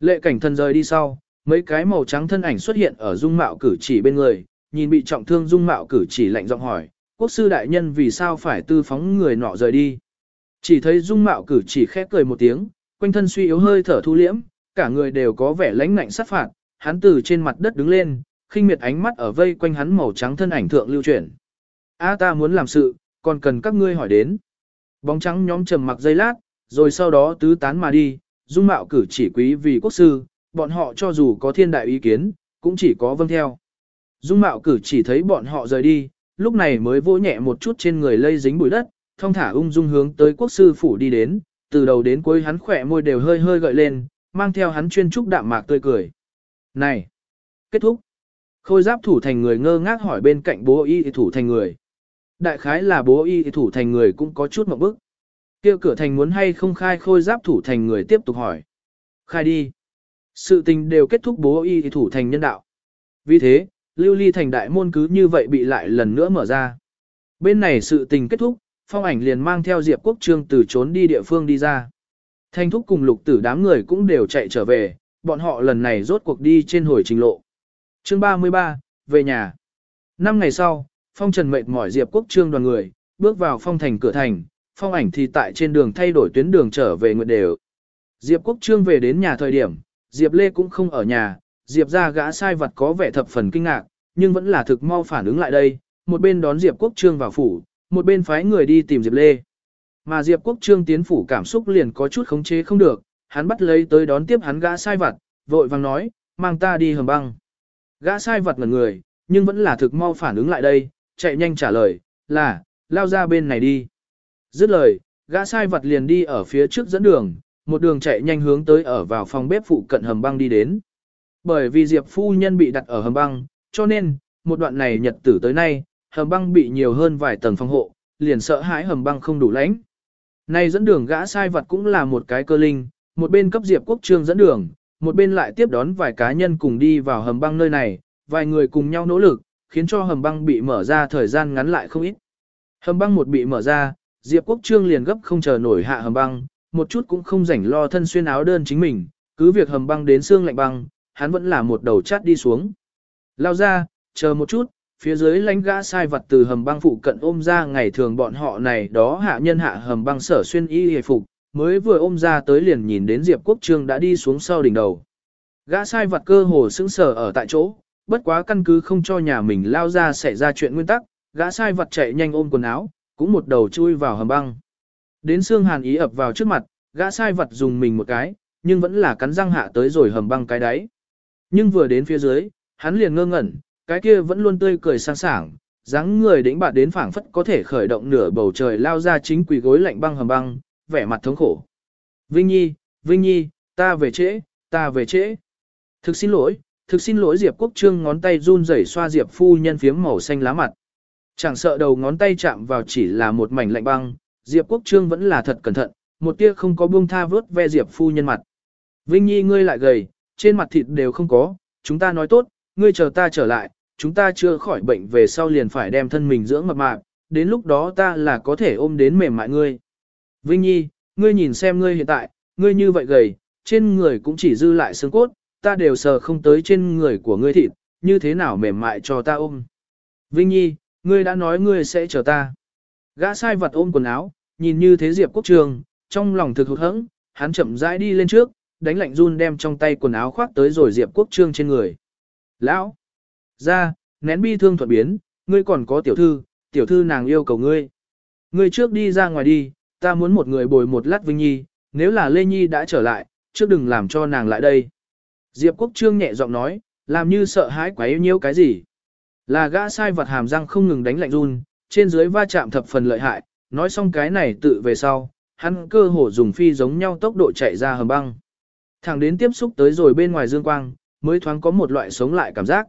Lệ cảnh thần rời đi sau, mấy cái màu trắng thân ảnh xuất hiện ở dung mạo cử chỉ bên người, nhìn bị trọng thương dung mạo cử chỉ lạnh giọng hỏi, quốc sư đại nhân vì sao phải tư phóng người nọ rời đi. Chỉ thấy dung mạo cử chỉ khép cười một tiếng, quanh thân suy yếu hơi thở thu liễm, cả người đều có vẻ lãnh ngạnh sát phạt, hắn từ trên mặt đất đứng lên, khinh miệt ánh mắt ở vây quanh hắn màu trắng thân ảnh thượng lưu chuyển. A ta muốn làm sự, còn cần các ngươi hỏi đến. Bóng trắng nhóm trầm mặc giây lát, rồi sau đó tứ tán mà đi, dung mạo cử chỉ quý vì quốc sư, bọn họ cho dù có thiên đại ý kiến, cũng chỉ có vâng theo. Dung mạo cử chỉ thấy bọn họ rời đi, lúc này mới vỗ nhẹ một chút trên người lây dính bụi đất, thông thả ung dung hướng tới quốc sư phủ đi đến, từ đầu đến cuối hắn khỏe môi đều hơi hơi gợi lên, mang theo hắn chuyên trúc đạm mạc tươi cười. Này! Kết thúc! Khôi giáp thủ thành người ngơ ngác hỏi bên cạnh bố y thủ thành người. Đại khái là bố y thủ thành người cũng có chút một bức. kia cửa thành muốn hay không khai khôi giáp thủ thành người tiếp tục hỏi. Khai đi! Sự tình đều kết thúc bố y thủ thành nhân đạo. Vì thế, lưu ly thành đại môn cứ như vậy bị lại lần nữa mở ra. Bên này sự tình kết thúc, phong ảnh liền mang theo Diệp Quốc Trương từ trốn đi địa phương đi ra. Thanh thúc cùng lục tử đám người cũng đều chạy trở về, bọn họ lần này rốt cuộc đi trên hồi trình lộ. chương 33, về nhà. Năm ngày sau, phong trần mệt mỏi Diệp Quốc Trương đoàn người, bước vào phong thành cửa thành, phong ảnh thì tại trên đường thay đổi tuyến đường trở về nguyện đều. Diệp Quốc Trương về đến nhà thời điểm, Diệp Lê cũng không ở nhà, Diệp ra gã sai vật có vẻ thập phần kinh ngạc, nhưng vẫn là thực mau phản ứng lại đây, một bên đón Diệp Quốc Trương vào phủ, một bên phái người đi tìm Diệp Lê. Mà Diệp Quốc Trương tiến phủ cảm xúc liền có chút khống chế không được, hắn bắt lấy tới đón tiếp hắn gã sai vật, vội vàng nói, mang ta đi hầm băng. Gã sai vật ngẩn người, nhưng vẫn là thực mau phản ứng lại đây, chạy nhanh trả lời, là, lao ra bên này đi. Dứt lời, gã sai vật liền đi ở phía trước dẫn đường, một đường chạy nhanh hướng tới ở vào phòng bếp phụ cận hầm băng đi đến. Bởi vì Diệp phu nhân bị đặt ở hầm băng, cho nên, một đoạn này nhật tử tới nay, hầm băng bị nhiều hơn vài tầng phòng hộ, liền sợ hãi hầm băng không đủ lãnh. Nay dẫn đường gã sai vật cũng là một cái cơ linh, một bên cấp Diệp Quốc Trương dẫn đường, một bên lại tiếp đón vài cá nhân cùng đi vào hầm băng nơi này, vài người cùng nhau nỗ lực, khiến cho hầm băng bị mở ra thời gian ngắn lại không ít. Hầm băng một bị mở ra, Diệp Quốc Trương liền gấp không chờ nổi hạ hầm băng, một chút cũng không rảnh lo thân xuyên áo đơn chính mình, cứ việc hầm băng đến xương lạnh băng, hắn vẫn là một đầu chát đi xuống. Lao ra, chờ một chút, phía dưới lánh gã sai vật từ hầm băng phụ cận ôm ra ngày thường bọn họ này đó hạ nhân hạ hầm băng sở xuyên y hề phục, mới vừa ôm ra tới liền nhìn đến Diệp Quốc Trương đã đi xuống sau đỉnh đầu. Gã sai vật cơ hồ sững sờ ở tại chỗ, bất quá căn cứ không cho nhà mình lao ra xảy ra chuyện nguyên tắc, gã sai vật chạy nhanh ôm quần áo, cũng một đầu chui vào hầm băng. Đến xương hàn ý ập vào trước mặt, gã sai vật dùng mình một cái, nhưng vẫn là cắn răng hạ tới rồi hầm băng cái đáy. Nhưng vừa đến phía dưới, hắn liền ngơ ngẩn, cái kia vẫn luôn tươi cười sang sảng, dáng người đĩnh bạt đến phảng phất có thể khởi động nửa bầu trời lao ra chính quỳ gối lạnh băng hầm băng, vẻ mặt thống khổ. Vinh Nhi, Vinh Nhi, ta về trễ, ta về trễ. Thực xin lỗi, thực xin lỗi Diệp Quốc Trương ngón tay run rẩy xoa Diệp phu nhân phiếm màu xanh lá mặt. Chẳng sợ đầu ngón tay chạm vào chỉ là một mảnh lạnh băng, Diệp Quốc Trương vẫn là thật cẩn thận, một tia không có buông tha vớt ve Diệp phu nhân mặt. Vinh Nhi ngươi lại gầy, trên mặt thịt đều không có, chúng ta nói tốt, ngươi chờ ta trở lại, chúng ta chưa khỏi bệnh về sau liền phải đem thân mình dưỡng mập mạp, đến lúc đó ta là có thể ôm đến mềm mại ngươi. Vinh Nhi, ngươi nhìn xem ngươi hiện tại, ngươi như vậy gầy, trên người cũng chỉ dư lại xương cốt, ta đều sờ không tới trên người của ngươi thịt, như thế nào mềm mại cho ta ôm. Vinh Nhi, ngươi đã nói ngươi sẽ chờ ta. Gã sai vật ôm quần áo, nhìn như thế Diệp Quốc Trường, trong lòng thực hụt hẫng, hắn chậm rãi đi lên trước, đánh lạnh run đem trong tay quần áo khoác tới rồi Diệp Quốc Trương trên người. Lão! Ra, nén bi thương thuận biến, ngươi còn có tiểu thư, tiểu thư nàng yêu cầu ngươi. Ngươi trước đi ra ngoài đi, ta muốn một người bồi một lát Vinh Nhi, nếu là Lê Nhi đã trở lại, trước đừng làm cho nàng lại đây. Diệp Quốc Trương nhẹ giọng nói, làm như sợ hãi quá yêu nhiêu cái gì. Là gã sai vật hàm răng không ngừng đánh lạnh run, trên dưới va chạm thập phần lợi hại, nói xong cái này tự về sau, hắn cơ hồ dùng phi giống nhau tốc độ chạy ra hầm băng. Thẳng đến tiếp xúc tới rồi bên ngoài dương quang, mới thoáng có một loại sống lại cảm giác.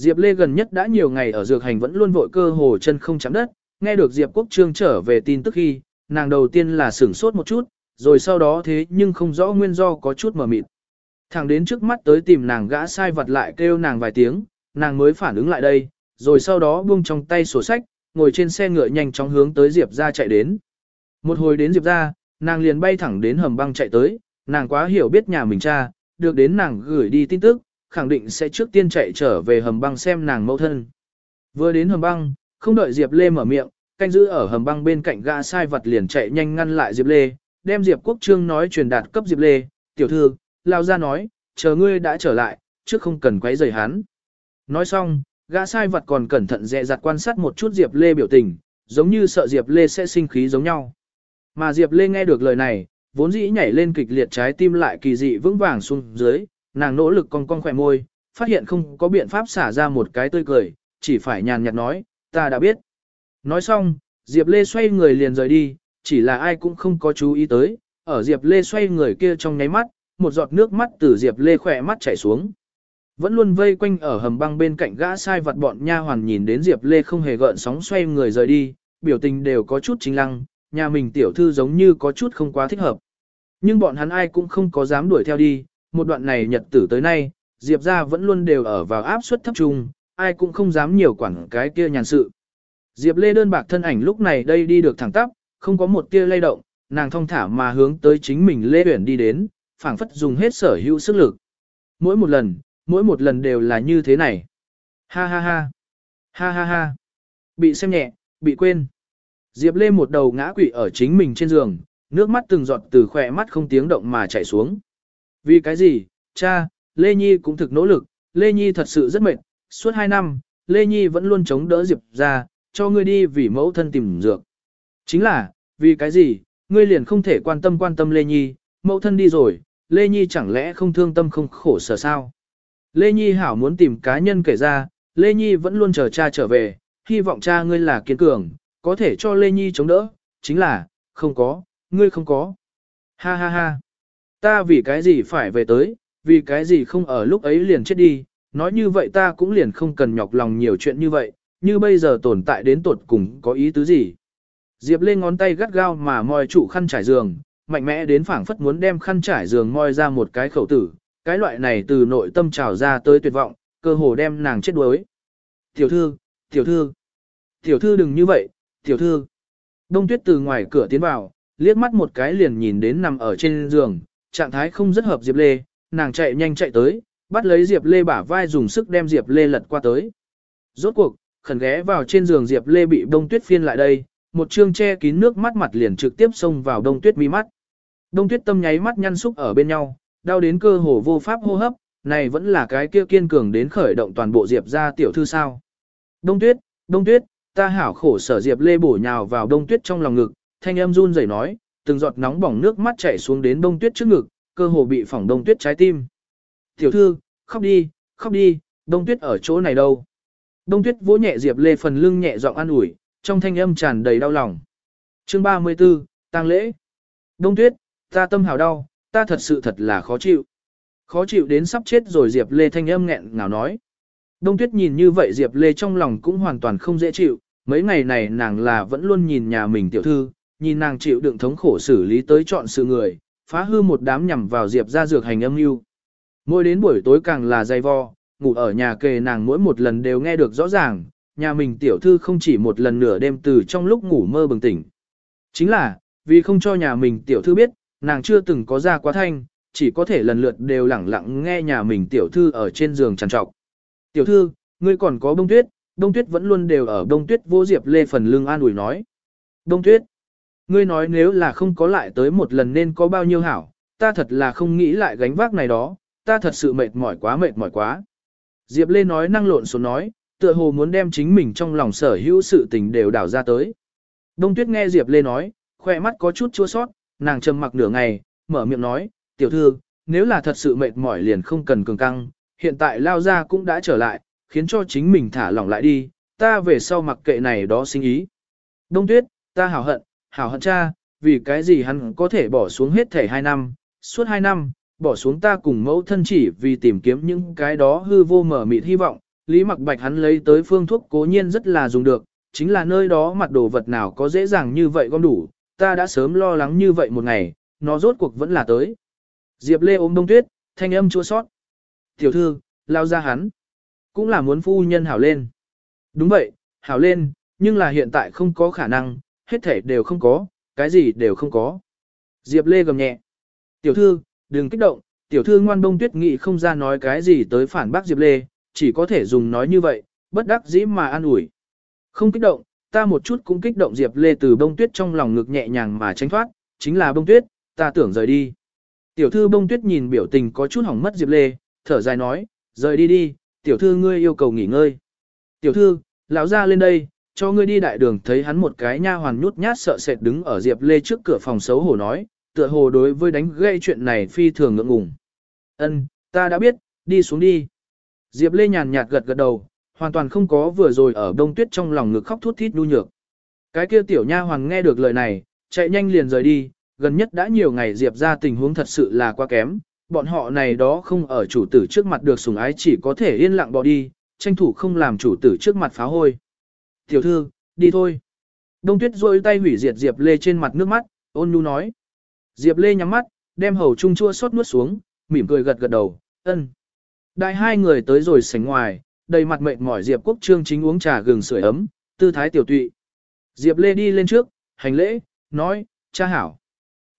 Diệp Lê gần nhất đã nhiều ngày ở dược hành vẫn luôn vội cơ hồ chân không chạm đất, nghe được Diệp Quốc Trương trở về tin tức khi, nàng đầu tiên là sửng sốt một chút, rồi sau đó thế nhưng không rõ nguyên do có chút mờ mịt. Thằng đến trước mắt tới tìm nàng gã sai vật lại kêu nàng vài tiếng, nàng mới phản ứng lại đây, rồi sau đó buông trong tay sổ sách, ngồi trên xe ngựa nhanh chóng hướng tới Diệp ra chạy đến. Một hồi đến Diệp ra, nàng liền bay thẳng đến hầm băng chạy tới, nàng quá hiểu biết nhà mình cha, được đến nàng gửi đi tin tức, khẳng định sẽ trước tiên chạy trở về hầm băng xem nàng mẫu thân. Vừa đến hầm băng, không đợi Diệp Lê mở miệng, canh giữ ở hầm băng bên cạnh gã sai vật liền chạy nhanh ngăn lại Diệp Lê, đem Diệp Quốc Trương nói truyền đạt cấp Diệp Lê, tiểu thư, lao ra nói, chờ ngươi đã trở lại, trước không cần quấy rầy hắn. Nói xong, gã sai vật còn cẩn thận dè dặt quan sát một chút Diệp Lê biểu tình, giống như sợ Diệp Lê sẽ sinh khí giống nhau. Mà Diệp Lê nghe được lời này, vốn dĩ nhảy lên kịch liệt trái tim lại kỳ dị vững vàng xuống dưới, nàng nỗ lực cong cong khỏe môi, phát hiện không có biện pháp xả ra một cái tươi cười, chỉ phải nhàn nhạt nói, ta đã biết. Nói xong, Diệp Lê xoay người liền rời đi, chỉ là ai cũng không có chú ý tới, ở Diệp Lê xoay người kia trong nháy mắt, một giọt nước mắt từ Diệp Lê khỏe mắt chảy xuống. Vẫn luôn vây quanh ở hầm băng bên cạnh gã sai vật bọn nha hoàn nhìn đến Diệp Lê không hề gợn sóng xoay người rời đi, biểu tình đều có chút chính lăng, nhà mình tiểu thư giống như có chút không quá thích hợp. Nhưng bọn hắn ai cũng không có dám đuổi theo đi, một đoạn này nhật tử tới nay, Diệp ra vẫn luôn đều ở vào áp suất thấp trung, ai cũng không dám nhiều quản cái kia nhàn sự. Diệp Lê đơn bạc thân ảnh lúc này đây đi được thẳng tắp, không có một tia lay động, nàng thong thả mà hướng tới chính mình Lê Uyển đi đến, phảng phất dùng hết sở hữu sức lực. Mỗi một lần, mỗi một lần đều là như thế này. Ha ha ha. Ha ha ha. Bị xem nhẹ, bị quên. Diệp Lê một đầu ngã quỵ ở chính mình trên giường, nước mắt từng giọt từ khỏe mắt không tiếng động mà chảy xuống. Vì cái gì, cha, Lê Nhi cũng thực nỗ lực, Lê Nhi thật sự rất mệt, suốt hai năm, Lê Nhi vẫn luôn chống đỡ Diệp ra, cho ngươi đi vì mẫu thân tìm dược. Chính là, vì cái gì, ngươi liền không thể quan tâm quan tâm Lê Nhi, mẫu thân đi rồi, Lê Nhi chẳng lẽ không thương tâm không khổ sở sao? Lê Nhi hảo muốn tìm cá nhân kể ra, Lê Nhi vẫn luôn chờ cha trở về, hy vọng cha ngươi là kiên cường, có thể cho Lê Nhi chống đỡ, chính là, không có, ngươi không có. Ha ha ha, ta vì cái gì phải về tới, vì cái gì không ở lúc ấy liền chết đi, nói như vậy ta cũng liền không cần nhọc lòng nhiều chuyện như vậy, như bây giờ tồn tại đến tột cùng có ý tứ gì. Diệp lên ngón tay gắt gao mà moi trụ khăn trải giường, mạnh mẽ đến phảng phất muốn đem khăn trải giường moi ra một cái khẩu tử, cái loại này từ nội tâm trào ra tới tuyệt vọng, cơ hồ đem nàng chết đuối. Tiểu thư, tiểu thư, tiểu thư đừng như vậy, tiểu thư. Đông tuyết từ ngoài cửa tiến vào, liếc mắt một cái liền nhìn đến nằm ở trên giường, trạng thái không rất hợp Diệp Lê, nàng chạy nhanh chạy tới, bắt lấy Diệp Lê bả vai dùng sức đem Diệp Lê lật qua tới. Rốt cuộc, khẩn ghé vào trên giường Diệp Lê bị đông tuyết phiên lại đây, một chương che kín nước mắt mặt liền trực tiếp xông vào đông tuyết mi mắt. Đông tuyết tâm nháy mắt nhăn xúc ở bên nhau, đau đến cơ hồ vô pháp hô hấp, này vẫn là cái kia kiên cường đến khởi động toàn bộ Diệp ra tiểu thư sao. Đông tuyết, đông tuyết, ta hảo khổ sở Diệp Lê bổ nhào vào đông tuyết trong lòng ngực, thanh âm run rẩy nói, từng giọt nóng bỏng nước mắt chảy xuống đến đông tuyết trước ngực, cơ hồ bị phỏng đông tuyết trái tim. Tiểu thư, khóc đi, khóc đi, đông tuyết ở chỗ này đâu. Đông tuyết vỗ nhẹ Diệp Lê phần lưng nhẹ giọng an ủi, trong thanh âm tràn đầy đau lòng. Chương 34, tang lễ. Đông tuyết, ta tâm hào đau, ta thật sự thật là khó chịu. Khó chịu đến sắp chết rồi Diệp Lê thanh âm nghẹn ngào nói. Đông tuyết nhìn như vậy Diệp Lê trong lòng cũng hoàn toàn không dễ chịu, mấy ngày này nàng là vẫn luôn nhìn nhà mình tiểu thư, nhìn nàng chịu đựng thống khổ xử lý tới chọn sự người, phá hư một đám nhằm vào Diệp ra dược hành âm mưu. Mỗi đến buổi tối càng là dày vo, ngủ ở nhà kề nàng mỗi một lần đều nghe được rõ ràng, nhà mình tiểu thư không chỉ một lần nửa đêm từ trong lúc ngủ mơ bừng tỉnh. Chính là, vì không cho nhà mình tiểu thư biết, nàng chưa từng có ra quá thanh, chỉ có thể lần lượt đều lẳng lặng nghe nhà mình tiểu thư ở trên giường trằn trọc. Tiểu thư, ngươi còn có bông tuyết, bông tuyết vẫn luôn đều ở bông tuyết vô diệp lê phần lưng an ủi nói. Bông tuyết, ngươi nói nếu là không có lại tới một lần nên có bao nhiêu hảo, ta thật là không nghĩ lại gánh vác này đó, ta thật sự mệt mỏi quá mệt mỏi quá. Diệp Lê nói năng lộn xộn nói, tựa hồ muốn đem chính mình trong lòng sở hữu sự tình đều đảo ra tới. Đông Tuyết nghe Diệp Lê nói, khoe mắt có chút chua sót, nàng trầm mặc nửa ngày, mở miệng nói, tiểu thư, nếu là thật sự mệt mỏi liền không cần cường căng, hiện tại lao ra cũng đã trở lại, khiến cho chính mình thả lỏng lại đi, ta về sau mặc kệ này đó sinh ý. Đông Tuyết, ta hảo hận, hảo hận cha, vì cái gì hắn có thể bỏ xuống hết thể hai năm, suốt hai năm, bỏ xuống ta cùng mẫu thân chỉ vì tìm kiếm những cái đó hư vô mở mịt hy vọng, Lý Mặc Bạch hắn lấy tới phương thuốc cố nhiên rất là dùng được, chính là nơi đó mặt đồ vật nào có dễ dàng như vậy gom đủ, ta đã sớm lo lắng như vậy một ngày, nó rốt cuộc vẫn là tới. Diệp Lê ôm đông tuyết, thanh âm chua sót. Tiểu thư, lao ra hắn. Cũng là muốn phu nhân hảo lên. Đúng vậy, hảo lên, nhưng là hiện tại không có khả năng, hết thể đều không có, cái gì đều không có. Diệp Lê gầm nhẹ. Tiểu thư, đừng kích động, tiểu thư ngoan bông tuyết nghị không ra nói cái gì tới phản bác Diệp Lê, chỉ có thể dùng nói như vậy, bất đắc dĩ mà an ủi. Không kích động, ta một chút cũng kích động Diệp Lê từ bông tuyết trong lòng ngực nhẹ nhàng mà tránh thoát, chính là bông tuyết, ta tưởng rời đi. Tiểu thư bông tuyết nhìn biểu tình có chút hỏng mất Diệp Lê, thở dài nói, rời đi đi, tiểu thư ngươi yêu cầu nghỉ ngơi. Tiểu thư, lão ra lên đây, cho ngươi đi đại đường thấy hắn một cái nha hoàn nhút nhát sợ sệt đứng ở Diệp Lê trước cửa phòng xấu hổ nói, tựa hồ đối với đánh gây chuyện này phi thường ngượng ngùng. Ân, ta đã biết, đi xuống đi. Diệp Lê nhàn nhạt gật gật đầu, hoàn toàn không có vừa rồi ở đông tuyết trong lòng ngực khóc thút thít nhu nhược. Cái kia tiểu nha hoàng nghe được lời này, chạy nhanh liền rời đi, gần nhất đã nhiều ngày Diệp ra tình huống thật sự là quá kém, bọn họ này đó không ở chủ tử trước mặt được sủng ái chỉ có thể yên lặng bỏ đi, tranh thủ không làm chủ tử trước mặt phá hôi. Tiểu thư, đi thôi. Đông tuyết rôi tay hủy diệt Diệp Lê trên mặt nước mắt, ôn nhu nói. Diệp Lê nhắm mắt, đem hầu trung chua xót nuốt xuống, mỉm cười gật gật đầu, ân. Đại hai người tới rồi sánh ngoài, đầy mặt mệt mỏi Diệp Quốc Trương chính uống trà gừng sưởi ấm, tư thái tiểu tụy. Diệp Lê đi lên trước, hành lễ, nói, cha hảo.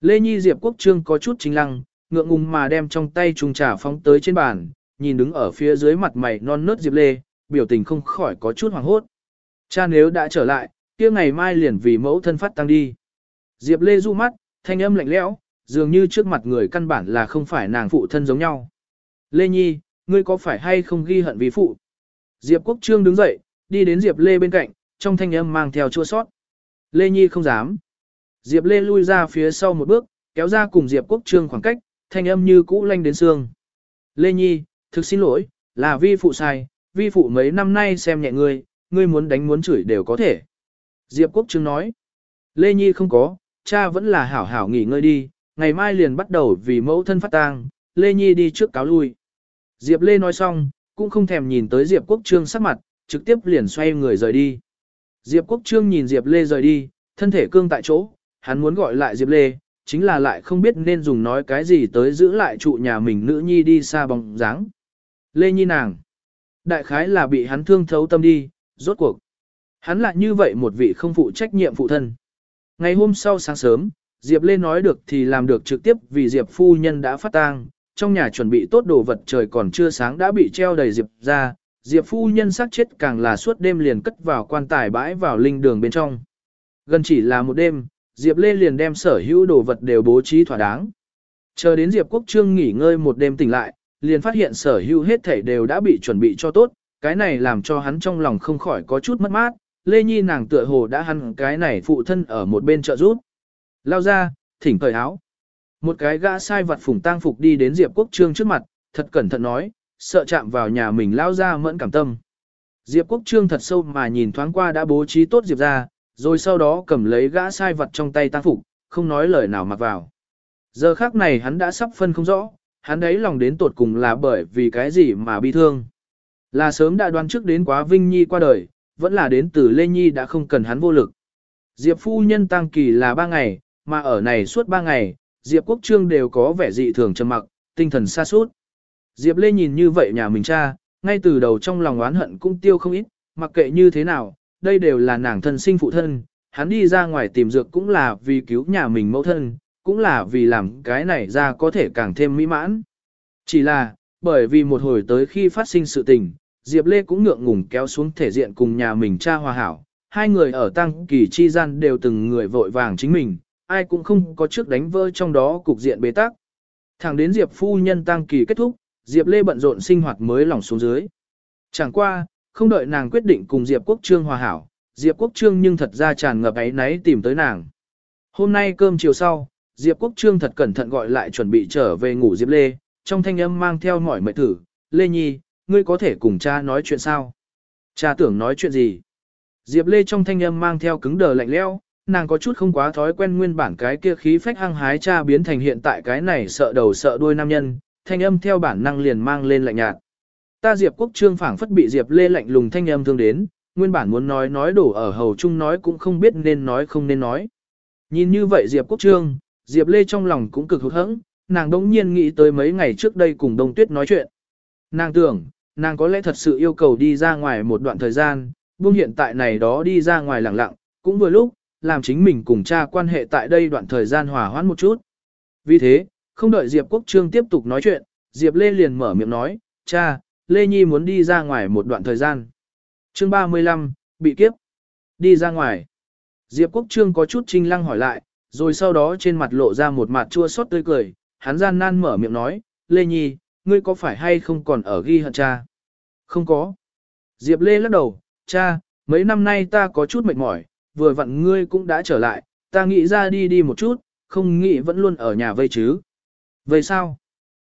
Lê Nhi Diệp Quốc Trương có chút chính lăng, ngượng ngùng mà đem trong tay trùng trà phóng tới trên bàn, nhìn đứng ở phía dưới mặt mày non nớt Diệp Lê, biểu tình không khỏi có chút hoàng hốt. Cha nếu đã trở lại, kia ngày mai liền vì mẫu thân phát tăng đi. Diệp Lê du mắt, thanh âm lạnh lẽo, dường như trước mặt người căn bản là không phải nàng phụ thân giống nhau. Lê Nhi, ngươi có phải hay không ghi hận vì phụ? Diệp Quốc Trương đứng dậy, đi đến Diệp Lê bên cạnh, trong thanh âm mang theo chua sót. Lê Nhi không dám. Diệp Lê lui ra phía sau một bước, kéo ra cùng Diệp Quốc Trương khoảng cách, thanh âm như cũ lanh đến xương. Lê Nhi, thực xin lỗi, là vi phụ sai, vi phụ mấy năm nay xem nhẹ ngươi, ngươi muốn đánh muốn chửi đều có thể. Diệp Quốc Trương nói. Lê Nhi không có, cha vẫn là hảo hảo nghỉ ngơi đi, ngày mai liền bắt đầu vì mẫu thân phát tang, Lê Nhi đi trước cáo lui. Diệp Lê nói xong, cũng không thèm nhìn tới Diệp Quốc Trương sắc mặt, trực tiếp liền xoay người rời đi. Diệp Quốc Trương nhìn Diệp Lê rời đi, thân thể cương tại chỗ, hắn muốn gọi lại Diệp Lê, chính là lại không biết nên dùng nói cái gì tới giữ lại trụ nhà mình nữ nhi đi xa bóng dáng. Lê Nhi nàng, đại khái là bị hắn thương thấu tâm đi, rốt cuộc. Hắn lại như vậy một vị không phụ trách nhiệm phụ thân. Ngày hôm sau sáng sớm, Diệp Lê nói được thì làm được trực tiếp vì Diệp phu nhân đã phát tang, trong nhà chuẩn bị tốt đồ vật trời còn chưa sáng đã bị treo đầy Diệp ra, Diệp phu nhân xác chết càng là suốt đêm liền cất vào quan tài bãi vào linh đường bên trong. Gần chỉ là một đêm, Diệp Lê liền đem sở hữu đồ vật đều bố trí thỏa đáng. Chờ đến Diệp Quốc Trương nghỉ ngơi một đêm tỉnh lại, liền phát hiện sở hữu hết thảy đều đã bị chuẩn bị cho tốt, cái này làm cho hắn trong lòng không khỏi có chút mất mát, Lê Nhi nàng tựa hồ đã hắn cái này phụ thân ở một bên trợ giúp. Lao ra, thỉnh cởi áo. Một cái gã sai vật phủng tang phục đi đến Diệp Quốc Trương trước mặt, thật cẩn thận nói, sợ chạm vào nhà mình lao ra mẫn cảm tâm. Diệp Quốc Trương thật sâu mà nhìn thoáng qua đã bố trí tốt Diệp ra, rồi sau đó cầm lấy gã sai vật trong tay tang phục, không nói lời nào mặc vào. Giờ khác này hắn đã sắp phân không rõ, hắn đấy lòng đến tột cùng là bởi vì cái gì mà bi thương. Là sớm đã đoán trước đến quá Vinh Nhi qua đời, vẫn là đến từ Lê Nhi đã không cần hắn vô lực. Diệp phu nhân tăng kỳ là 3 ngày, mà ở này suốt 3 ngày, Diệp Quốc Trương đều có vẻ dị thường trầm mặc, tinh thần xa suốt. Diệp Lê nhìn như vậy nhà mình cha, ngay từ đầu trong lòng oán hận cũng tiêu không ít, mặc kệ như thế nào, đây đều là nàng thân sinh phụ thân, hắn đi ra ngoài tìm dược cũng là vì cứu nhà mình mẫu thân, cũng là vì làm cái này ra có thể càng thêm mỹ mãn. Chỉ là, bởi vì một hồi tới khi phát sinh sự tình, Diệp Lê cũng ngượng ngùng kéo xuống thể diện cùng nhà mình cha hòa hảo, hai người ở tăng kỳ chi gian đều từng người vội vàng chính mình, ai cũng không có trước đánh vỡ trong đó cục diện bế tắc. Thẳng đến Diệp phu nhân tăng kỳ kết thúc, Diệp Lê bận rộn sinh hoạt mới lỏng xuống dưới. Chẳng qua, không đợi nàng quyết định cùng Diệp Quốc Trương hòa hảo, Diệp Quốc Trương nhưng thật ra tràn ngập ấy náy tìm tới nàng. Hôm nay cơm chiều sau, Diệp Quốc Trương thật cẩn thận gọi lại chuẩn bị trở về ngủ Diệp Lê, trong thanh âm mang theo mỏi mệt thử, Lê Nhi, ngươi có thể cùng cha nói chuyện sao? Cha tưởng nói chuyện gì? Diệp Lê trong thanh âm mang theo cứng đờ lạnh lẽo, nàng có chút không quá thói quen nguyên bản cái kia khí phách hăng hái cha biến thành hiện tại cái này sợ đầu sợ đuôi nam nhân, thanh âm theo bản năng liền mang lên lạnh nhạt. Ta Diệp Quốc Trương phảng phất bị Diệp Lê lạnh lùng thanh âm thương đến, nguyên bản muốn nói nói đổ ở hầu chung nói cũng không biết nên nói không nên nói. Nhìn như vậy Diệp Quốc Trương, Diệp Lê trong lòng cũng cực hụt hẫng, nàng đống nhiên nghĩ tới mấy ngày trước đây cùng Đông Tuyết nói chuyện. Nàng tưởng, nàng có lẽ thật sự yêu cầu đi ra ngoài một đoạn thời gian, buông hiện tại này đó đi ra ngoài lặng lặng, cũng vừa lúc, làm chính mình cùng cha quan hệ tại đây đoạn thời gian hòa hoãn một chút. Vì thế, không đợi Diệp Quốc Trương tiếp tục nói chuyện, Diệp Lê liền mở miệng nói, cha, Lê Nhi muốn đi ra ngoài một đoạn thời gian. Chương 35, bị kiếp. Đi ra ngoài. Diệp Quốc Trương có chút trinh lăng hỏi lại, rồi sau đó trên mặt lộ ra một mặt chua xót tươi cười, hắn gian nan mở miệng nói, Lê Nhi, ngươi có phải hay không còn ở ghi hận cha? Không có. Diệp Lê lắc đầu, cha, mấy năm nay ta có chút mệt mỏi, vừa vặn ngươi cũng đã trở lại, ta nghĩ ra đi đi một chút, không nghĩ vẫn luôn ở nhà vây chứ. Vậy sao?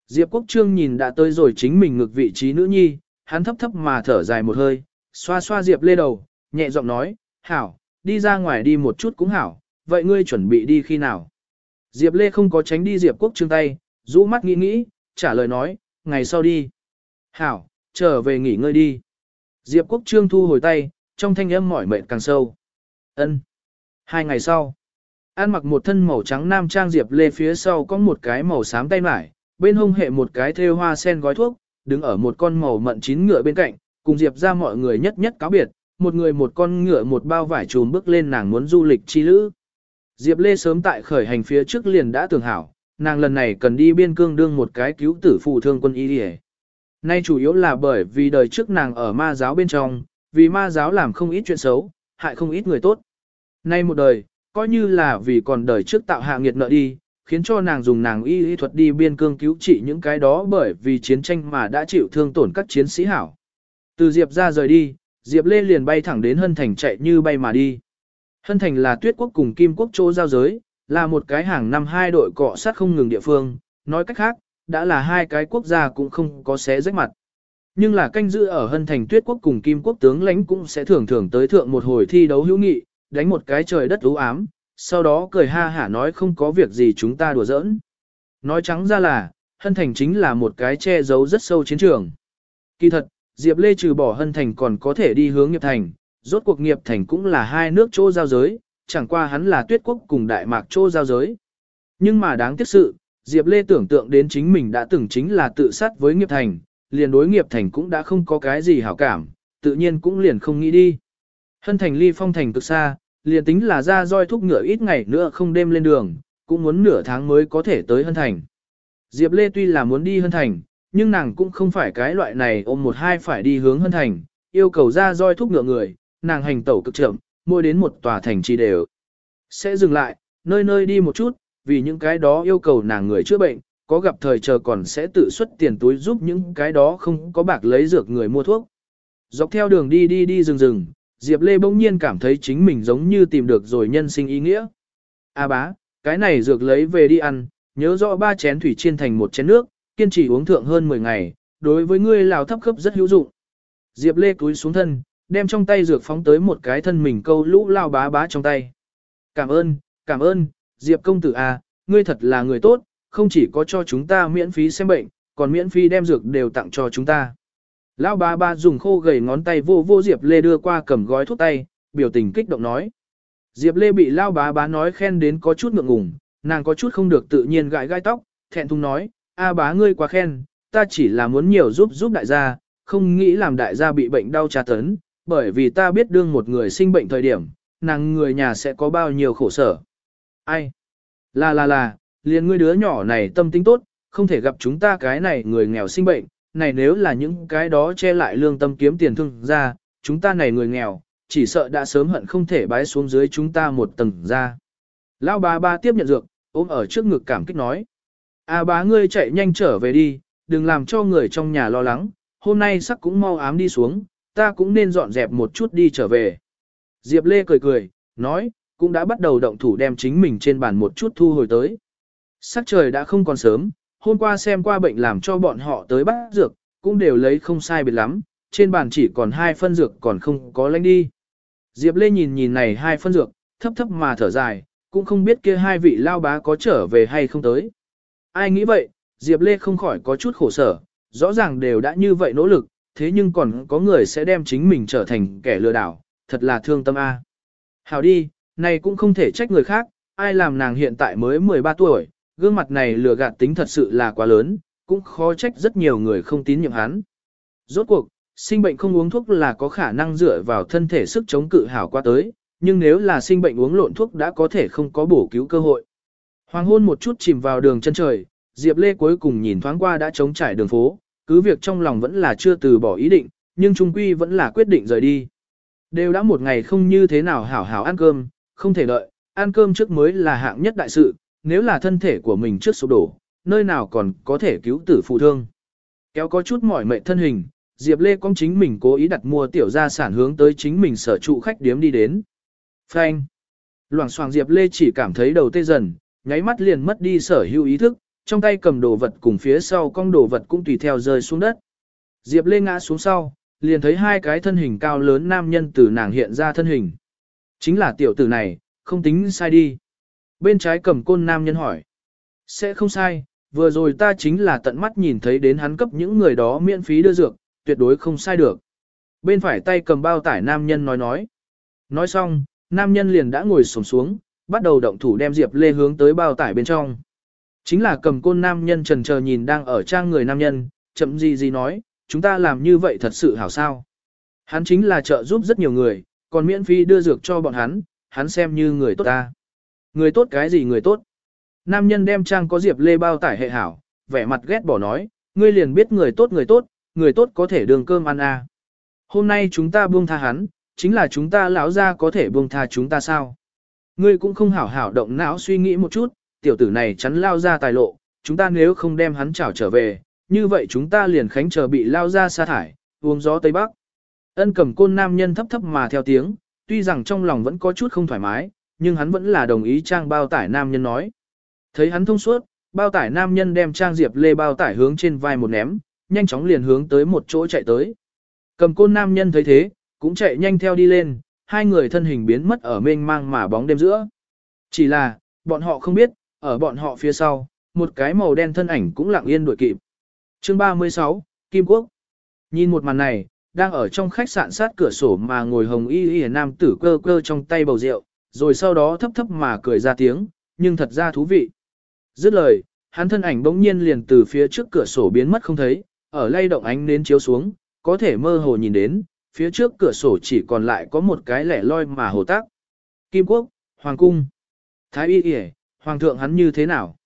Diệp Quốc Trương nhìn đã tới rồi chính mình ngược vị trí nữ nhi, hắn thấp thấp mà thở dài một hơi, xoa xoa Diệp Lê đầu, nhẹ giọng nói, hảo, đi ra ngoài đi một chút cũng hảo, vậy ngươi chuẩn bị đi khi nào? Diệp Lê không có tránh đi Diệp Quốc Trương tay, rũ mắt nghĩ nghĩ, trả lời nói, ngày sau đi. Hảo, trở về nghỉ ngơi đi. Diệp Quốc Trương thu hồi tay, trong thanh âm mỏi mệt càng sâu. Ân. Hai ngày sau, An mặc một thân màu trắng nam trang Diệp Lê phía sau có một cái màu xám tay mải, bên hông hệ một cái thêu hoa sen gói thuốc, đứng ở một con màu mận chín ngựa bên cạnh, cùng Diệp ra mọi người nhất nhất cáo biệt, một người một con ngựa một bao vải trùm bước lên nàng muốn du lịch chi lữ. Diệp Lê sớm tại khởi hành phía trước liền đã tưởng hảo, nàng lần này cần đi biên cương đương một cái cứu tử phụ thương quân y đi Nay chủ yếu là bởi vì đời trước nàng ở ma giáo bên trong, vì ma giáo làm không ít chuyện xấu, hại không ít người tốt. Nay một đời, coi như là vì còn đời trước tạo hạ nghiệt nợ đi, khiến cho nàng dùng nàng y y thuật đi biên cương cứu trị những cái đó bởi vì chiến tranh mà đã chịu thương tổn các chiến sĩ hảo. Từ Diệp ra rời đi, Diệp Lê liền bay thẳng đến Hân Thành chạy như bay mà đi. Hân Thành là tuyết quốc cùng kim quốc chỗ giao giới, là một cái hàng năm hai đội cọ sát không ngừng địa phương, nói cách khác, đã là hai cái quốc gia cũng không có xé rách mặt. Nhưng là canh giữ ở Hân Thành tuyết quốc cùng kim quốc tướng lãnh cũng sẽ thường thường tới thượng một hồi thi đấu hữu nghị, đánh một cái trời đất u ám, sau đó cười ha hả nói không có việc gì chúng ta đùa giỡn. Nói trắng ra là, Hân Thành chính là một cái che giấu rất sâu chiến trường. Kỳ thật, Diệp Lê trừ bỏ Hân Thành còn có thể đi hướng nghiệp thành, rốt cuộc nghiệp thành cũng là hai nước chỗ giao giới, chẳng qua hắn là tuyết quốc cùng đại mạc chỗ giao giới. Nhưng mà đáng tiếc sự, Diệp Lê tưởng tượng đến chính mình đã từng chính là tự sát với nghiệp thành, liền đối nghiệp thành cũng đã không có cái gì hảo cảm, tự nhiên cũng liền không nghĩ đi. Hân thành ly phong thành cực xa, liền tính là ra roi thúc ngựa ít ngày nữa không đêm lên đường, cũng muốn nửa tháng mới có thể tới Hân thành. Diệp Lê tuy là muốn đi Hân thành, nhưng nàng cũng không phải cái loại này ôm một hai phải đi hướng Hân thành, yêu cầu ra roi thúc ngựa người, nàng hành tẩu cực chậm, mỗi đến một tòa thành trì đều. Sẽ dừng lại, nơi nơi đi một chút, vì những cái đó yêu cầu nàng người chữa bệnh, có gặp thời chờ còn sẽ tự xuất tiền túi giúp những cái đó không có bạc lấy dược người mua thuốc. Dọc theo đường đi đi đi rừng rừng, Diệp Lê bỗng nhiên cảm thấy chính mình giống như tìm được rồi nhân sinh ý nghĩa. A bá, cái này dược lấy về đi ăn, nhớ rõ ba chén thủy chiên thành một chén nước, kiên trì uống thượng hơn 10 ngày, đối với ngươi lào thấp khớp rất hữu dụng. Diệp Lê cúi xuống thân, đem trong tay dược phóng tới một cái thân mình câu lũ lao bá bá trong tay. Cảm ơn, cảm ơn, Diệp công tử à, ngươi thật là người tốt, không chỉ có cho chúng ta miễn phí xem bệnh, còn miễn phí đem dược đều tặng cho chúng ta. Lão bá bá dùng khô gầy ngón tay vô vô Diệp Lê đưa qua cầm gói thuốc tay, biểu tình kích động nói. Diệp Lê bị lao bá bá nói khen đến có chút ngượng ngùng, nàng có chút không được tự nhiên gãi gai tóc, thẹn thùng nói, a bá ngươi quá khen, ta chỉ là muốn nhiều giúp giúp đại gia, không nghĩ làm đại gia bị bệnh đau tra tấn, bởi vì ta biết đương một người sinh bệnh thời điểm, nàng người nhà sẽ có bao nhiêu khổ sở. Ai? Là là là, liền ngươi đứa nhỏ này tâm tính tốt, không thể gặp chúng ta cái này người nghèo sinh bệnh, này nếu là những cái đó che lại lương tâm kiếm tiền thương ra, chúng ta này người nghèo, chỉ sợ đã sớm hận không thể bái xuống dưới chúng ta một tầng ra. Lão bà ba tiếp nhận dược, ôm ở trước ngực cảm kích nói. À bá ngươi chạy nhanh trở về đi, đừng làm cho người trong nhà lo lắng, hôm nay sắc cũng mau ám đi xuống, ta cũng nên dọn dẹp một chút đi trở về. Diệp Lê cười cười, nói, cũng đã bắt đầu động thủ đem chính mình trên bàn một chút thu hồi tới. Sắc trời đã không còn sớm, hôm qua xem qua bệnh làm cho bọn họ tới bắt dược, cũng đều lấy không sai biệt lắm, trên bàn chỉ còn hai phân dược còn không có lánh đi. Diệp Lê nhìn nhìn này hai phân dược, thấp thấp mà thở dài, cũng không biết kia hai vị lao bá có trở về hay không tới. Ai nghĩ vậy, Diệp Lê không khỏi có chút khổ sở, rõ ràng đều đã như vậy nỗ lực, thế nhưng còn có người sẽ đem chính mình trở thành kẻ lừa đảo, thật là thương tâm a. Hảo đi, này cũng không thể trách người khác, ai làm nàng hiện tại mới 13 tuổi, gương mặt này lừa gạt tính thật sự là quá lớn, cũng khó trách rất nhiều người không tín nhiệm hắn. Rốt cuộc, sinh bệnh không uống thuốc là có khả năng dựa vào thân thể sức chống cự hảo qua tới, nhưng nếu là sinh bệnh uống lộn thuốc đã có thể không có bổ cứu cơ hội. Hoàng hôn một chút chìm vào đường chân trời, Diệp Lê cuối cùng nhìn thoáng qua đã trống trải đường phố, cứ việc trong lòng vẫn là chưa từ bỏ ý định, nhưng trung quy vẫn là quyết định rời đi. Đều đã một ngày không như thế nào hảo hảo ăn cơm, không thể đợi, ăn cơm trước mới là hạng nhất đại sự, nếu là thân thể của mình trước sụp đổ, nơi nào còn có thể cứu tử phụ thương. Kéo có chút mỏi mệt thân hình, Diệp Lê công chính mình cố ý đặt mua tiểu gia sản hướng tới chính mình sở trụ khách điếm đi đến. Phanh. Loảng xoảng Diệp Lê chỉ cảm thấy đầu tê dần, nháy mắt liền mất đi sở hữu ý thức, trong tay cầm đồ vật cùng phía sau cong đồ vật cũng tùy theo rơi xuống đất. Diệp Lê ngã xuống sau, liền thấy hai cái thân hình cao lớn nam nhân từ nàng hiện ra thân hình. Chính là tiểu tử này, không tính sai đi. Bên trái cầm côn nam nhân hỏi. Sẽ không sai, vừa rồi ta chính là tận mắt nhìn thấy đến hắn cấp những người đó miễn phí đưa dược, tuyệt đối không sai được. Bên phải tay cầm bao tải nam nhân nói nói. Nói xong, nam nhân liền đã ngồi sổng xuống, bắt đầu động thủ đem Diệp Lê hướng tới bao tải bên trong. Chính là cầm côn nam nhân trần chờ nhìn đang ở trang người nam nhân, chậm gì gì nói, chúng ta làm như vậy thật sự hảo sao. Hắn chính là trợ giúp rất nhiều người, còn miễn phí đưa dược cho bọn hắn, hắn xem như người tốt ta. Người tốt cái gì người tốt? Nam nhân đem trang có Diệp Lê bao tải hệ hảo, vẻ mặt ghét bỏ nói, ngươi liền biết người tốt người tốt, người tốt có thể đường cơm ăn à. Hôm nay chúng ta buông tha hắn, chính là chúng ta lão ra có thể buông tha chúng ta sao? Ngươi cũng không hảo hảo động não suy nghĩ một chút, tiểu tử này chắn lao ra tài lộ, chúng ta nếu không đem hắn trảo trở về, như vậy chúng ta liền khánh chờ bị lao ra sa thải, uống gió Tây Bắc. Ân cầm côn nam nhân thấp thấp mà theo tiếng, tuy rằng trong lòng vẫn có chút không thoải mái, nhưng hắn vẫn là đồng ý trang bao tải nam nhân nói. Thấy hắn thông suốt, bao tải nam nhân đem trang diệp lê bao tải hướng trên vai một ném, nhanh chóng liền hướng tới một chỗ chạy tới. Cầm côn nam nhân thấy thế, cũng chạy nhanh theo đi lên, hai người thân hình biến mất ở mênh mang mà bóng đêm giữa. Chỉ là, bọn họ không biết, ở bọn họ phía sau, một cái màu đen thân ảnh cũng lặng yên đuổi kịp. Chương 36, Kim Quốc. Nhìn một màn này, đang ở trong khách sạn sát cửa sổ mà ngồi hồng y y nam tử cơ cơ trong tay bầu rượu, rồi sau đó thấp thấp mà cười ra tiếng, nhưng thật ra thú vị. Dứt lời, hắn thân ảnh bỗng nhiên liền từ phía trước cửa sổ biến mất không thấy, ở lay động ánh nến chiếu xuống, có thể mơ hồ nhìn đến, phía trước cửa sổ chỉ còn lại có một cái lẻ loi mà hồ tác. Kim Quốc, Hoàng Cung, Thái Y Y, Hoàng thượng hắn như thế nào?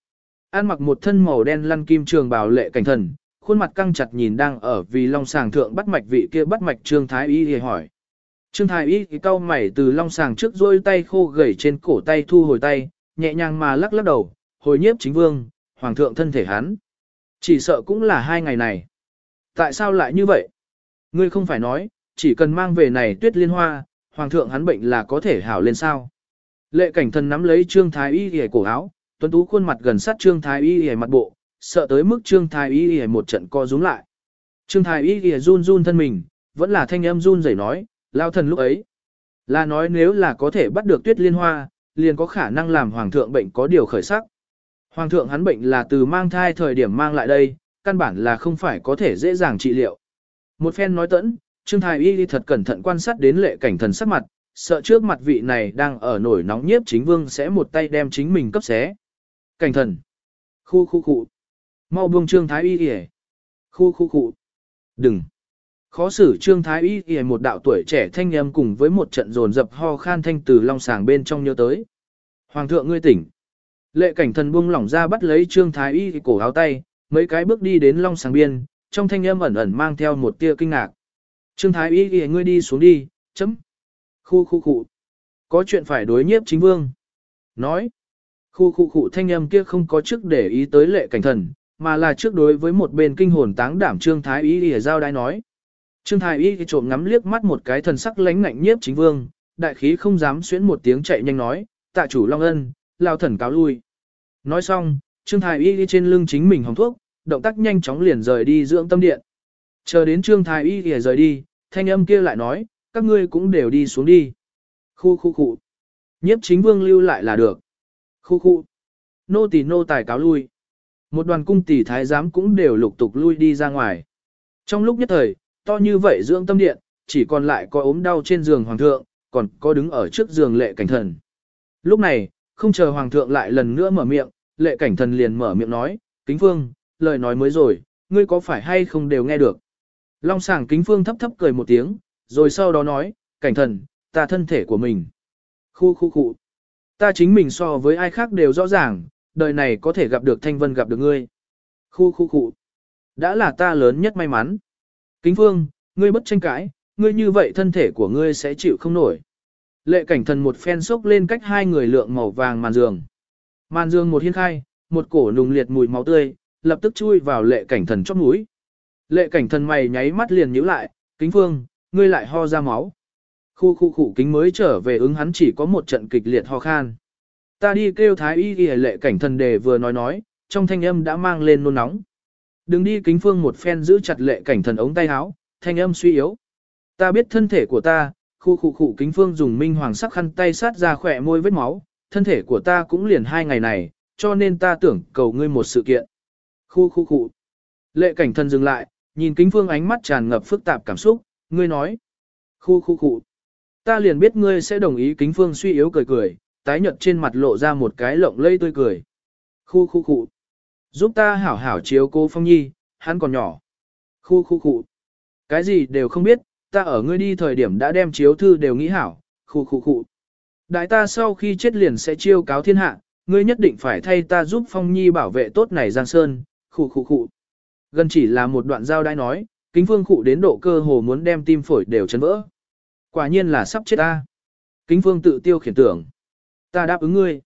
An mặc một thân màu đen lăn kim trường bào lệ cảnh thần, khuôn mặt căng chặt nhìn đang ở vì long sàng thượng bắt mạch vị kia bắt mạch trương thái y thì hỏi. Trương thái y thì cau mày từ long sàng trước rôi tay khô gầy trên cổ tay thu hồi tay, nhẹ nhàng mà lắc lắc đầu, hồi nhiếp chính vương, hoàng thượng thân thể hắn. Chỉ sợ cũng là hai ngày này. Tại sao lại như vậy? Ngươi không phải nói, chỉ cần mang về này tuyết liên hoa, hoàng thượng hắn bệnh là có thể hảo lên sao. Lệ cảnh thần nắm lấy trương thái y hề cổ áo, tuấn tú khuôn mặt gần sát trương thái y hề mặt bộ, sợ tới mức trương thái y hề một trận co rúm lại. Trương thái y hề run run thân mình, vẫn là thanh âm run rẩy nói, lao thần lúc ấy. Là nói nếu là có thể bắt được tuyết liên hoa, liền có khả năng làm hoàng thượng bệnh có điều khởi sắc. Hoàng thượng hắn bệnh là từ mang thai thời điểm mang lại đây, căn bản là không phải có thể dễ dàng trị liệu. Một phen nói tẫn, Trương Thái Y thật cẩn thận quan sát đến lệ cảnh thần sắc mặt, sợ trước mặt vị này đang ở nổi nóng nhiếp chính vương sẽ một tay đem chính mình cấp xé. Cảnh thần. Khu khu khu. Mau buông trương thái y kìa. Khu khu khu. Đừng. Khó xử trương thái y kìa một đạo tuổi trẻ thanh âm cùng với một trận rồn dập ho khan thanh từ long sàng bên trong nhớ tới. Hoàng thượng ngươi tỉnh. Lệ cảnh thần buông lỏng ra bắt lấy trương thái y cổ áo tay, mấy cái bước đi đến long sàng biên, trong thanh âm ẩn ẩn mang theo một tia kinh ngạc. Trương thái y kìa ngươi đi xuống đi, chấm. Khu khu khu. Có chuyện phải đối nhiếp chính vương. Nói. Khu khu khu thanh âm kia không có trước để ý tới lệ cảnh thần, mà là trước đối với một bên kinh hồn táng đảm Trương Thái Y Y giao đái nói. Trương Thái Y trộm ngắm liếc mắt một cái thần sắc lánh ngạnh nhiếp chính vương, đại khí không dám xuyến một tiếng chạy nhanh nói, tạ chủ Long Ân, lao thần cáo lui. Nói xong, Trương Thái Y trên lưng chính mình hồng thuốc, động tác nhanh chóng liền rời đi dưỡng tâm điện. Chờ đến Trương Thái Y Y rời đi, thanh âm kia lại nói, các ngươi cũng đều đi xuống đi. Khu khu khu. Nhiếp chính vương lưu lại là được. Khu khu. Nô tỳ nô tài cáo lui. Một đoàn cung tỷ thái giám cũng đều lục tục lui đi ra ngoài. Trong lúc nhất thời, to như vậy dưỡng tâm điện, chỉ còn lại có ốm đau trên giường hoàng thượng, còn có đứng ở trước giường lệ cảnh thần. Lúc này, không chờ hoàng thượng lại lần nữa mở miệng, lệ cảnh thần liền mở miệng nói, kính phương, lời nói mới rồi, ngươi có phải hay không đều nghe được. Long sàng kính phương thấp thấp cười một tiếng, rồi sau đó nói, cảnh thần, ta thân thể của mình. Khu khu khu. Ta chính mình so với ai khác đều rõ ràng, đời này có thể gặp được Thanh Vân gặp được ngươi. Khu khu khu. Đã là ta lớn nhất may mắn. Kính Phương, ngươi bất tranh cãi, ngươi như vậy thân thể của ngươi sẽ chịu không nổi. Lệ cảnh thần một phen sốc lên cách hai người lượng màu vàng màn giường. Màn giường một hiên khai, một cổ nùng liệt mùi máu tươi, lập tức chui vào lệ cảnh thần chóp mũi. Lệ cảnh thần mày nháy mắt liền nhíu lại, kính phương, ngươi lại ho ra máu. Khu khu khu kính mới trở về ứng hắn chỉ có một trận kịch liệt ho khan. Ta đi kêu thái y ghi lệ cảnh thần đề vừa nói nói, trong thanh âm đã mang lên nôn nóng. Đừng đi kính phương một phen giữ chặt lệ cảnh thần ống tay áo, thanh âm suy yếu. Ta biết thân thể của ta, khu khu khu kính phương dùng minh hoàng sắc khăn tay sát ra khỏe môi vết máu, thân thể của ta cũng liền hai ngày này, cho nên ta tưởng cầu ngươi một sự kiện. Khu khu khu. Lệ cảnh thần dừng lại, nhìn kính phương ánh mắt tràn ngập phức tạp cảm xúc, ngươi nói. Khu khu khu. Ta liền biết ngươi sẽ đồng ý kính phương suy yếu cười cười, tái nhợt trên mặt lộ ra một cái lộng lây tươi cười. Khu khu khu. Giúp ta hảo hảo chiếu cô Phong Nhi, hắn còn nhỏ. Khu khu khu. Cái gì đều không biết, ta ở ngươi đi thời điểm đã đem chiếu thư đều nghĩ hảo. Khu khu khu. Đại ta sau khi chết liền sẽ chiêu cáo thiên hạ, ngươi nhất định phải thay ta giúp Phong Nhi bảo vệ tốt này Giang Sơn. Khu khu khu. Gần chỉ là một đoạn giao đai nói, kính phương cụ đến độ cơ hồ muốn đem tim phổi đều chấn vỡ. Quả nhiên là sắp chết ta. Kính phương tự tiêu khiển tưởng. Ta đáp ứng ngươi.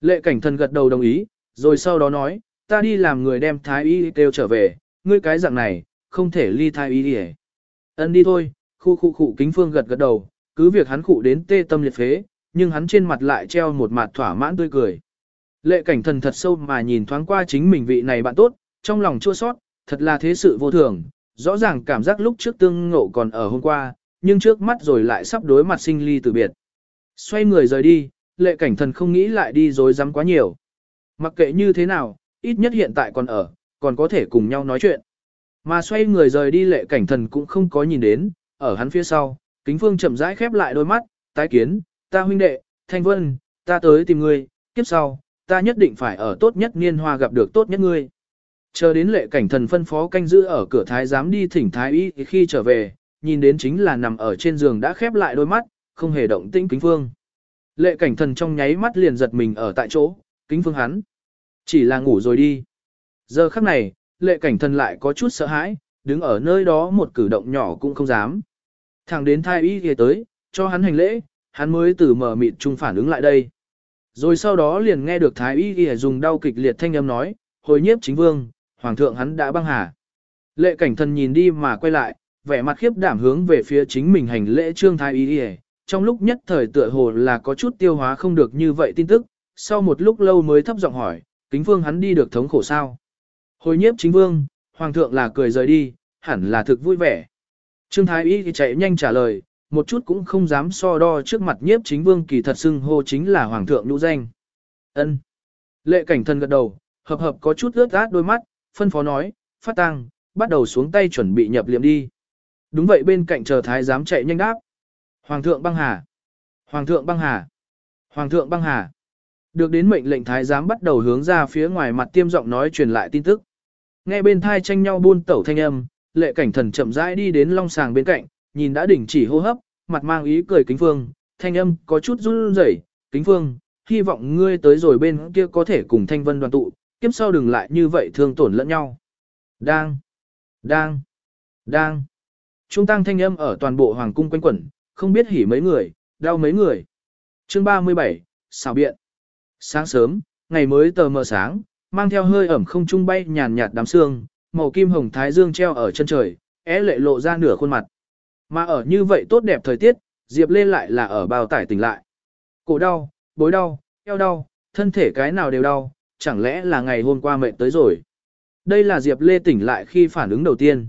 Lệ cảnh thần gật đầu đồng ý, rồi sau đó nói, ta đi làm người đem thái y kêu trở về, ngươi cái dạng này, không thể ly thái y đi Ân đi thôi, khu khu khu kính phương gật gật đầu, cứ việc hắn khụ đến tê tâm liệt phế, nhưng hắn trên mặt lại treo một mặt thỏa mãn tươi cười. Lệ cảnh thần thật sâu mà nhìn thoáng qua chính mình vị này bạn tốt, trong lòng chua sót, thật là thế sự vô thường, rõ ràng cảm giác lúc trước tương ngộ còn ở hôm qua, nhưng trước mắt rồi lại sắp đối mặt sinh ly từ biệt. Xoay người rời đi, lệ cảnh thần không nghĩ lại đi dối rắm quá nhiều. Mặc kệ như thế nào, ít nhất hiện tại còn ở, còn có thể cùng nhau nói chuyện. Mà xoay người rời đi lệ cảnh thần cũng không có nhìn đến, ở hắn phía sau, kính phương chậm rãi khép lại đôi mắt, tái kiến, ta huynh đệ, thanh vân, ta tới tìm ngươi, kiếp sau, ta nhất định phải ở tốt nhất niên hoa gặp được tốt nhất ngươi. Chờ đến lệ cảnh thần phân phó canh giữ ở cửa thái giám đi thỉnh thái y khi trở về, nhìn đến chính là nằm ở trên giường đã khép lại đôi mắt, không hề động tĩnh kính phương. Lệ cảnh thần trong nháy mắt liền giật mình ở tại chỗ, kính phương hắn. Chỉ là ngủ rồi đi. Giờ khắc này, lệ cảnh thần lại có chút sợ hãi, đứng ở nơi đó một cử động nhỏ cũng không dám. Thẳng đến thái y ghề tới, cho hắn hành lễ, hắn mới từ mở mịt trung phản ứng lại đây. Rồi sau đó liền nghe được thái y ghề dùng đau kịch liệt thanh âm nói, hồi nhiếp chính vương, hoàng thượng hắn đã băng hà. Lệ cảnh thần nhìn đi mà quay lại, vẻ mặt khiếp đảm hướng về phía chính mình hành lễ trương thái y đi trong lúc nhất thời tựa hồ là có chút tiêu hóa không được như vậy tin tức, sau một lúc lâu mới thấp giọng hỏi, kính vương hắn đi được thống khổ sao. Hồi nhiếp chính vương, hoàng thượng là cười rời đi, hẳn là thực vui vẻ. Trương Thái Y thì chạy nhanh trả lời, một chút cũng không dám so đo trước mặt nhiếp chính vương kỳ thật xưng hô chính là hoàng thượng nhũ danh. ân Lệ cảnh thần gật đầu, hợp hợp có chút ướt át đôi mắt, phân phó nói, phát tăng, bắt đầu xuống tay chuẩn bị nhập liệm đi. Đúng vậy bên cạnh chờ thái giám chạy nhanh đáp. Hoàng thượng băng hà. Hoàng thượng băng hà. Hoàng thượng băng hà. Được đến mệnh lệnh thái giám bắt đầu hướng ra phía ngoài mặt tiêm giọng nói truyền lại tin tức. Nghe bên thai tranh nhau buôn tẩu thanh âm, lệ cảnh thần chậm rãi đi đến long sàng bên cạnh, nhìn đã đỉnh chỉ hô hấp, mặt mang ý cười kính phương, thanh âm có chút run rẩy, kính phương, hy vọng ngươi tới rồi bên kia có thể cùng thanh vân đoàn tụ, kiếp sau đừng lại như vậy thương tổn lẫn nhau. Đang, đang, đang. Trung tăng thanh âm ở toàn bộ hoàng cung quanh quẩn, không biết hỉ mấy người, đau mấy người. Chương 37, xào biện. Sáng sớm, ngày mới tờ mờ sáng, mang theo hơi ẩm không trung bay nhàn nhạt đám sương, màu kim hồng thái dương treo ở chân trời, é lệ lộ ra nửa khuôn mặt. Mà ở như vậy tốt đẹp thời tiết, Diệp Lê lại là ở bao tải tỉnh lại. Cổ đau, bối đau, eo đau, thân thể cái nào đều đau, chẳng lẽ là ngày hôm qua mệt tới rồi. Đây là Diệp Lê tỉnh lại khi phản ứng đầu tiên.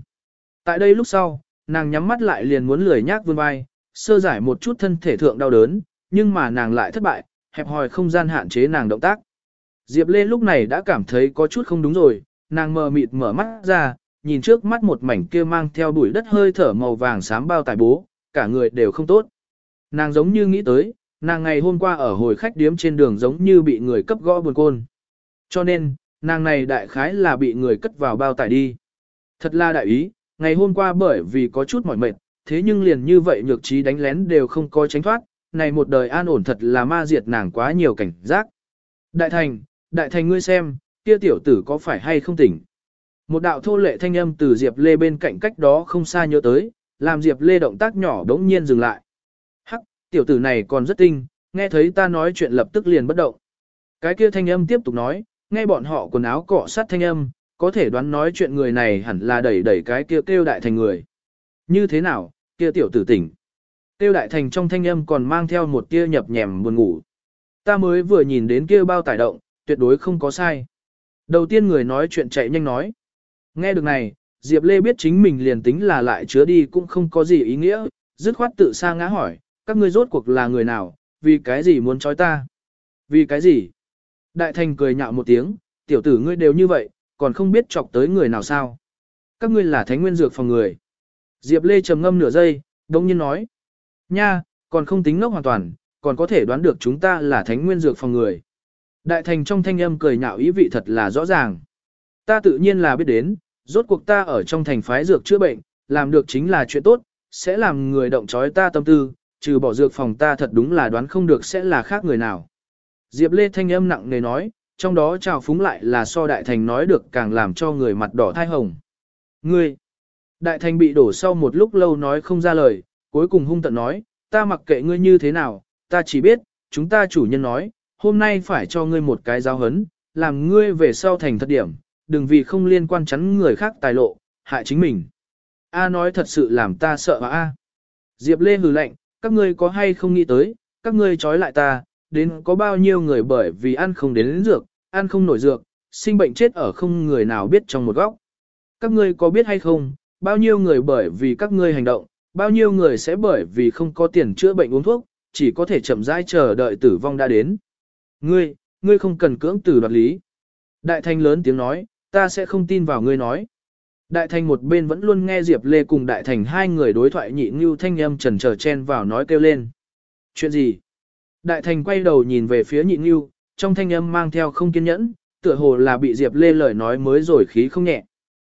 Tại đây lúc sau, nàng nhắm mắt lại liền muốn lười nhác vươn vai, sơ giải một chút thân thể thượng đau đớn, nhưng mà nàng lại thất bại, hẹp hòi không gian hạn chế nàng động tác. Diệp Lê lúc này đã cảm thấy có chút không đúng rồi, nàng mờ mịt mở mắt ra, nhìn trước mắt một mảnh kia mang theo bụi đất hơi thở màu vàng xám bao tải bố, cả người đều không tốt. Nàng giống như nghĩ tới, nàng ngày hôm qua ở hồi khách điếm trên đường giống như bị người cấp gõ buồn côn. Cho nên, nàng này đại khái là bị người cất vào bao tải đi. Thật là đại ý, ngày hôm qua bởi vì có chút mỏi mệt, thế nhưng liền như vậy nhược trí đánh lén đều không có tránh thoát, này một đời an ổn thật là ma diệt nàng quá nhiều cảnh giác. Đại thành, đại thành ngươi xem, kia tiểu tử có phải hay không tỉnh. Một đạo thô lệ thanh âm từ Diệp Lê bên cạnh cách đó không xa nhớ tới, làm Diệp Lê động tác nhỏ đống nhiên dừng lại. Hắc, tiểu tử này còn rất tinh, nghe thấy ta nói chuyện lập tức liền bất động. Cái kia thanh âm tiếp tục nói, nghe bọn họ quần áo cọ sát thanh âm, có thể đoán nói chuyện người này hẳn là đẩy đẩy cái kia kêu đại thành người. Như thế nào, kia tiểu tử tỉnh. Tiêu đại thành trong thanh âm còn mang theo một tia nhập nhèm buồn ngủ. Ta mới vừa nhìn đến kia bao tải động, tuyệt đối không có sai. Đầu tiên người nói chuyện chạy nhanh nói. Nghe được này, Diệp Lê biết chính mình liền tính là lại chứa đi cũng không có gì ý nghĩa, dứt khoát tự sa ngã hỏi, các ngươi rốt cuộc là người nào, vì cái gì muốn trói ta? Vì cái gì? Đại thành cười nhạo một tiếng, tiểu tử ngươi đều như vậy, còn không biết chọc tới người nào sao? Các ngươi là thánh nguyên dược phòng người. Diệp Lê trầm ngâm nửa giây, đông nhiên nói. Nha, còn không tính ngốc hoàn toàn, còn có thể đoán được chúng ta là thánh nguyên dược phòng người. Đại thành trong thanh âm cười nhạo ý vị thật là rõ ràng. Ta tự nhiên là biết đến, rốt cuộc ta ở trong thành phái dược chữa bệnh, làm được chính là chuyện tốt, sẽ làm người động chói ta tâm tư, trừ bỏ dược phòng ta thật đúng là đoán không được sẽ là khác người nào. Diệp Lê thanh âm nặng nề nói, trong đó trào phúng lại là so đại thành nói được càng làm cho người mặt đỏ thai hồng. Ngươi! Đại thành bị đổ sau một lúc lâu nói không ra lời, cuối cùng hung tận nói, ta mặc kệ ngươi như thế nào, ta chỉ biết, chúng ta chủ nhân nói, hôm nay phải cho ngươi một cái giáo hấn, làm ngươi về sau thành thật điểm, đừng vì không liên quan chắn người khác tài lộ, hại chính mình. A nói thật sự làm ta sợ mà A. Diệp Lê hừ lạnh, các ngươi có hay không nghĩ tới, các ngươi trói lại ta, đến có bao nhiêu người bởi vì ăn không đến, đến dược, ăn không nổi dược, sinh bệnh chết ở không người nào biết trong một góc. Các ngươi có biết hay không, bao nhiêu người bởi vì các ngươi hành động, bao nhiêu người sẽ bởi vì không có tiền chữa bệnh uống thuốc, chỉ có thể chậm rãi chờ đợi tử vong đã đến. Ngươi, ngươi không cần cưỡng tử đoạt lý. Đại thanh lớn tiếng nói, ta sẽ không tin vào ngươi nói. Đại thành một bên vẫn luôn nghe Diệp Lê cùng đại thành hai người đối thoại nhị ngưu thanh âm trần trở chen vào nói kêu lên. Chuyện gì? Đại thành quay đầu nhìn về phía nhị Nghiêu, trong thanh âm mang theo không kiên nhẫn, tựa hồ là bị Diệp Lê lời nói mới rồi khí không nhẹ.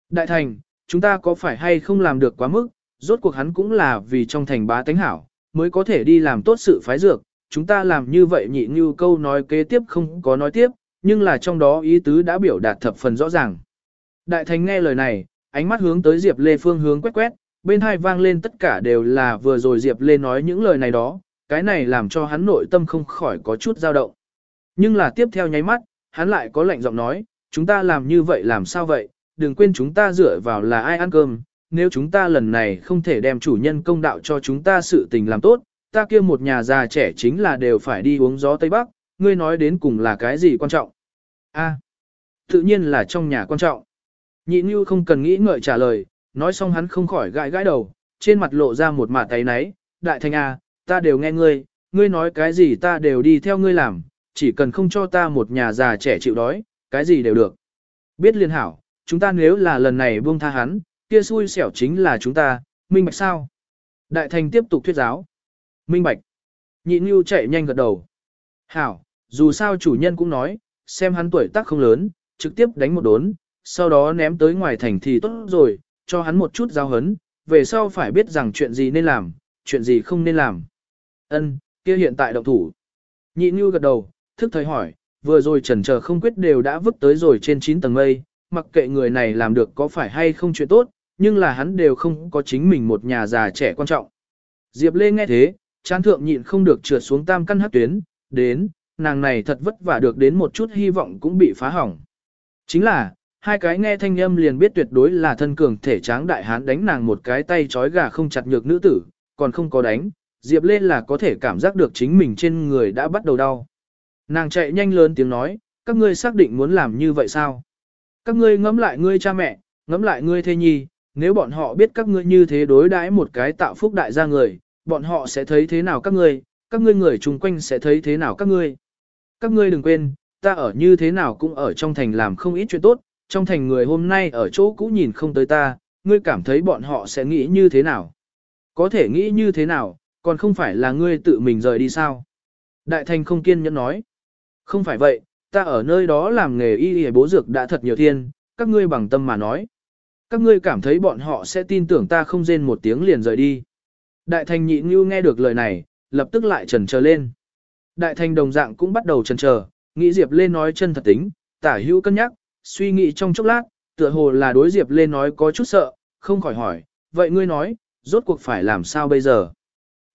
Đại thành, chúng ta có phải hay không làm được quá mức, rốt cuộc hắn cũng là vì trong thành bá tánh hảo, mới có thể đi làm tốt sự phái dược, chúng ta làm như vậy nhị Nghiêu câu nói kế tiếp không có nói tiếp, nhưng là trong đó ý tứ đã biểu đạt thập phần rõ ràng. Đại thành nghe lời này, ánh mắt hướng tới Diệp Lê phương hướng quét quét, bên hai vang lên tất cả đều là vừa rồi Diệp Lê nói những lời này đó, cái này làm cho hắn nội tâm không khỏi có chút dao động. Nhưng là tiếp theo nháy mắt, hắn lại có lệnh giọng nói, chúng ta làm như vậy làm sao vậy, đừng quên chúng ta dựa vào là ai ăn cơm, nếu chúng ta lần này không thể đem chủ nhân công đạo cho chúng ta sự tình làm tốt, ta kia một nhà già trẻ chính là đều phải đi uống gió Tây Bắc, ngươi nói đến cùng là cái gì quan trọng? A, tự nhiên là trong nhà quan trọng. Nhị Nhu không cần nghĩ ngợi trả lời, nói xong hắn không khỏi gãi gãi đầu, trên mặt lộ ra một mạt tay náy, đại thanh A, ta đều nghe ngươi, ngươi nói cái gì ta đều đi theo ngươi làm, chỉ cần không cho ta một nhà già trẻ chịu đói, cái gì đều được. Biết liên hảo, chúng ta nếu là lần này buông tha hắn, kia xui xẻo chính là chúng ta, minh bạch sao? Đại thành tiếp tục thuyết giáo. Minh bạch. Nhị Nhu chạy nhanh gật đầu. Hảo, dù sao chủ nhân cũng nói, xem hắn tuổi tác không lớn, trực tiếp đánh một đốn, sau đó ném tới ngoài thành thì tốt rồi, cho hắn một chút giao hấn, về sau phải biết rằng chuyện gì nên làm, chuyện gì không nên làm. Ân, kia hiện tại động thủ. Nhị Nhu gật đầu, thức thời hỏi, vừa rồi trần chờ không quyết đều đã vứt tới rồi trên 9 tầng mây, mặc kệ người này làm được có phải hay không chuyện tốt, nhưng là hắn đều không có chính mình một nhà già trẻ quan trọng. Diệp Lê nghe thế, chán thượng nhịn không được trượt xuống tam căn hát tuyến, đến, nàng này thật vất vả được đến một chút hy vọng cũng bị phá hỏng. Chính là, hai cái nghe thanh âm liền biết tuyệt đối là thân cường thể tráng đại hán đánh nàng một cái tay trói gà không chặt nhược nữ tử, còn không có đánh, Diệp Lê là có thể cảm giác được chính mình trên người đã bắt đầu đau. Nàng chạy nhanh lớn tiếng nói, các ngươi xác định muốn làm như vậy sao? Các ngươi ngẫm lại ngươi cha mẹ, ngẫm lại ngươi thê nhi, nếu bọn họ biết các ngươi như thế đối đãi một cái tạo phúc đại gia người, bọn họ sẽ thấy thế nào các ngươi, các ngươi người chung quanh sẽ thấy thế nào các ngươi. Các ngươi đừng quên, ta ở như thế nào cũng ở trong thành làm không ít chuyện tốt, trong thành người hôm nay ở chỗ cũ nhìn không tới ta, ngươi cảm thấy bọn họ sẽ nghĩ như thế nào? Có thể nghĩ như thế nào, còn không phải là ngươi tự mình rời đi sao? Đại thành không kiên nhẫn nói. Không phải vậy, ta ở nơi đó làm nghề y y bố dược đã thật nhiều thiên, các ngươi bằng tâm mà nói. Các ngươi cảm thấy bọn họ sẽ tin tưởng ta không rên một tiếng liền rời đi. Đại thành nhị như nghe được lời này, lập tức lại trần chờ lên. Đại thành đồng dạng cũng bắt đầu trần chờ, nghĩ Diệp Lê nói chân thật tính, tả hữu cân nhắc, suy nghĩ trong chốc lát, tựa hồ là đối Diệp Lê nói có chút sợ, không khỏi hỏi, vậy ngươi nói, rốt cuộc phải làm sao bây giờ?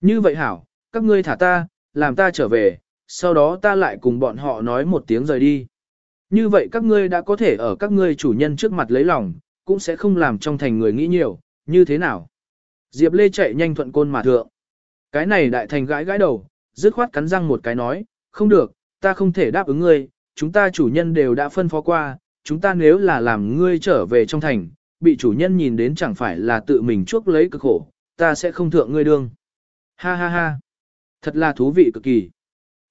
Như vậy hảo, các ngươi thả ta, làm ta trở về, sau đó ta lại cùng bọn họ nói một tiếng rời đi. Như vậy các ngươi đã có thể ở các ngươi chủ nhân trước mặt lấy lòng, cũng sẽ không làm trong thành người nghĩ nhiều, như thế nào? Diệp Lê chạy nhanh thuận côn mà thượng. Cái này đại thành gãi gãi đầu, dứt khoát cắn răng một cái nói, không được, ta không thể đáp ứng ngươi, chúng ta chủ nhân đều đã phân phó qua, chúng ta nếu là làm ngươi trở về trong thành, bị chủ nhân nhìn đến chẳng phải là tự mình chuốc lấy cực khổ, ta sẽ không thượng ngươi đương. Ha ha ha, thật là thú vị cực kỳ.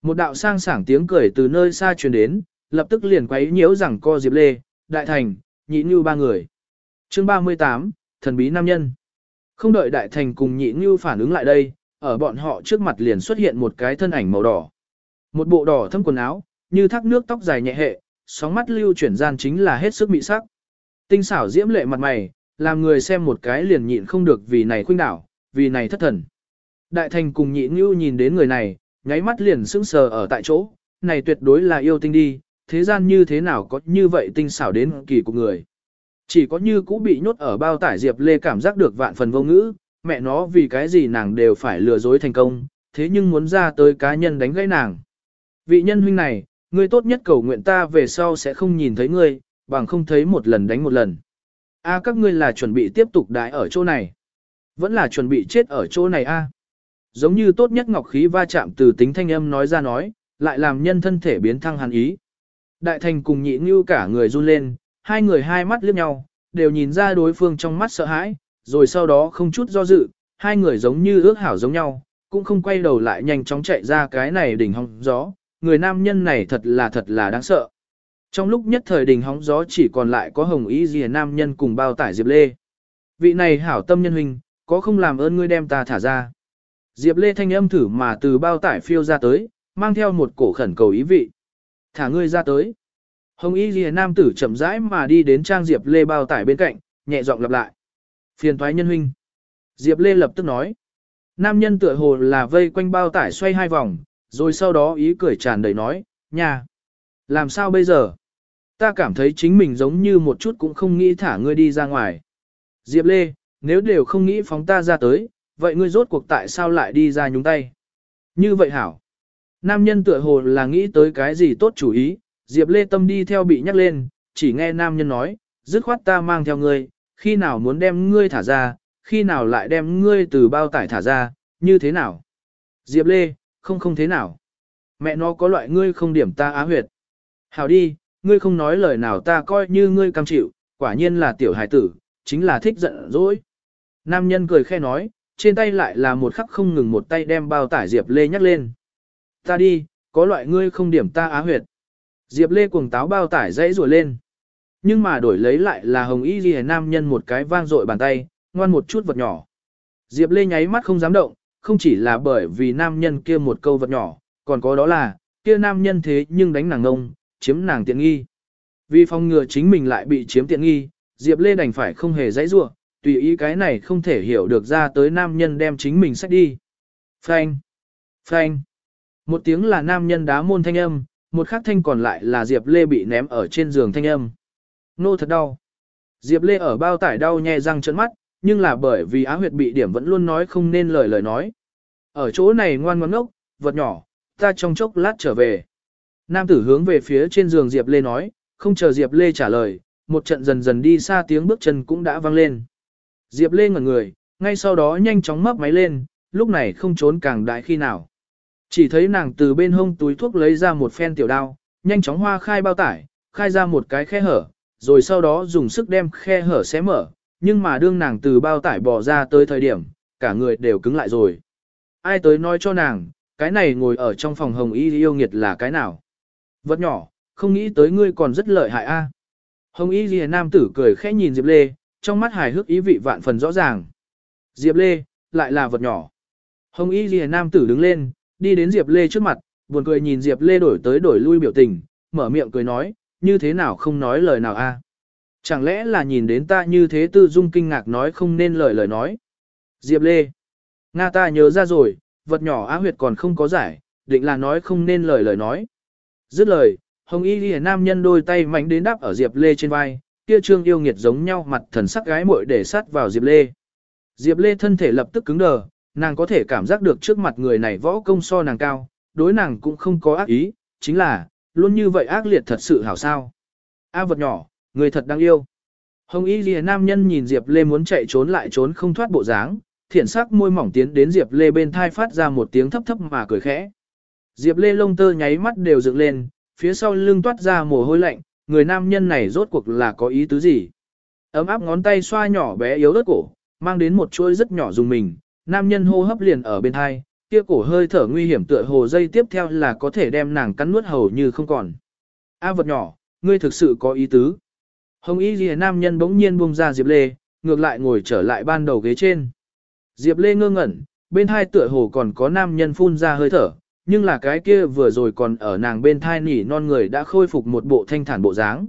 Một đạo sang sảng tiếng cười từ nơi xa truyền đến, lập tức liền quấy nhiễu rằng co Diệp Lê, Đại Thành, Nhị Như ba người. Chương 38, Thần bí nam nhân. Không đợi Đại Thành cùng Nhị Như phản ứng lại đây, ở bọn họ trước mặt liền xuất hiện một cái thân ảnh màu đỏ. Một bộ đỏ thâm quần áo, như thác nước tóc dài nhẹ hệ, sóng mắt lưu chuyển gian chính là hết sức mị sắc. Tinh xảo diễm lệ mặt mày, làm người xem một cái liền nhịn không được vì này khuynh đảo, vì này thất thần. Đại thành cùng nhị ngưu nhìn đến người này, nháy mắt liền sững sờ ở tại chỗ, này tuyệt đối là yêu tinh đi, thế gian như thế nào có như vậy tinh xảo đến kỳ của người. Chỉ có như cũ bị nhốt ở bao tải Diệp Lê cảm giác được vạn phần vô ngữ, mẹ nó vì cái gì nàng đều phải lừa dối thành công, thế nhưng muốn ra tới cá nhân đánh gãy nàng. Vị nhân huynh này, ngươi tốt nhất cầu nguyện ta về sau sẽ không nhìn thấy ngươi, bằng không thấy một lần đánh một lần. A các ngươi là chuẩn bị tiếp tục đái ở chỗ này. Vẫn là chuẩn bị chết ở chỗ này a. Giống như tốt nhất ngọc khí va chạm từ tính thanh âm nói ra nói, lại làm nhân thân thể biến thăng hàn ý. Đại thành cùng nhị như cả người run lên, hai người hai mắt liếc nhau, đều nhìn ra đối phương trong mắt sợ hãi, rồi sau đó không chút do dự, hai người giống như ước hảo giống nhau, cũng không quay đầu lại nhanh chóng chạy ra cái này đỉnh hóng gió, người nam nhân này thật là thật là đáng sợ. Trong lúc nhất thời đỉnh hóng gió chỉ còn lại có hồng ý gì nam nhân cùng bao tải Diệp Lê. Vị này hảo tâm nhân huynh, có không làm ơn ngươi đem ta thả ra. Diệp Lê thanh âm thử mà từ bao tải phiêu ra tới, mang theo một cổ khẩn cầu ý vị. Thả ngươi ra tới. Hồng Y Ghi Nam tử chậm rãi mà đi đến trang Diệp Lê bao tải bên cạnh, nhẹ giọng lặp lại. Phiền thoái nhân huynh. Diệp Lê lập tức nói. Nam nhân tựa hồ là vây quanh bao tải xoay hai vòng, rồi sau đó ý cười tràn đầy nói, nhà. Làm sao bây giờ? Ta cảm thấy chính mình giống như một chút cũng không nghĩ thả ngươi đi ra ngoài. Diệp Lê, nếu đều không nghĩ phóng ta ra tới, vậy ngươi rốt cuộc tại sao lại đi ra nhúng tay? Như vậy hảo. Nam nhân tựa hồ là nghĩ tới cái gì tốt chủ ý, Diệp Lê tâm đi theo bị nhắc lên, chỉ nghe nam nhân nói, dứt khoát ta mang theo ngươi, khi nào muốn đem ngươi thả ra, khi nào lại đem ngươi từ bao tải thả ra, như thế nào? Diệp Lê, không không thế nào. Mẹ nó có loại ngươi không điểm ta á huyệt. Hảo đi, ngươi không nói lời nào ta coi như ngươi cam chịu, quả nhiên là tiểu hải tử, chính là thích giận dỗi. Nam nhân cười khe nói, trên tay lại là một khắc không ngừng một tay đem bao tải Diệp Lê nhắc lên. Ta đi, có loại ngươi không điểm ta á huyệt. Diệp Lê cuồng táo bao tải dãy rùa lên. Nhưng mà đổi lấy lại là hồng y ghi nam nhân một cái vang dội bàn tay, ngoan một chút vật nhỏ. Diệp Lê nháy mắt không dám động, không chỉ là bởi vì nam nhân kia một câu vật nhỏ, còn có đó là, kia nam nhân thế nhưng đánh nàng ngông, chiếm nàng tiện nghi. Vì phòng ngừa chính mình lại bị chiếm tiện nghi, Diệp Lê đành phải không hề dãy rua, tùy ý cái này không thể hiểu được ra tới nam nhân đem chính mình sách đi. Phanh! Phanh! Một tiếng là nam nhân đá môn thanh âm, một khác thanh còn lại là Diệp Lê bị ném ở trên giường thanh âm. Nô thật đau. Diệp Lê ở bao tải đau nhè răng trợn mắt, nhưng là bởi vì á huyệt bị điểm vẫn luôn nói không nên lời lời nói. Ở chỗ này ngoan ngoãn ngốc, vật nhỏ, ta trong chốc lát trở về. Nam tử hướng về phía trên giường Diệp Lê nói, không chờ Diệp Lê trả lời, một trận dần dần đi xa tiếng bước chân cũng đã vang lên. Diệp Lê ngẩn người, ngay sau đó nhanh chóng mấp máy lên, lúc này không trốn càng đại khi nào. Chỉ thấy nàng từ bên hông túi thuốc lấy ra một phen tiểu đao, nhanh chóng hoa khai bao tải, khai ra một cái khe hở, rồi sau đó dùng sức đem khe hở xé mở, nhưng mà đương nàng từ bao tải bỏ ra tới thời điểm, cả người đều cứng lại rồi. Ai tới nói cho nàng, cái này ngồi ở trong phòng hồng y yêu nghiệt là cái nào? Vật nhỏ, không nghĩ tới ngươi còn rất lợi hại a. Hồng y ghi nam tử cười khẽ nhìn Diệp Lê, trong mắt hài hước ý vị vạn phần rõ ràng. Diệp Lê, lại là vật nhỏ. Hồng y ghi nam tử đứng lên, đi đến Diệp Lê trước mặt, buồn cười nhìn Diệp Lê đổi tới đổi lui biểu tình, mở miệng cười nói, như thế nào không nói lời nào a? Chẳng lẽ là nhìn đến ta như thế tư dung kinh ngạc nói không nên lời lời nói. Diệp Lê. Nga ta nhớ ra rồi, vật nhỏ á huyệt còn không có giải, định là nói không nên lời lời nói. Dứt lời, Hồng Y Liễu nam nhân đôi tay mạnh đến đắp ở Diệp Lê trên vai, kia trương yêu nghiệt giống nhau mặt thần sắc gái muội để sát vào Diệp Lê. Diệp Lê thân thể lập tức cứng đờ, nàng có thể cảm giác được trước mặt người này võ công so nàng cao, đối nàng cũng không có ác ý, chính là, luôn như vậy ác liệt thật sự hảo sao. A vật nhỏ, người thật đáng yêu. Hồng Y lìa nam nhân nhìn Diệp Lê muốn chạy trốn lại trốn không thoát bộ dáng, thiện sắc môi mỏng tiến đến Diệp Lê bên thai phát ra một tiếng thấp thấp mà cười khẽ. Diệp Lê lông tơ nháy mắt đều dựng lên, phía sau lưng toát ra mồ hôi lạnh, người nam nhân này rốt cuộc là có ý tứ gì. Ấm áp ngón tay xoa nhỏ bé yếu đất cổ, mang đến một chuỗi rất nhỏ dùng mình, nam nhân hô hấp liền ở bên hai, kia cổ hơi thở nguy hiểm tựa hồ dây tiếp theo là có thể đem nàng cắn nuốt hầu như không còn. A vật nhỏ, ngươi thực sự có ý tứ. Hồng y ghi nam nhân bỗng nhiên buông ra Diệp Lê, ngược lại ngồi trở lại ban đầu ghế trên. Diệp Lê ngơ ngẩn, bên hai tựa hồ còn có nam nhân phun ra hơi thở, nhưng là cái kia vừa rồi còn ở nàng bên thai nỉ non người đã khôi phục một bộ thanh thản bộ dáng.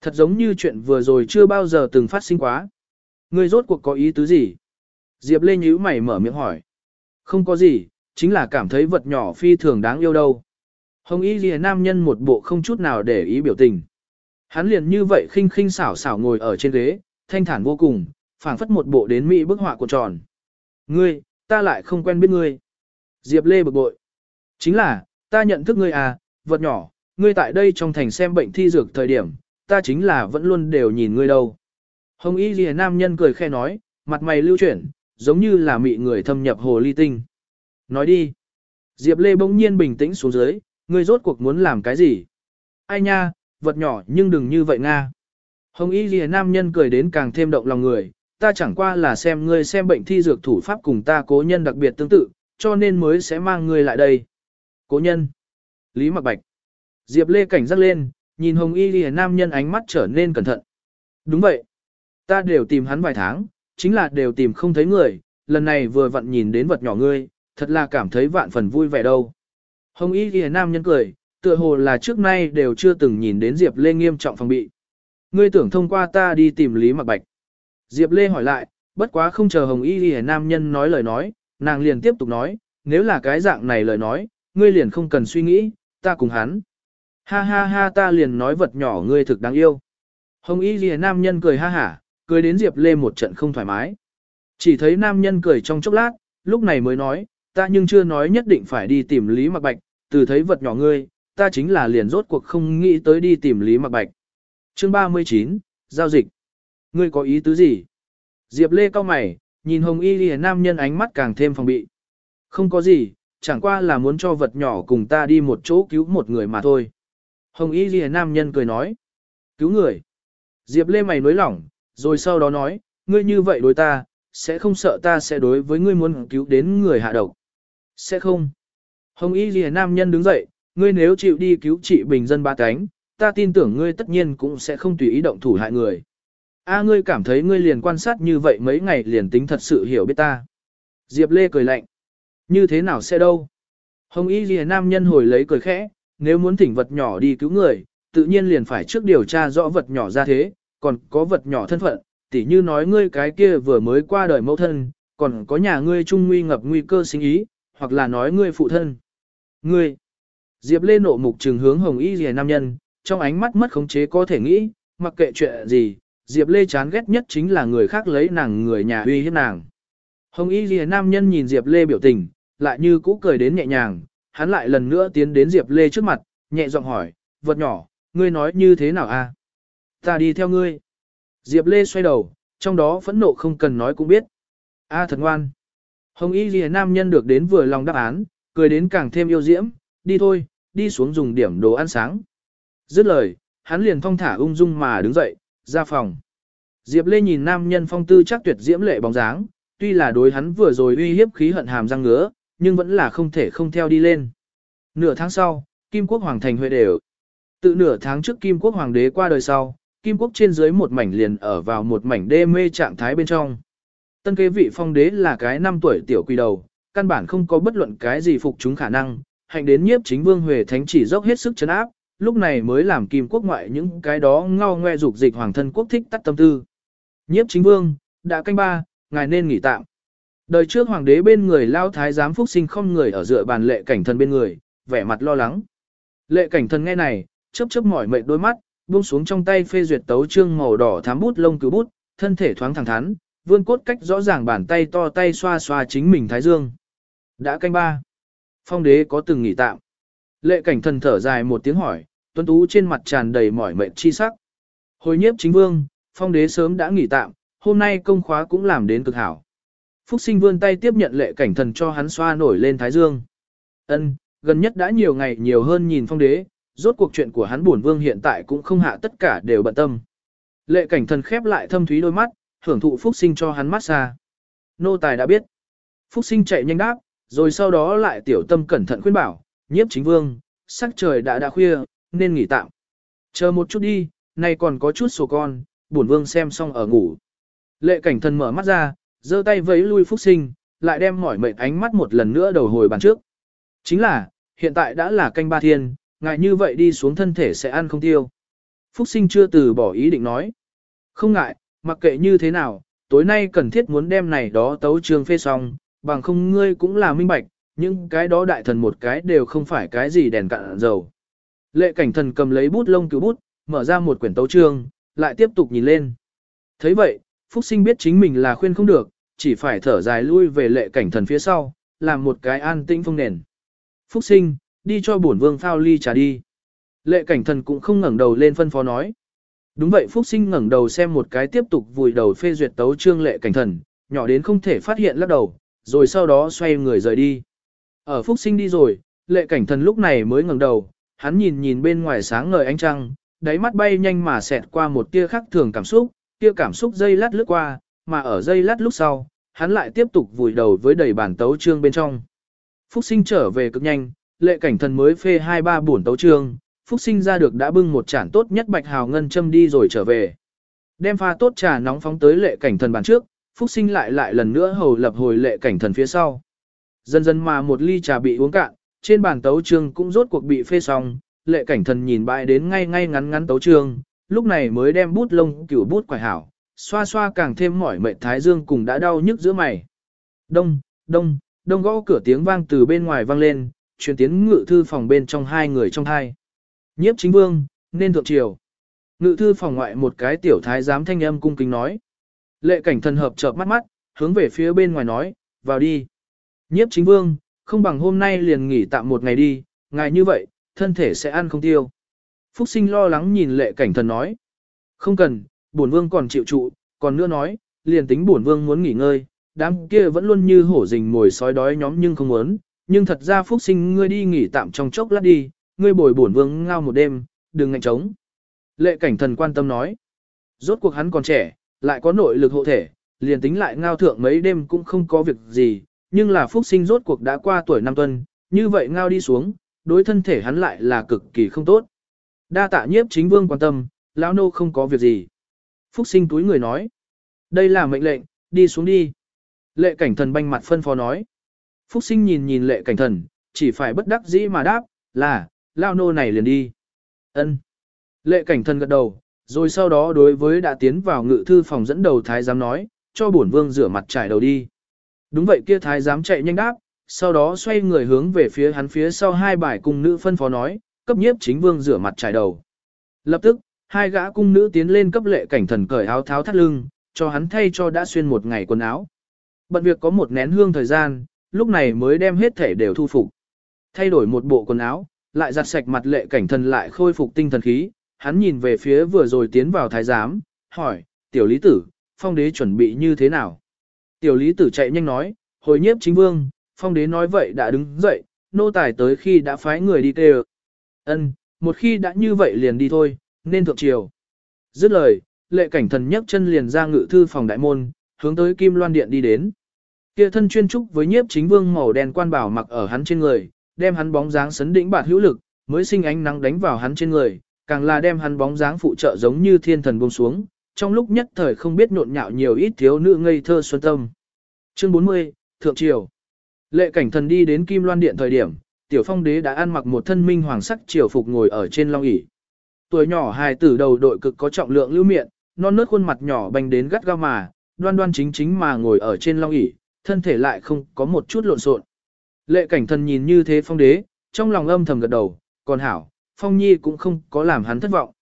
Thật giống như chuyện vừa rồi chưa bao giờ từng phát sinh quá. Ngươi rốt cuộc có ý tứ gì? Diệp Lê nhíu mày mở miệng hỏi. Không có gì, chính là cảm thấy vật nhỏ phi thường đáng yêu đâu. Hồng Y Lìa nam nhân một bộ không chút nào để ý biểu tình. Hắn liền như vậy khinh khinh xảo xảo ngồi ở trên ghế, thanh thản vô cùng, phảng phất một bộ đến mỹ bức họa của tròn. Ngươi, ta lại không quen biết ngươi. Diệp Lê bực bội. Chính là, ta nhận thức ngươi à, vật nhỏ, ngươi tại đây trong thành xem bệnh thi dược thời điểm, ta chính là vẫn luôn đều nhìn ngươi đâu. Hồng Y Lìa nam nhân cười khe nói, mặt mày lưu chuyển, giống như là mị người thâm nhập hồ ly tinh. Nói đi. Diệp Lê bỗng nhiên bình tĩnh xuống dưới, ngươi rốt cuộc muốn làm cái gì? Ai nha, vật nhỏ nhưng đừng như vậy nga. Hồng Y Lìa nam nhân cười đến càng thêm động lòng người, ta chẳng qua là xem ngươi xem bệnh thi dược thủ pháp cùng ta cố nhân đặc biệt tương tự, cho nên mới sẽ mang ngươi lại đây. Cố nhân. Lý Mặc Bạch. Diệp Lê cảnh giác lên, nhìn Hồng Y Lìa nam nhân ánh mắt trở nên cẩn thận. Đúng vậy. Ta đều tìm hắn vài tháng, chính là đều tìm không thấy người, lần này vừa vặn nhìn đến vật nhỏ ngươi, thật là cảm thấy vạn phần vui vẻ đâu. Hồng Y Lìa nam nhân cười, tựa hồ là trước nay đều chưa từng nhìn đến Diệp Lê nghiêm trọng phòng bị. Ngươi tưởng thông qua ta đi tìm Lý Mặc Bạch. Diệp Lê hỏi lại, bất quá không chờ Hồng Y Lìa nam nhân nói lời nói, nàng liền tiếp tục nói, nếu là cái dạng này lời nói, ngươi liền không cần suy nghĩ, ta cùng hắn. Ha ha ha ta liền nói vật nhỏ ngươi thực đáng yêu. Hồng Y Lìa nam nhân cười ha hả, cười đến Diệp Lê một trận không thoải mái. Chỉ thấy nam nhân cười trong chốc lát, lúc này mới nói, ta nhưng chưa nói nhất định phải đi tìm Lý Mặc Bạch, từ thấy vật nhỏ ngươi, ta chính là liền rốt cuộc không nghĩ tới đi tìm Lý Mặc Bạch. Chương 39, Giao dịch. Ngươi có ý tứ gì? Diệp Lê cao mày, nhìn Hồng Y Lìa nam nhân ánh mắt càng thêm phòng bị. Không có gì, chẳng qua là muốn cho vật nhỏ cùng ta đi một chỗ cứu một người mà thôi. Hồng Y Ghi Nam nhân cười nói. Cứu người. Diệp Lê mày nối lỏng, rồi sau đó nói, ngươi như vậy đối ta, sẽ không sợ ta sẽ đối với ngươi muốn cứu đến người hạ độc. Sẽ không. Hồng Y Ghi Nam nhân đứng dậy, ngươi nếu chịu đi cứu trị bình dân ba cánh, ta tin tưởng ngươi tất nhiên cũng sẽ không tùy ý động thủ hại người. A ngươi cảm thấy ngươi liền quan sát như vậy mấy ngày liền tính thật sự hiểu biết ta. Diệp Lê cười lạnh. Như thế nào sẽ đâu? Hồng y ghi nam nhân hồi lấy cười khẽ, nếu muốn thỉnh vật nhỏ đi cứu người, tự nhiên liền phải trước điều tra rõ vật nhỏ ra thế, còn có vật nhỏ thân phận, tỉ như nói ngươi cái kia vừa mới qua đời mẫu thân, còn có nhà ngươi trung nguy ngập nguy cơ sinh ý, hoặc là nói ngươi phụ thân. Ngươi, Diệp Lê nộ mục trừng hướng hồng y rìa nam nhân, trong ánh mắt mất khống chế có thể nghĩ, mặc kệ chuyện gì, Diệp Lê chán ghét nhất chính là người khác lấy nàng người nhà uy hiếp nàng. Hồng y Lìa nam nhân nhìn Diệp Lê biểu tình, lại như cũ cười đến nhẹ nhàng, hắn lại lần nữa tiến đến Diệp Lê trước mặt, nhẹ giọng hỏi, vật nhỏ, ngươi nói như thế nào a? Ta đi theo ngươi. Diệp Lê xoay đầu, trong đó phẫn nộ không cần nói cũng biết. A thật ngoan. Hồng y ghi nam nhân được đến vừa lòng đáp án, cười đến càng thêm yêu diễm, đi thôi, đi xuống dùng điểm đồ ăn sáng. Dứt lời, hắn liền thong thả ung dung mà đứng dậy, ra phòng. Diệp Lê nhìn nam nhân phong tư chắc tuyệt diễm lệ bóng dáng, tuy là đối hắn vừa rồi uy hiếp khí hận hàm răng ngứa, nhưng vẫn là không thể không theo đi lên. Nửa tháng sau, Kim Quốc Hoàng thành huệ đều. Tự nửa tháng trước Kim Quốc Hoàng đế qua đời sau, Kim Quốc trên dưới một mảnh liền ở vào một mảnh đê mê trạng thái bên trong. Tân kế vị phong đế là cái năm tuổi tiểu quỳ đầu, căn bản không có bất luận cái gì phục chúng khả năng, hành đến nhiếp chính vương Huệ Thánh chỉ dốc hết sức chấn áp, lúc này mới làm Kim Quốc ngoại những cái đó ngao ngoe dục dịch hoàng thân quốc thích tắt tâm tư. Nhiếp chính vương, đã canh ba, ngài nên nghỉ tạm. Đời trước hoàng đế bên người lao thái giám phúc sinh không người ở dựa bàn lệ cảnh thần bên người, vẻ mặt lo lắng. Lệ cảnh thần nghe này, chớp chớp mỏi mệt đôi mắt, buông xuống trong tay phê duyệt tấu trương màu đỏ thám bút lông cứu bút, thân thể thoáng thẳng thắn, vươn cốt cách rõ ràng bàn tay to tay xoa xoa chính mình thái dương. Đã canh ba. Phong đế có từng nghỉ tạm. Lệ cảnh thần thở dài một tiếng hỏi, tuấn tú trên mặt tràn đầy mỏi mệt chi sắc. Hồi nhiếp chính vương, phong đế sớm đã nghỉ tạm, hôm nay công khóa cũng làm đến cực hảo. Phúc sinh vươn tay tiếp nhận lệ cảnh thần cho hắn xoa nổi lên thái dương. Ân, gần nhất đã nhiều ngày nhiều hơn nhìn phong đế, rốt cuộc chuyện của hắn buồn vương hiện tại cũng không hạ tất cả đều bận tâm. Lệ cảnh thần khép lại thâm thúy đôi mắt, hưởng thụ phúc sinh cho hắn mát xa. Nô tài đã biết. Phúc sinh chạy nhanh đáp, rồi sau đó lại tiểu tâm cẩn thận khuyên bảo, nhiếp chính vương, sắc trời đã đã khuya, nên nghỉ tạm. Chờ một chút đi, nay còn có chút sổ con, bổn vương xem xong ở ngủ. Lệ cảnh thần mở mắt ra, giơ tay vẫy lui phúc sinh, lại đem mỏi mệt ánh mắt một lần nữa đầu hồi bàn trước. Chính là, hiện tại đã là canh ba thiên, ngại như vậy đi xuống thân thể sẽ ăn không tiêu. Phúc sinh chưa từ bỏ ý định nói. Không ngại, mặc kệ như thế nào, tối nay cần thiết muốn đem này đó tấu trường phê xong, bằng không ngươi cũng là minh bạch, nhưng cái đó đại thần một cái đều không phải cái gì đèn cạn dầu. Lệ cảnh thần cầm lấy bút lông cứu bút, mở ra một quyển tấu trường, lại tiếp tục nhìn lên. thấy vậy, Phúc sinh biết chính mình là khuyên không được, chỉ phải thở dài lui về lệ cảnh thần phía sau, làm một cái an tĩnh phong nền. Phúc sinh, đi cho bổn vương phao ly trà đi. Lệ cảnh thần cũng không ngẩng đầu lên phân phó nói. Đúng vậy Phúc sinh ngẩng đầu xem một cái tiếp tục vùi đầu phê duyệt tấu trương lệ cảnh thần, nhỏ đến không thể phát hiện lắc đầu, rồi sau đó xoay người rời đi. Ở Phúc sinh đi rồi, lệ cảnh thần lúc này mới ngẩng đầu, hắn nhìn nhìn bên ngoài sáng ngời ánh trăng, đáy mắt bay nhanh mà xẹt qua một tia khắc thường cảm xúc, kia cảm xúc dây lát lướt qua, mà ở dây lát lúc sau, hắn lại tiếp tục vùi đầu với đầy bản tấu trương bên trong. Phúc sinh trở về cực nhanh, lệ cảnh thần mới phê hai ba buồn tấu trương, Phúc sinh ra được đã bưng một chản tốt nhất bạch hào ngân châm đi rồi trở về. Đem pha tốt trà nóng phóng tới lệ cảnh thần bàn trước, Phúc sinh lại lại lần nữa hầu lập hồi lệ cảnh thần phía sau. Dần dần mà một ly trà bị uống cạn, trên bàn tấu trương cũng rốt cuộc bị phê xong, lệ cảnh thần nhìn bại đến ngay ngay ngắn ngắn tấu trương, lúc này mới đem bút lông cửu bút quải hảo, xoa xoa càng thêm mỏi mệt thái dương cùng đã đau nhức giữa mày. Đông, đông, đông gõ cửa tiếng vang từ bên ngoài vang lên, truyền tiến ngự thư phòng bên trong hai người trong hai. Nhiếp chính vương, nên thượng triều. Ngự thư phòng ngoại một cái tiểu thái giám thanh âm cung kính nói. Lệ cảnh thần hợp chợp mắt mắt, hướng về phía bên ngoài nói, vào đi. Nhiếp chính vương, không bằng hôm nay liền nghỉ tạm một ngày đi, ngài như vậy, thân thể sẽ ăn không tiêu. Phúc sinh lo lắng nhìn lệ cảnh thần nói. Không cần, bổn vương còn chịu trụ, còn nữa nói, liền tính bổn vương muốn nghỉ ngơi, đám kia vẫn luôn như hổ rình mồi sói đói nhóm nhưng không muốn, nhưng thật ra phúc sinh ngươi đi nghỉ tạm trong chốc lát đi, ngươi bồi bổn vương ngao một đêm, đừng ngạnh trống. Lệ cảnh thần quan tâm nói, rốt cuộc hắn còn trẻ, lại có nội lực hộ thể, liền tính lại ngao thượng mấy đêm cũng không có việc gì, nhưng là phúc sinh rốt cuộc đã qua tuổi năm tuần, như vậy ngao đi xuống, đối thân thể hắn lại là cực kỳ không tốt. Đa tạ nhiếp chính vương quan tâm, lão nô không có việc gì. Phúc sinh túi người nói, đây là mệnh lệnh, đi xuống đi. Lệ cảnh thần banh mặt phân phó nói. Phúc sinh nhìn nhìn lệ cảnh thần, chỉ phải bất đắc dĩ mà đáp, là, lao nô này liền đi. ân Lệ cảnh thần gật đầu, rồi sau đó đối với đã tiến vào ngự thư phòng dẫn đầu thái giám nói, cho bổn vương rửa mặt trải đầu đi. Đúng vậy kia thái giám chạy nhanh đáp, sau đó xoay người hướng về phía hắn phía sau hai bài cung nữ phân phó nói, cấp nhiếp chính vương rửa mặt trải đầu. Lập tức, hai gã cung nữ tiến lên cấp lệ cảnh thần cởi áo tháo thắt lưng, cho hắn thay cho đã xuyên một ngày quần áo. Bận việc có một nén hương thời gian, lúc này mới đem hết thể đều thu phục. Thay đổi một bộ quần áo, lại giặt sạch mặt lệ cảnh thần lại khôi phục tinh thần khí, hắn nhìn về phía vừa rồi tiến vào thái giám, hỏi, tiểu lý tử, phong đế chuẩn bị như thế nào? Tiểu lý tử chạy nhanh nói, hồi nhiếp chính vương, phong đế nói vậy đã đứng dậy, nô tài tới khi đã phái người đi kêu. Ân, một khi đã như vậy liền đi thôi, nên thượng triều. Dứt lời, lệ cảnh thần nhấc chân liền ra ngự thư phòng đại môn, hướng tới Kim Loan Điện đi đến. Kia thân chuyên trúc với nhiếp chính vương màu đen quan bảo mặc ở hắn trên người, đem hắn bóng dáng sấn đỉnh bạt hữu lực, mới sinh ánh nắng đánh vào hắn trên người, càng là đem hắn bóng dáng phụ trợ giống như thiên thần buông xuống, trong lúc nhất thời không biết nhộn nhạo nhiều ít thiếu nữ ngây thơ xuân tâm. Chương 40, Thượng Triều Lệ cảnh thần đi đến Kim Loan Điện thời điểm, Tiểu Phong Đế đã ăn mặc một thân minh hoàng sắc triều phục ngồi ở trên long ỷ. Tuổi nhỏ hài tử đầu đội cực có trọng lượng lưu miệng, non nớt khuôn mặt nhỏ bành đến gắt gao mà, đoan đoan chính chính mà ngồi ở trên long ỷ, thân thể lại không có một chút lộn xộn. Lệ cảnh thần nhìn như thế Phong Đế, trong lòng âm thầm gật đầu, còn hảo, Phong Nhi cũng không có làm hắn thất vọng.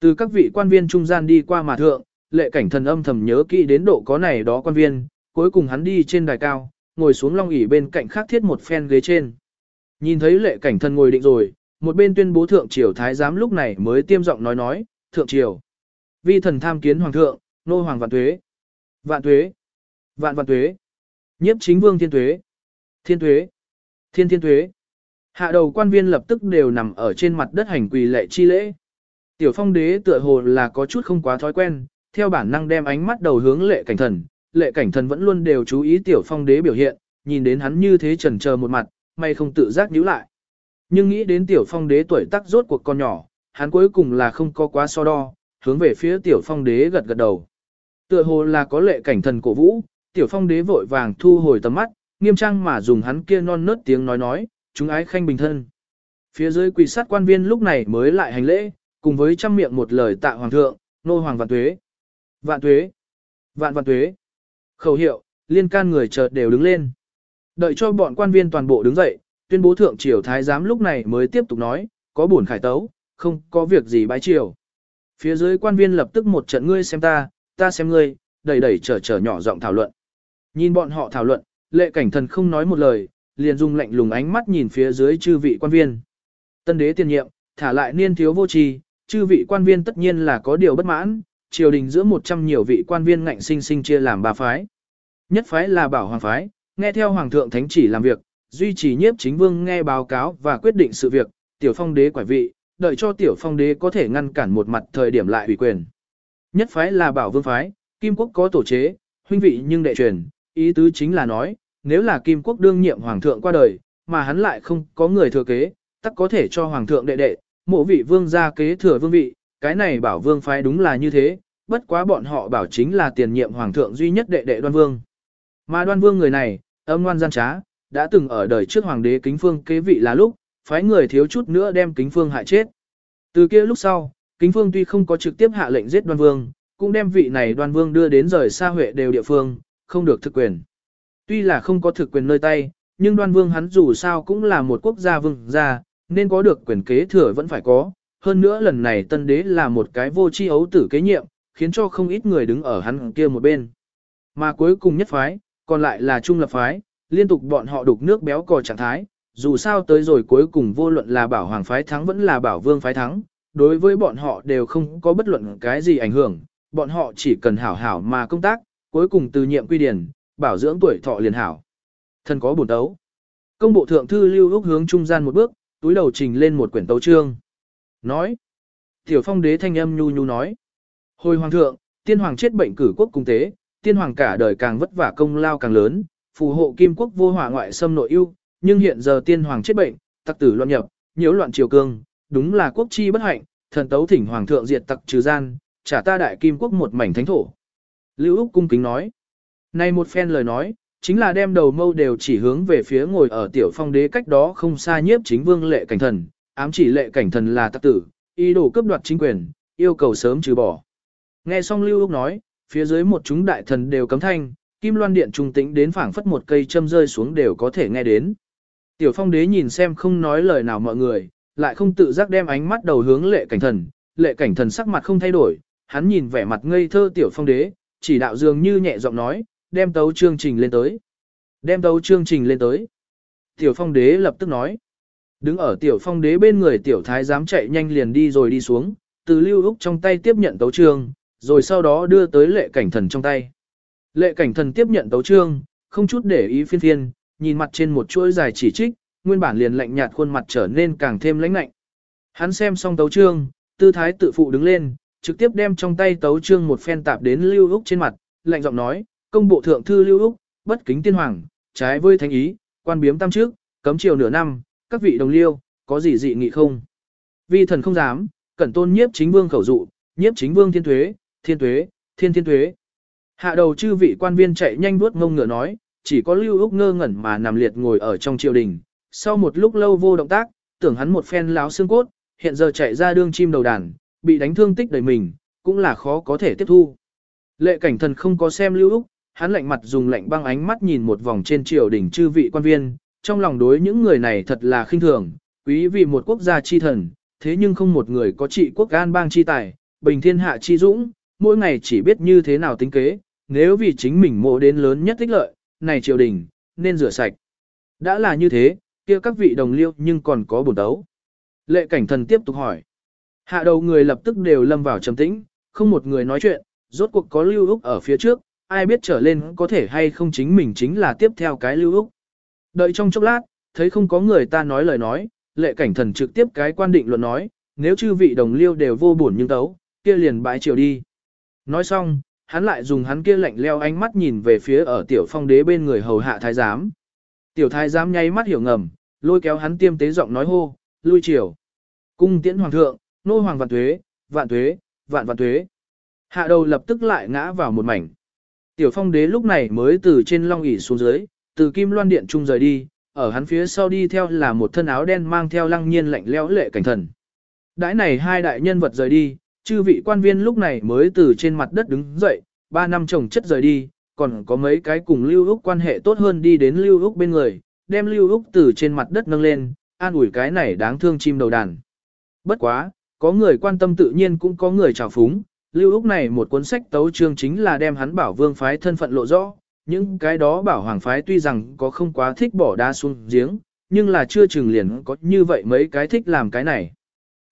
Từ các vị quan viên trung gian đi qua mà thượng, lệ cảnh thần âm thầm nhớ kỹ đến độ có này đó quan viên, cuối cùng hắn đi trên đài cao, ngồi xuống long ỷ bên cạnh khác thiết một phen ghế trên. Nhìn thấy lệ cảnh thần ngồi định rồi, một bên tuyên bố thượng triều thái giám lúc này mới tiêm giọng nói nói, thượng triều. Vi thần tham kiến hoàng thượng, nô hoàng vạn tuế. Vạn tuế. Vạn vạn tuế. Nhiếp chính vương thiên tuế. Thiên tuế. Thiên thiên tuế. Hạ đầu quan viên lập tức đều nằm ở trên mặt đất hành quỳ lệ chi lễ. Tiểu phong đế tựa hồ là có chút không quá thói quen, theo bản năng đem ánh mắt đầu hướng lệ cảnh thần, lệ cảnh thần vẫn luôn đều chú ý tiểu phong đế biểu hiện, nhìn đến hắn như thế trần chờ một mặt, may không tự giác nhíu lại. Nhưng nghĩ đến tiểu phong đế tuổi tác rốt cuộc con nhỏ, hắn cuối cùng là không có quá so đo, hướng về phía tiểu phong đế gật gật đầu. Tựa hồ là có lệ cảnh thần cổ vũ, tiểu phong đế vội vàng thu hồi tầm mắt, nghiêm trang mà dùng hắn kia non nớt tiếng nói nói, chúng ái khanh bình thân. Phía dưới quỳ sát quan viên lúc này mới lại hành lễ, cùng với trăm miệng một lời tạ hoàng thượng, nô hoàng vạn tuế. Vạn tuế. Vạn vạn tuế. Khẩu hiệu, liên can người chợt đều đứng lên. Đợi cho bọn quan viên toàn bộ đứng dậy, tuyên bố thượng triều thái giám lúc này mới tiếp tục nói, có buồn khải tấu, không có việc gì bái triều. Phía dưới quan viên lập tức một trận ngươi xem ta, ta xem ngươi, đẩy đẩy trở trở nhỏ giọng thảo luận. Nhìn bọn họ thảo luận, lệ cảnh thần không nói một lời, liền dùng lạnh lùng ánh mắt nhìn phía dưới chư vị quan viên. Tân đế tiền nhiệm, thả lại niên thiếu vô tri, chư vị quan viên tất nhiên là có điều bất mãn, triều đình giữa một trăm nhiều vị quan viên ngạnh sinh sinh chia làm ba phái. Nhất phái là bảo hoàng phái, nghe theo hoàng thượng thánh chỉ làm việc, duy trì nhiếp chính vương nghe báo cáo và quyết định sự việc, tiểu phong đế quải vị, đợi cho tiểu phong đế có thể ngăn cản một mặt thời điểm lại ủy quyền. Nhất phái là bảo vương phái, kim quốc có tổ chế, huynh vị nhưng đệ truyền, ý tứ chính là nói, nếu là kim quốc đương nhiệm hoàng thượng qua đời, mà hắn lại không có người thừa kế, tắc có thể cho hoàng thượng đệ đệ, mộ vị vương gia kế thừa vương vị, cái này bảo vương phái đúng là như thế, bất quá bọn họ bảo chính là tiền nhiệm hoàng thượng duy nhất đệ đệ đoan vương. Mà đoan vương người này, âm ngoan gian trá, đã từng ở đời trước hoàng đế kính phương kế vị là lúc, phái người thiếu chút nữa đem kính phương hại chết. Từ kia lúc sau, kính phương tuy không có trực tiếp hạ lệnh giết đoan vương, cũng đem vị này đoan vương đưa đến rời xa huệ đều địa phương, không được thực quyền. Tuy là không có thực quyền nơi tay, nhưng đoan vương hắn dù sao cũng là một quốc gia vương gia, nên có được quyền kế thừa vẫn phải có. Hơn nữa lần này tân đế là một cái vô tri ấu tử kế nhiệm, khiến cho không ít người đứng ở hắn kia một bên. Mà cuối cùng nhất phái, còn lại là trung lập phái, liên tục bọn họ đục nước béo cò trạng thái, dù sao tới rồi cuối cùng vô luận là bảo hoàng phái thắng vẫn là bảo vương phái thắng, đối với bọn họ đều không có bất luận cái gì ảnh hưởng, bọn họ chỉ cần hảo hảo mà công tác, cuối cùng từ nhiệm quy điển, bảo dưỡng tuổi thọ liền hảo. Thân có bổn tấu. Công bộ thượng thư lưu ước hướng trung gian một bước, túi đầu trình lên một quyển tấu trương. Nói. Tiểu phong đế thanh âm nhu nhu nói. Hồi hoàng thượng, tiên hoàng chết bệnh cử quốc cung tế, tiên hoàng cả đời càng vất vả công lao càng lớn, phù hộ kim quốc vô hỏa ngoại xâm nội ưu, nhưng hiện giờ tiên hoàng chết bệnh, tặc tử loạn nhập, nhiễu loạn triều cương, đúng là quốc chi bất hạnh, thần tấu thỉnh hoàng thượng diệt tặc trừ gian, trả ta đại kim quốc một mảnh thánh thổ. Lưu Úc cung kính nói. Này một phen lời nói, chính là đem đầu mâu đều chỉ hướng về phía ngồi ở tiểu phong đế cách đó không xa nhiếp chính vương lệ cảnh thần, ám chỉ lệ cảnh thần là tặc tử, ý đồ cướp đoạt chính quyền, yêu cầu sớm trừ bỏ. Nghe xong Lưu Úc nói, phía dưới một chúng đại thần đều cấm thanh, kim loan điện trung tĩnh đến phảng phất một cây châm rơi xuống đều có thể nghe đến. Tiểu phong đế nhìn xem không nói lời nào mọi người, lại không tự giác đem ánh mắt đầu hướng lệ cảnh thần, lệ cảnh thần sắc mặt không thay đổi, hắn nhìn vẻ mặt ngây thơ tiểu phong đế, chỉ đạo dường như nhẹ giọng nói, đem tấu chương trình lên tới. Đem tấu chương trình lên tới. Tiểu phong đế lập tức nói. Đứng ở tiểu phong đế bên người tiểu thái dám chạy nhanh liền đi rồi đi xuống, từ lưu úc trong tay tiếp nhận tấu chương, rồi sau đó đưa tới lệ cảnh thần trong tay. Lệ cảnh thần tiếp nhận tấu chương, không chút để ý phiên phiên, nhìn mặt trên một chuỗi dài chỉ trích, nguyên bản liền lạnh nhạt khuôn mặt trở nên càng thêm lãnh lạnh. Hắn xem xong tấu chương, tư thái tự phụ đứng lên, trực tiếp đem trong tay tấu chương một phen tạp đến Lưu Úc trên mặt, lạnh giọng nói, công bộ thượng thư Lưu Úc, bất kính tiên hoàng, trái với thánh ý, quan biếm tam trước, cấm chiều nửa năm, các vị đồng liêu, có gì dị nghị không? Vi thần không dám, cẩn tôn nhiếp chính vương khẩu dụ, nhiếp chính vương thiên thuế, thiên Tuế, thiên thiên Tuế, Hạ đầu chư vị quan viên chạy nhanh vuốt ngông ngựa nói, chỉ có Lưu Úc ngơ ngẩn mà nằm liệt ngồi ở trong triều đình. Sau một lúc lâu vô động tác, tưởng hắn một phen láo xương cốt, hiện giờ chạy ra đương chim đầu đàn, bị đánh thương tích đầy mình, cũng là khó có thể tiếp thu. Lệ cảnh thần không có xem Lưu Úc, hắn lạnh mặt dùng lạnh băng ánh mắt nhìn một vòng trên triều đình chư vị quan viên, trong lòng đối những người này thật là khinh thường, quý vì một quốc gia chi thần, thế nhưng không một người có trị quốc an bang chi tài, bình thiên hạ chi dũng, mỗi ngày chỉ biết như thế nào tính kế, nếu vì chính mình mộ đến lớn nhất tích lợi, này triều đình, nên rửa sạch. Đã là như thế, kia các vị đồng liêu nhưng còn có bổn đấu. Lệ cảnh thần tiếp tục hỏi. Hạ đầu người lập tức đều lâm vào trầm tĩnh, không một người nói chuyện, rốt cuộc có lưu úc ở phía trước, ai biết trở lên có thể hay không chính mình chính là tiếp theo cái lưu úc. Đợi trong chốc lát, thấy không có người ta nói lời nói, lệ cảnh thần trực tiếp cái quan định luận nói, nếu chư vị đồng liêu đều vô buồn nhưng tấu, kia liền bãi triều đi. Nói xong, hắn lại dùng hắn kia lạnh leo ánh mắt nhìn về phía ở tiểu phong đế bên người hầu hạ thái giám. Tiểu thái giám nháy mắt hiểu ngầm, lôi kéo hắn tiêm tế giọng nói hô, lui chiều. Cung tiễn hoàng thượng, nô hoàng vạn tuế, vạn tuế, vạn vạn tuế. Hạ đầu lập tức lại ngã vào một mảnh. Tiểu phong đế lúc này mới từ trên long ỷ xuống dưới, từ kim loan điện trung rời đi, ở hắn phía sau đi theo là một thân áo đen mang theo lăng nhiên lạnh lẽo lệ cảnh thần. Đãi này hai đại nhân vật rời đi, chư vị quan viên lúc này mới từ trên mặt đất đứng dậy, ba năm chồng chất rời đi, còn có mấy cái cùng Lưu Úc quan hệ tốt hơn đi đến Lưu Úc bên người, đem Lưu Úc từ trên mặt đất nâng lên, an ủi cái này đáng thương chim đầu đàn. Bất quá, có người quan tâm tự nhiên cũng có người trào phúng, Lưu Úc này một cuốn sách tấu chương chính là đem hắn bảo vương phái thân phận lộ rõ, những cái đó bảo hoàng phái tuy rằng có không quá thích bỏ đá xuống giếng, nhưng là chưa chừng liền có như vậy mấy cái thích làm cái này.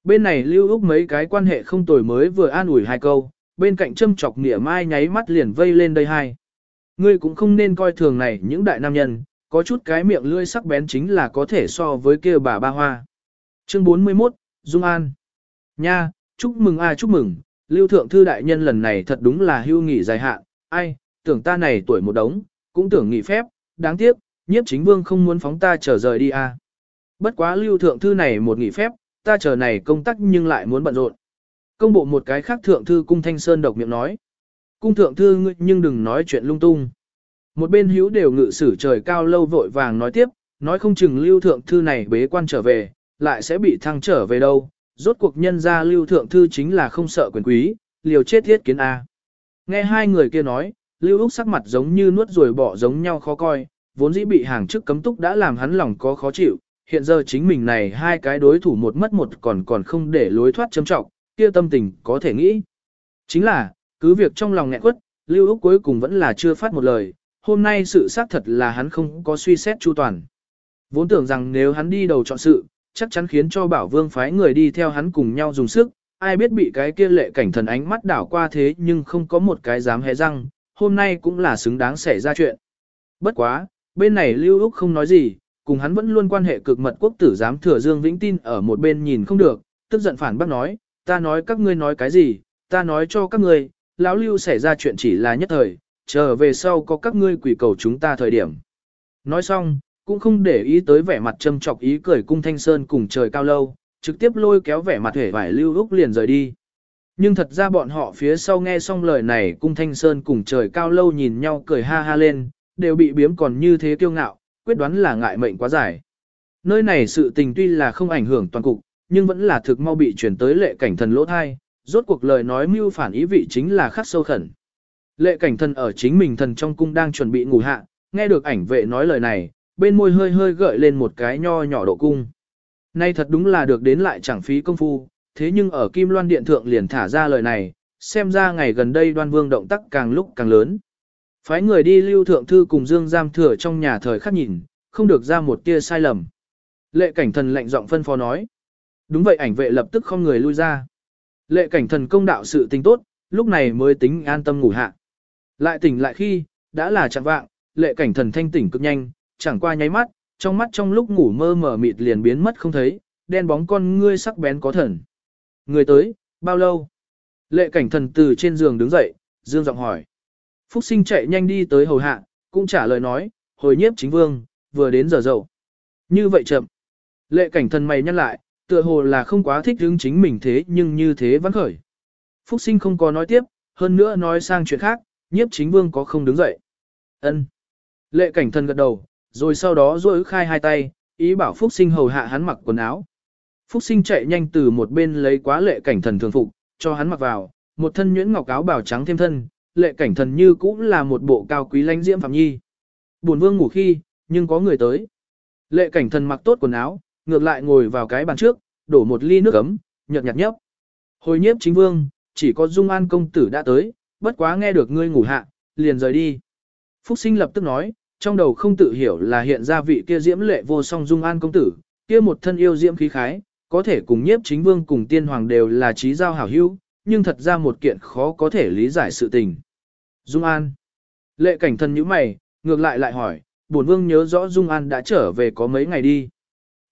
Bên này lưu úc mấy cái quan hệ không tồi mới vừa an ủi hai câu, bên cạnh châm chọc nghĩa mai nháy mắt liền vây lên đây hai. Ngươi cũng không nên coi thường này những đại nam nhân, có chút cái miệng lưỡi sắc bén chính là có thể so với kia bà ba hoa. Chương 41, Dung An. Nha, chúc mừng ai chúc mừng, lưu thượng thư đại nhân lần này thật đúng là hưu nghỉ dài hạn, ai, tưởng ta này tuổi một đống, cũng tưởng nghỉ phép, đáng tiếc, nhiếp chính vương không muốn phóng ta trở rời đi à. Bất quá lưu thượng thư này một nghỉ phép, ta chờ này công tác nhưng lại muốn bận rộn. Công bộ một cái khác thượng thư cung thanh sơn độc miệng nói. Cung thượng thư ngươi nhưng đừng nói chuyện lung tung. Một bên hữu đều ngự sử trời cao lâu vội vàng nói tiếp, nói không chừng lưu thượng thư này bế quan trở về, lại sẽ bị thăng trở về đâu. Rốt cuộc nhân ra lưu thượng thư chính là không sợ quyền quý, liều chết thiết kiến A. Nghe hai người kia nói, lưu úc sắc mặt giống như nuốt rồi bỏ giống nhau khó coi, vốn dĩ bị hàng chức cấm túc đã làm hắn lòng có khó chịu, hiện giờ chính mình này hai cái đối thủ một mất một còn còn không để lối thoát châm trọng, kia tâm tình có thể nghĩ. Chính là, cứ việc trong lòng nghẹn quất, Lưu Úc cuối cùng vẫn là chưa phát một lời, hôm nay sự xác thật là hắn không có suy xét chu toàn. Vốn tưởng rằng nếu hắn đi đầu chọn sự, chắc chắn khiến cho bảo vương phái người đi theo hắn cùng nhau dùng sức, ai biết bị cái kia lệ cảnh thần ánh mắt đảo qua thế nhưng không có một cái dám hé răng, hôm nay cũng là xứng đáng xảy ra chuyện. Bất quá, bên này Lưu Úc không nói gì, cùng hắn vẫn luôn quan hệ cực mật quốc tử giám thừa Dương Vĩnh tin ở một bên nhìn không được, tức giận phản bác nói, ta nói các ngươi nói cái gì, ta nói cho các ngươi, lão lưu xảy ra chuyện chỉ là nhất thời, chờ về sau có các ngươi quỷ cầu chúng ta thời điểm. Nói xong, cũng không để ý tới vẻ mặt châm chọc ý cười cung thanh sơn cùng trời cao lâu, trực tiếp lôi kéo vẻ mặt hể vải lưu úc liền rời đi. Nhưng thật ra bọn họ phía sau nghe xong lời này cung thanh sơn cùng trời cao lâu nhìn nhau cười ha ha lên, đều bị biếm còn như thế kiêu ngạo, quyết đoán là ngại mệnh quá dài. Nơi này sự tình tuy là không ảnh hưởng toàn cục, nhưng vẫn là thực mau bị chuyển tới lệ cảnh thần lỗ thai, rốt cuộc lời nói mưu phản ý vị chính là khắc sâu khẩn. Lệ cảnh thần ở chính mình thần trong cung đang chuẩn bị ngủ hạ, nghe được ảnh vệ nói lời này, bên môi hơi hơi gợi lên một cái nho nhỏ độ cung. Nay thật đúng là được đến lại chẳng phí công phu, thế nhưng ở Kim Loan Điện Thượng liền thả ra lời này, xem ra ngày gần đây đoan vương động tác càng lúc càng lớn. Phái người đi lưu thượng thư cùng Dương Giam thừa trong nhà thời khắc nhìn, không được ra một tia sai lầm. Lệ cảnh thần lạnh giọng phân phó nói. Đúng vậy ảnh vệ lập tức không người lui ra. Lệ cảnh thần công đạo sự tình tốt, lúc này mới tính an tâm ngủ hạ. Lại tỉnh lại khi, đã là chẳng vạng, lệ cảnh thần thanh tỉnh cực nhanh, chẳng qua nháy mắt, trong mắt trong lúc ngủ mơ mờ mịt liền biến mất không thấy, đen bóng con ngươi sắc bén có thần. Người tới, bao lâu? Lệ cảnh thần từ trên giường đứng dậy, dương giọng hỏi. Phúc sinh chạy nhanh đi tới hầu hạ, cũng trả lời nói, hồi nhiếp chính vương, vừa đến giờ dậu. Như vậy chậm. Lệ cảnh thần mày nhắc lại, tựa hồ là không quá thích hứng chính mình thế nhưng như thế vẫn khởi. Phúc sinh không có nói tiếp, hơn nữa nói sang chuyện khác, nhiếp chính vương có không đứng dậy. ân Lệ cảnh thần gật đầu, rồi sau đó duỗi khai hai tay, ý bảo Phúc sinh hầu hạ hắn mặc quần áo. Phúc sinh chạy nhanh từ một bên lấy quá lệ cảnh thần thường phục, cho hắn mặc vào, một thân nhuyễn ngọc áo bào trắng thêm thân, lệ cảnh thần như cũng là một bộ cao quý lãnh diễm phạm nhi. Buồn vương ngủ khi, nhưng có người tới. Lệ cảnh thần mặc tốt quần áo, ngược lại ngồi vào cái bàn trước, đổ một ly nước ấm, nhợt nhạt nhấp. Hồi nhiếp chính vương, chỉ có Dung An công tử đã tới, bất quá nghe được ngươi ngủ hạ, liền rời đi. Phúc sinh lập tức nói, trong đầu không tự hiểu là hiện ra vị kia diễm lệ vô song Dung An công tử, kia một thân yêu diễm khí khái, có thể cùng nhiếp chính vương cùng tiên hoàng đều là trí giao hảo hữu, nhưng thật ra một kiện khó có thể lý giải sự tình. Dung An. Lệ cảnh thần như mày, ngược lại lại hỏi, bổn vương nhớ rõ Dung An đã trở về có mấy ngày đi.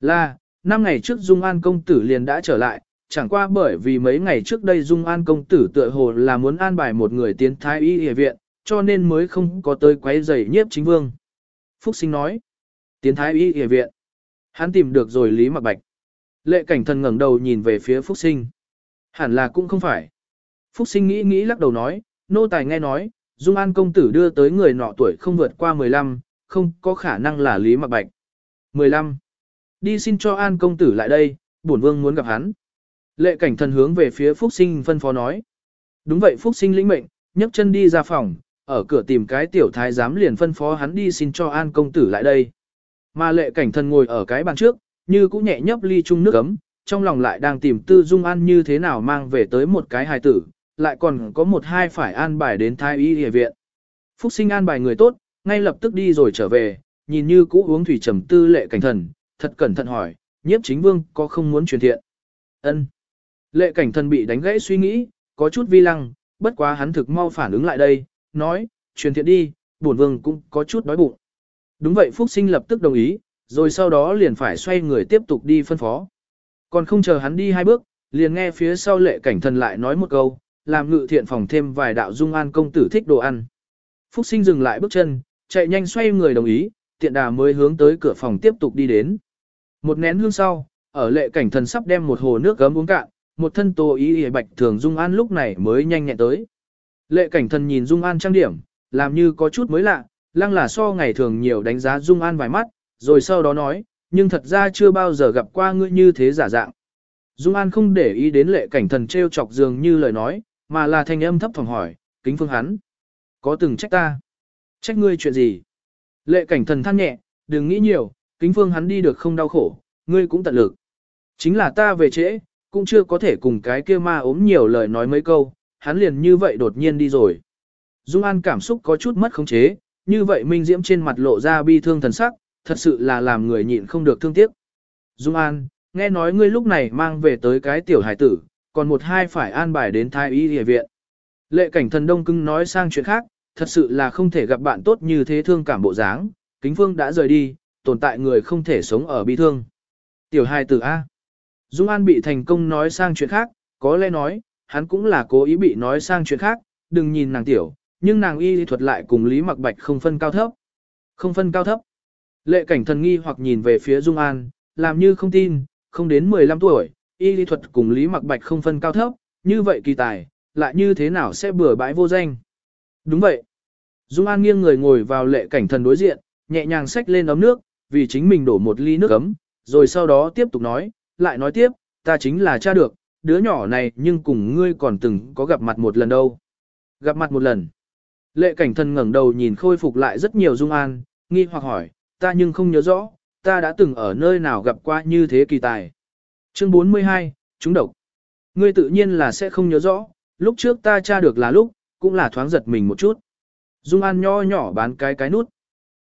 Là, năm ngày trước Dung An công tử liền đã trở lại, chẳng qua bởi vì mấy ngày trước đây Dung An công tử tựa hồ là muốn an bài một người tiến thái y y viện, cho nên mới không có tới quấy rầy nhiếp chính vương. Phúc sinh nói, tiến thái y y viện. Hắn tìm được rồi Lý Mặc Bạch. Lệ cảnh thần ngẩng đầu nhìn về phía Phúc sinh. Hẳn là cũng không phải. Phúc sinh nghĩ nghĩ lắc đầu nói, nô tài nghe nói, Dung An công tử đưa tới người nọ tuổi không vượt qua 15, không có khả năng là Lý Mạc Bạch. 15. Đi xin cho An công tử lại đây, bổn vương muốn gặp hắn. Lệ cảnh thần hướng về phía Phúc sinh phân phó nói. Đúng vậy Phúc sinh lĩnh mệnh, nhấc chân đi ra phòng, ở cửa tìm cái tiểu thái giám liền phân phó hắn đi xin cho An công tử lại đây. Mà lệ cảnh thần ngồi ở cái bàn trước, như cũng nhẹ nhấp ly chung nước ấm, trong lòng lại đang tìm tư dung an như thế nào mang về tới một cái hài tử, lại còn có một hai phải an bài đến thái y y viện. Phúc sinh an bài người tốt, ngay lập tức đi rồi trở về, nhìn như cũ uống thủy trầm tư lệ cảnh thần, thật cẩn thận hỏi, nhiếp chính vương có không muốn truyền thiện. ân Lệ cảnh thần bị đánh gãy suy nghĩ, có chút vi lăng, bất quá hắn thực mau phản ứng lại đây, nói, truyền thiện đi, bổn vương cũng có chút đói bụng. Đúng vậy Phúc sinh lập tức đồng ý, rồi sau đó liền phải xoay người tiếp tục đi phân phó. Còn không chờ hắn đi hai bước, liền nghe phía sau lệ cảnh thần lại nói một câu, làm ngự thiện phòng thêm vài đạo dung an công tử thích đồ ăn. Phúc sinh dừng lại bước chân, chạy nhanh xoay người đồng ý, tiện đà mới hướng tới cửa phòng tiếp tục đi đến. Một nén hương sau, ở lệ cảnh thần sắp đem một hồ nước gấm uống cạn, một thân tô ý y bạch thường dung an lúc này mới nhanh nhẹn tới. Lệ cảnh thần nhìn dung an trang điểm, làm như có chút mới lạ, lăng là so ngày thường nhiều đánh giá dung an vài mắt, rồi sau đó nói, nhưng thật ra chưa bao giờ gặp qua ngươi như thế giả dạng. Dung An không để ý đến lệ cảnh thần treo chọc dường như lời nói, mà là thanh âm thấp phòng hỏi, kính phương hắn. Có từng trách ta? Trách ngươi chuyện gì? Lệ cảnh thần than nhẹ, đừng nghĩ nhiều, kính phương hắn đi được không đau khổ, ngươi cũng tận lực. Chính là ta về trễ, cũng chưa có thể cùng cái kia ma ốm nhiều lời nói mấy câu, hắn liền như vậy đột nhiên đi rồi. Dung An cảm xúc có chút mất khống chế, như vậy Minh Diễm trên mặt lộ ra bi thương thần sắc, thật sự là làm người nhịn không được thương tiếc. Dung An, nghe nói ngươi lúc này mang về tới cái tiểu hải tử, còn một hai phải an bài đến thái y địa viện. Lệ cảnh thần đông cưng nói sang chuyện khác, thật sự là không thể gặp bạn tốt như thế thương cảm bộ dáng, kính phương đã rời đi, tồn tại người không thể sống ở bi thương. Tiểu Hải tử A. Dung An bị thành công nói sang chuyện khác, có lẽ nói, hắn cũng là cố ý bị nói sang chuyện khác, đừng nhìn nàng tiểu, nhưng nàng y thuật lại cùng Lý Mặc Bạch không phân cao thấp. Không phân cao thấp. Lệ cảnh thần nghi hoặc nhìn về phía Dung An, làm như không tin, không đến 15 tuổi, y lý thuật cùng Lý Mặc Bạch không phân cao thấp, như vậy kỳ tài, lại như thế nào sẽ bừa bãi vô danh. Đúng vậy. Dung An nghiêng người ngồi vào lệ cảnh thần đối diện, nhẹ nhàng xách lên ấm nước, vì chính mình đổ một ly nước ấm, rồi sau đó tiếp tục nói, lại nói tiếp, ta chính là cha được, đứa nhỏ này nhưng cùng ngươi còn từng có gặp mặt một lần đâu. Gặp mặt một lần. Lệ cảnh thần ngẩng đầu nhìn khôi phục lại rất nhiều Dung An, nghi hoặc hỏi, ta nhưng không nhớ rõ, ta đã từng ở nơi nào gặp qua như thế kỳ tài. Chương 42, chúng độc. Ngươi tự nhiên là sẽ không nhớ rõ, lúc trước ta tra được là lúc, cũng là thoáng giật mình một chút. Dung An nho nhỏ bán cái cái nút.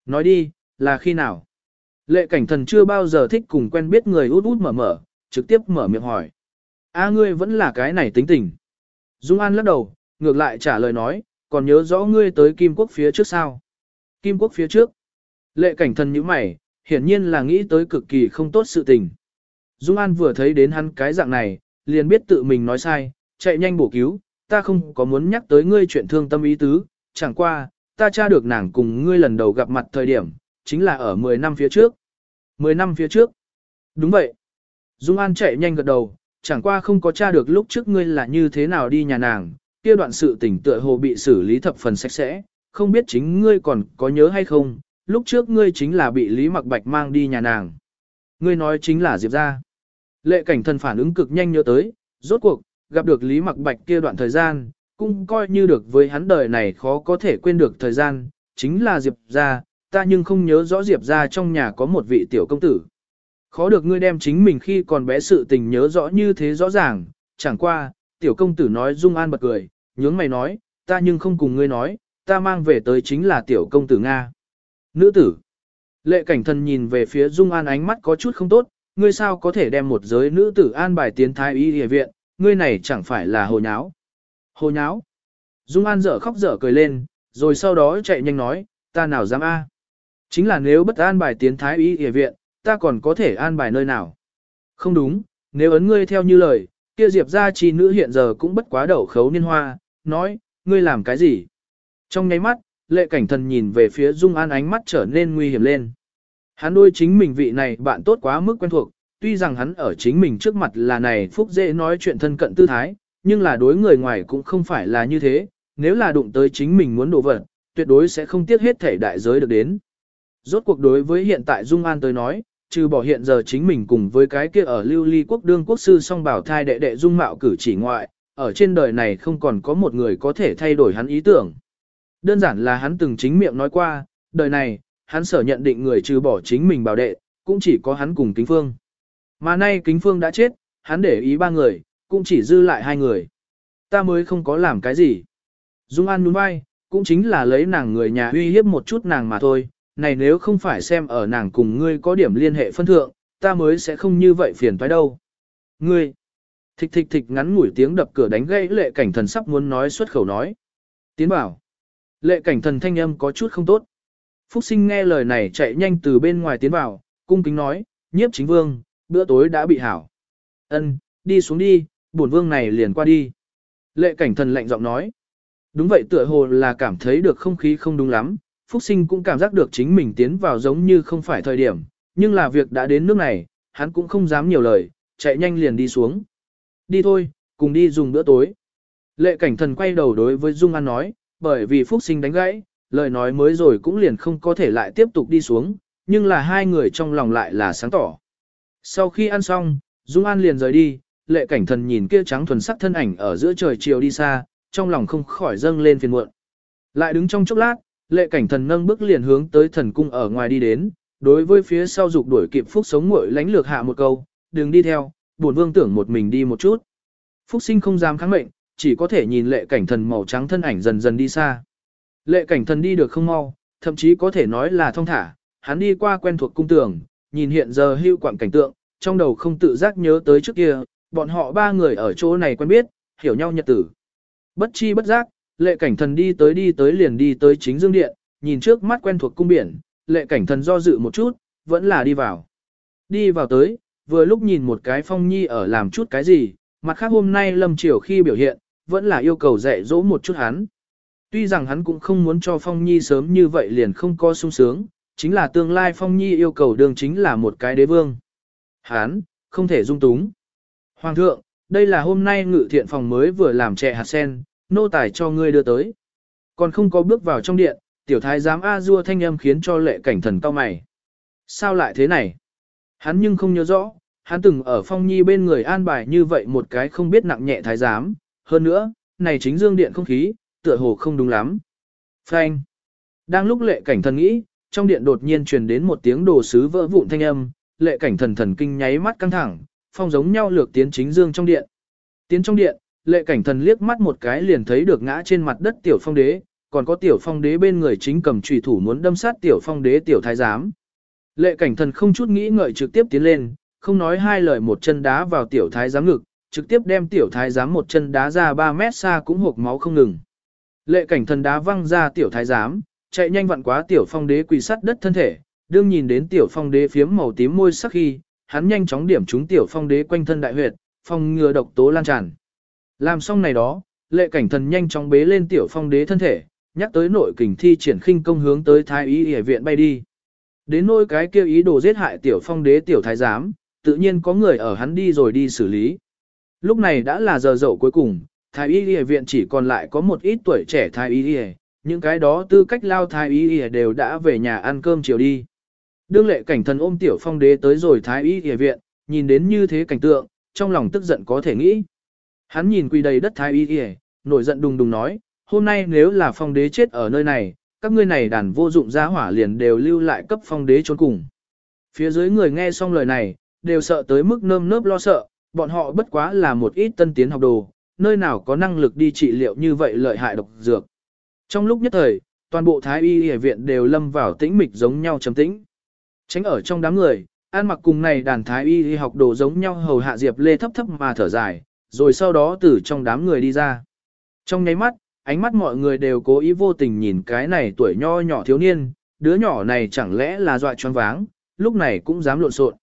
Nói đi, là khi nào? Lệ cảnh thần chưa bao giờ thích cùng quen biết người út út mở mở, trực tiếp mở miệng hỏi. A ngươi vẫn là cái này tính tình. Dung An lắc đầu, ngược lại trả lời nói, còn nhớ rõ ngươi tới Kim Quốc phía trước sao? Kim Quốc phía trước. Lệ cảnh thần như mày, hiển nhiên là nghĩ tới cực kỳ không tốt sự tình. Dung An vừa thấy đến hắn cái dạng này, liền biết tự mình nói sai, chạy nhanh bổ cứu, ta không có muốn nhắc tới ngươi chuyện thương tâm ý tứ, chẳng qua, ta tra được nàng cùng ngươi lần đầu gặp mặt thời điểm, chính là ở 10 năm phía trước. 10 năm phía trước. Đúng vậy. Dung An chạy nhanh gật đầu, chẳng qua không có tra được lúc trước ngươi là như thế nào đi nhà nàng, kia đoạn sự tình tựa hồ bị xử lý thập phần sạch sẽ, không biết chính ngươi còn có nhớ hay không, lúc trước ngươi chính là bị Lý Mặc Bạch mang đi nhà nàng. Ngươi nói chính là Diệp gia. Lệ cảnh thần phản ứng cực nhanh nhớ tới, rốt cuộc, gặp được Lý Mặc Bạch kia đoạn thời gian, cũng coi như được với hắn đời này khó có thể quên được thời gian, chính là Diệp gia, ta nhưng không nhớ rõ Diệp gia trong nhà có một vị tiểu công tử. Khó được ngươi đem chính mình khi còn bé sự tình nhớ rõ như thế rõ ràng, chẳng qua, tiểu công tử nói Dung An bật cười, nhướng mày nói, ta nhưng không cùng ngươi nói, ta mang về tới chính là tiểu công tử Nga. Nữ tử. Lệ cảnh thần nhìn về phía Dung An ánh mắt có chút không tốt, ngươi sao có thể đem một giới nữ tử an bài tiến thái y địa viện, ngươi này chẳng phải là hồ nháo. Hồ nháo. Dung An dở khóc dở cười lên, rồi sau đó chạy nhanh nói, ta nào dám a? Chính là nếu bất an bài tiến thái y địa viện, ta còn có thể an bài nơi nào? Không đúng, nếu ấn ngươi theo như lời, kia diệp gia chi nữ hiện giờ cũng bất quá đậu khấu niên hoa, nói, ngươi làm cái gì? Trong nháy mắt, lệ cảnh thần nhìn về phía Dung An ánh mắt trở nên nguy hiểm lên. Hắn đôi chính mình vị này bạn tốt quá mức quen thuộc, tuy rằng hắn ở chính mình trước mặt là này phúc dễ nói chuyện thân cận tư thái, nhưng là đối người ngoài cũng không phải là như thế, nếu là đụng tới chính mình muốn đổ vật, tuyệt đối sẽ không tiếc hết thể đại giới được đến. Rốt cuộc đối với hiện tại Dung An tới nói, trừ bỏ hiện giờ chính mình cùng với cái kia ở lưu ly quốc đương quốc sư song bảo thai đệ đệ Dung Mạo cử chỉ ngoại, ở trên đời này không còn có một người có thể thay đổi hắn ý tưởng. Đơn giản là hắn từng chính miệng nói qua, đời này, hắn sở nhận định người trừ bỏ chính mình bảo đệ, cũng chỉ có hắn cùng kính phương. Mà nay kính phương đã chết, hắn để ý ba người, cũng chỉ dư lại hai người. Ta mới không có làm cái gì. Dung An nhún vai, cũng chính là lấy nàng người nhà uy hiếp một chút nàng mà thôi, này nếu không phải xem ở nàng cùng ngươi có điểm liên hệ phân thượng, ta mới sẽ không như vậy phiền toái đâu. Ngươi, thịch thịch thịch ngắn ngủi tiếng đập cửa đánh gãy lệ cảnh thần sắp muốn nói xuất khẩu nói. Tiến bảo, lệ cảnh thần thanh âm có chút không tốt. Phúc sinh nghe lời này chạy nhanh từ bên ngoài tiến vào, cung kính nói, nhiếp chính vương, bữa tối đã bị hảo. Ân, đi xuống đi, bổn vương này liền qua đi. Lệ cảnh thần lạnh giọng nói. Đúng vậy tựa hồ là cảm thấy được không khí không đúng lắm, Phúc sinh cũng cảm giác được chính mình tiến vào giống như không phải thời điểm, nhưng là việc đã đến nước này, hắn cũng không dám nhiều lời, chạy nhanh liền đi xuống. Đi thôi, cùng đi dùng bữa tối. Lệ cảnh thần quay đầu đối với Dung An nói, bởi vì Phúc sinh đánh gãy, lời nói mới rồi cũng liền không có thể lại tiếp tục đi xuống, nhưng là hai người trong lòng lại là sáng tỏ. Sau khi ăn xong, Dung An liền rời đi, lệ cảnh thần nhìn kia trắng thuần sắc thân ảnh ở giữa trời chiều đi xa, trong lòng không khỏi dâng lên phiền muộn. Lại đứng trong chốc lát, lệ cảnh thần nâng bước liền hướng tới thần cung ở ngoài đi đến, đối với phía sau dục đuổi kịp phúc sống muội lánh lược hạ một câu, đừng đi theo, buồn vương tưởng một mình đi một chút. Phúc sinh không dám kháng mệnh, chỉ có thể nhìn lệ cảnh thần màu trắng thân ảnh dần dần đi xa. Lệ cảnh thần đi được không mau, thậm chí có thể nói là thông thả, hắn đi qua quen thuộc cung tường, nhìn hiện giờ hưu quảng cảnh tượng, trong đầu không tự giác nhớ tới trước kia, bọn họ ba người ở chỗ này quen biết, hiểu nhau nhật tử. Bất chi bất giác, lệ cảnh thần đi tới đi tới liền đi tới chính dương điện, nhìn trước mắt quen thuộc cung biển, lệ cảnh thần do dự một chút, vẫn là đi vào. Đi vào tới, vừa lúc nhìn một cái phong nhi ở làm chút cái gì, mặt khác hôm nay lâm chiều khi biểu hiện, vẫn là yêu cầu dạy dỗ một chút hắn. Tuy rằng hắn cũng không muốn cho phong nhi sớm như vậy liền không có sung sướng, chính là tương lai phong nhi yêu cầu đường chính là một cái đế vương. Hắn, không thể dung túng. Hoàng thượng, đây là hôm nay ngự thiện phòng mới vừa làm trẻ hạt sen, nô tài cho ngươi đưa tới. Còn không có bước vào trong điện, tiểu thái giám A Dua thanh âm khiến cho lệ cảnh thần cao mày. Sao lại thế này? Hắn nhưng không nhớ rõ, hắn từng ở phong nhi bên người an bài như vậy một cái không biết nặng nhẹ thái giám. Hơn nữa, này chính dương điện không khí, tựa hồ không đúng lắm. Phanh. Đang lúc lệ cảnh thần nghĩ, trong điện đột nhiên truyền đến một tiếng đồ sứ vỡ vụn thanh âm, lệ cảnh thần thần kinh nháy mắt căng thẳng, phong giống nhau lược tiến chính dương trong điện. Tiến trong điện, lệ cảnh thần liếc mắt một cái liền thấy được ngã trên mặt đất tiểu phong đế, còn có tiểu phong đế bên người chính cầm trùy thủ muốn đâm sát tiểu phong đế tiểu thái giám. Lệ cảnh thần không chút nghĩ ngợi trực tiếp tiến lên, không nói hai lời một chân đá vào tiểu thái giám ngực, trực tiếp đem tiểu thái giám một chân đá ra 3 mét xa cũng hộp máu không ngừng. Lệ cảnh thần đá văng ra tiểu thái giám, chạy nhanh vặn quá tiểu phong đế quỳ sắt đất thân thể, đương nhìn đến tiểu phong đế phiếm màu tím môi sắc khi, hắn nhanh chóng điểm trúng tiểu phong đế quanh thân đại huyệt, phong ngừa độc tố lan tràn. Làm xong này đó, lệ cảnh thần nhanh chóng bế lên tiểu phong đế thân thể, nhắc tới nội kình thi triển khinh công hướng tới thái y y viện bay đi. Đến nỗi cái kêu ý đồ giết hại tiểu phong đế tiểu thái giám, tự nhiên có người ở hắn đi rồi đi xử lý. Lúc này đã là giờ dậu cuối cùng, thái y y viện chỉ còn lại có một ít tuổi trẻ thái y y, những cái đó tư cách lao thái y y đều đã về nhà ăn cơm chiều đi. Đương lệ cảnh thần ôm tiểu phong đế tới rồi thái y y viện, nhìn đến như thế cảnh tượng, trong lòng tức giận có thể nghĩ. Hắn nhìn quỳ đầy đất thái y y, nổi giận đùng đùng nói, hôm nay nếu là phong đế chết ở nơi này, các ngươi này đàn vô dụng ra hỏa liền đều lưu lại cấp phong đế trốn cùng. Phía dưới người nghe xong lời này, đều sợ tới mức nơm nớp lo sợ, bọn họ bất quá là một ít tân tiến học đồ, nơi nào có năng lực đi trị liệu như vậy lợi hại độc dược. Trong lúc nhất thời, toàn bộ thái y y viện đều lâm vào tĩnh mịch giống nhau trầm tĩnh. Tránh ở trong đám người, an mặc cùng này đàn thái y y học đồ giống nhau hầu hạ Diệp Lê thấp thấp mà thở dài, rồi sau đó từ trong đám người đi ra. Trong nháy mắt, ánh mắt mọi người đều cố ý vô tình nhìn cái này tuổi nho nhỏ thiếu niên, đứa nhỏ này chẳng lẽ là dọa choáng váng, lúc này cũng dám lộn xộn.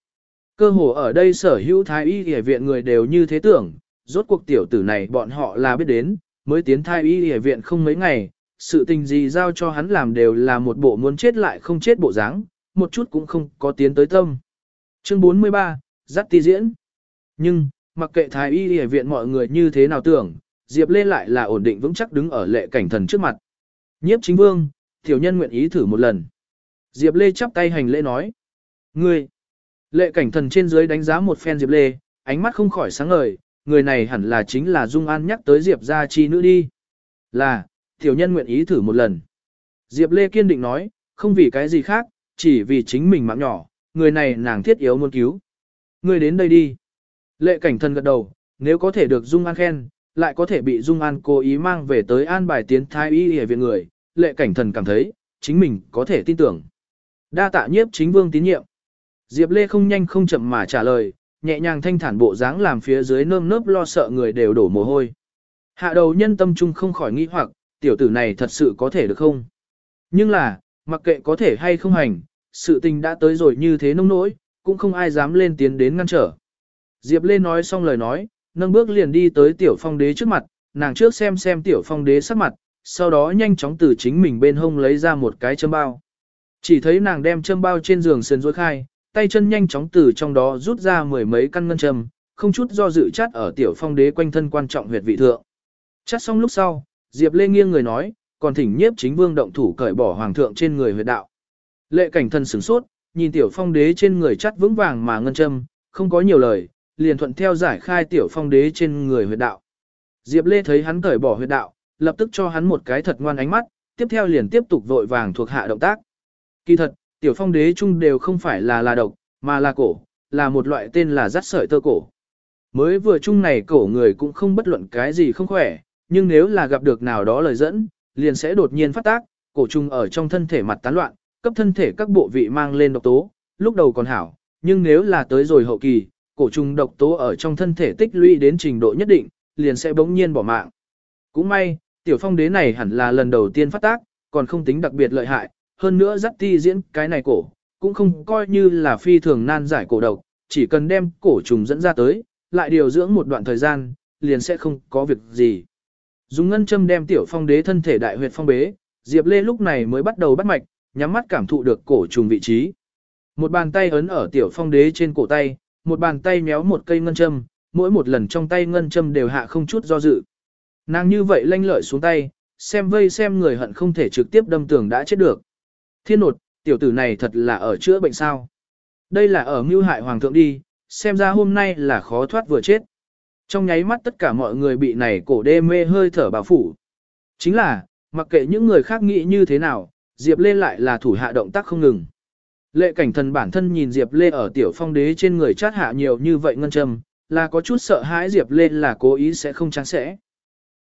Cơ hồ ở đây sở hữu thái y y viện người đều như thế tưởng, rốt cuộc tiểu tử này bọn họ là biết đến, mới tiến thái y y viện không mấy ngày, sự tình gì giao cho hắn làm đều là một bộ muốn chết lại không chết bộ dáng, một chút cũng không có tiến tới tâm. Chương 43, dắt ti diễn. Nhưng, mặc kệ thái y y viện mọi người như thế nào tưởng, Diệp Lê lại là ổn định vững chắc đứng ở lệ cảnh thần trước mặt. Nhiếp chính vương, tiểu nhân nguyện ý thử một lần. Diệp Lê chắp tay hành lễ nói. Ngươi, lệ cảnh thần trên dưới đánh giá một phen Diệp Lê, ánh mắt không khỏi sáng ngời, người này hẳn là chính là Dung An nhắc tới Diệp gia chi nữ đi. Là, tiểu nhân nguyện ý thử một lần. Diệp Lê kiên định nói, không vì cái gì khác, chỉ vì chính mình mạng nhỏ, người này nàng thiết yếu muốn cứu. Ngươi đến đây đi. Lệ cảnh thần gật đầu, nếu có thể được Dung An khen, lại có thể bị Dung An cố ý mang về tới an bài tiến thái y hề viện người, lệ cảnh thần cảm thấy, chính mình có thể tin tưởng. Đa tạ nhiếp chính vương tín nhiệm. Diệp Lê không nhanh không chậm mà trả lời, nhẹ nhàng thanh thản bộ dáng làm phía dưới nơm nớp lo sợ người đều đổ mồ hôi. Hạ đầu nhân tâm trung không khỏi nghĩ hoặc, tiểu tử này thật sự có thể được không? Nhưng là, mặc kệ có thể hay không hành, sự tình đã tới rồi như thế nông nỗi, cũng không ai dám lên tiến đến ngăn trở. Diệp Lê nói xong lời nói, nâng bước liền đi tới tiểu phong đế trước mặt, nàng trước xem xem tiểu phong đế sắc mặt, sau đó nhanh chóng từ chính mình bên hông lấy ra một cái châm bao. Chỉ thấy nàng đem châm bao trên giường sườn rối khai, tay chân nhanh chóng từ trong đó rút ra mười mấy căn ngân châm, không chút do dự chát ở tiểu phong đế quanh thân quan trọng huyệt vị thượng. Chát xong lúc sau, Diệp Lê nghiêng người nói, còn thỉnh nhiếp chính vương động thủ cởi bỏ hoàng thượng trên người huyệt đạo. Lệ cảnh thần sửng sốt, nhìn tiểu phong đế trên người chát vững vàng mà ngân châm, không có nhiều lời, liền thuận theo giải khai tiểu phong đế trên người huyệt đạo. Diệp Lê thấy hắn cởi bỏ huyệt đạo, lập tức cho hắn một cái thật ngoan ánh mắt, tiếp theo liền tiếp tục vội vàng thuộc hạ động tác. Kỳ thật, tiểu phong đế chung đều không phải là là độc, mà là cổ, là một loại tên là rắt sợi tơ cổ. Mới vừa chung này cổ người cũng không bất luận cái gì không khỏe, nhưng nếu là gặp được nào đó lời dẫn, liền sẽ đột nhiên phát tác, cổ trùng ở trong thân thể mặt tán loạn, cấp thân thể các bộ vị mang lên độc tố, lúc đầu còn hảo, nhưng nếu là tới rồi hậu kỳ, cổ trùng độc tố ở trong thân thể tích lũy đến trình độ nhất định, liền sẽ bỗng nhiên bỏ mạng. Cũng may, tiểu phong đế này hẳn là lần đầu tiên phát tác, còn không tính đặc biệt lợi hại, hơn nữa dắt ti diễn cái này cổ, cũng không coi như là phi thường nan giải cổ độc, chỉ cần đem cổ trùng dẫn ra tới, lại điều dưỡng một đoạn thời gian, liền sẽ không có việc gì. Dùng ngân châm đem tiểu phong đế thân thể đại huyệt phong bế, Diệp Lê lúc này mới bắt đầu bắt mạch, nhắm mắt cảm thụ được cổ trùng vị trí. Một bàn tay ấn ở tiểu phong đế trên cổ tay, một bàn tay méo một cây ngân châm, mỗi một lần trong tay ngân châm đều hạ không chút do dự. Nàng như vậy lanh lợi xuống tay, xem vây xem người hận không thể trực tiếp đâm tường đã chết được. Thiên nột, tiểu tử này thật là ở chữa bệnh sao. Đây là ở mưu hại hoàng thượng đi, xem ra hôm nay là khó thoát vừa chết. Trong nháy mắt tất cả mọi người bị này cổ đê mê hơi thở bảo phủ. Chính là, mặc kệ những người khác nghĩ như thế nào, Diệp Lê lại là thủ hạ động tác không ngừng. Lệ cảnh thần bản thân nhìn Diệp Lê ở tiểu phong đế trên người chát hạ nhiều như vậy ngân châm, là có chút sợ hãi Diệp Lê là cố ý sẽ không trắng sẽ.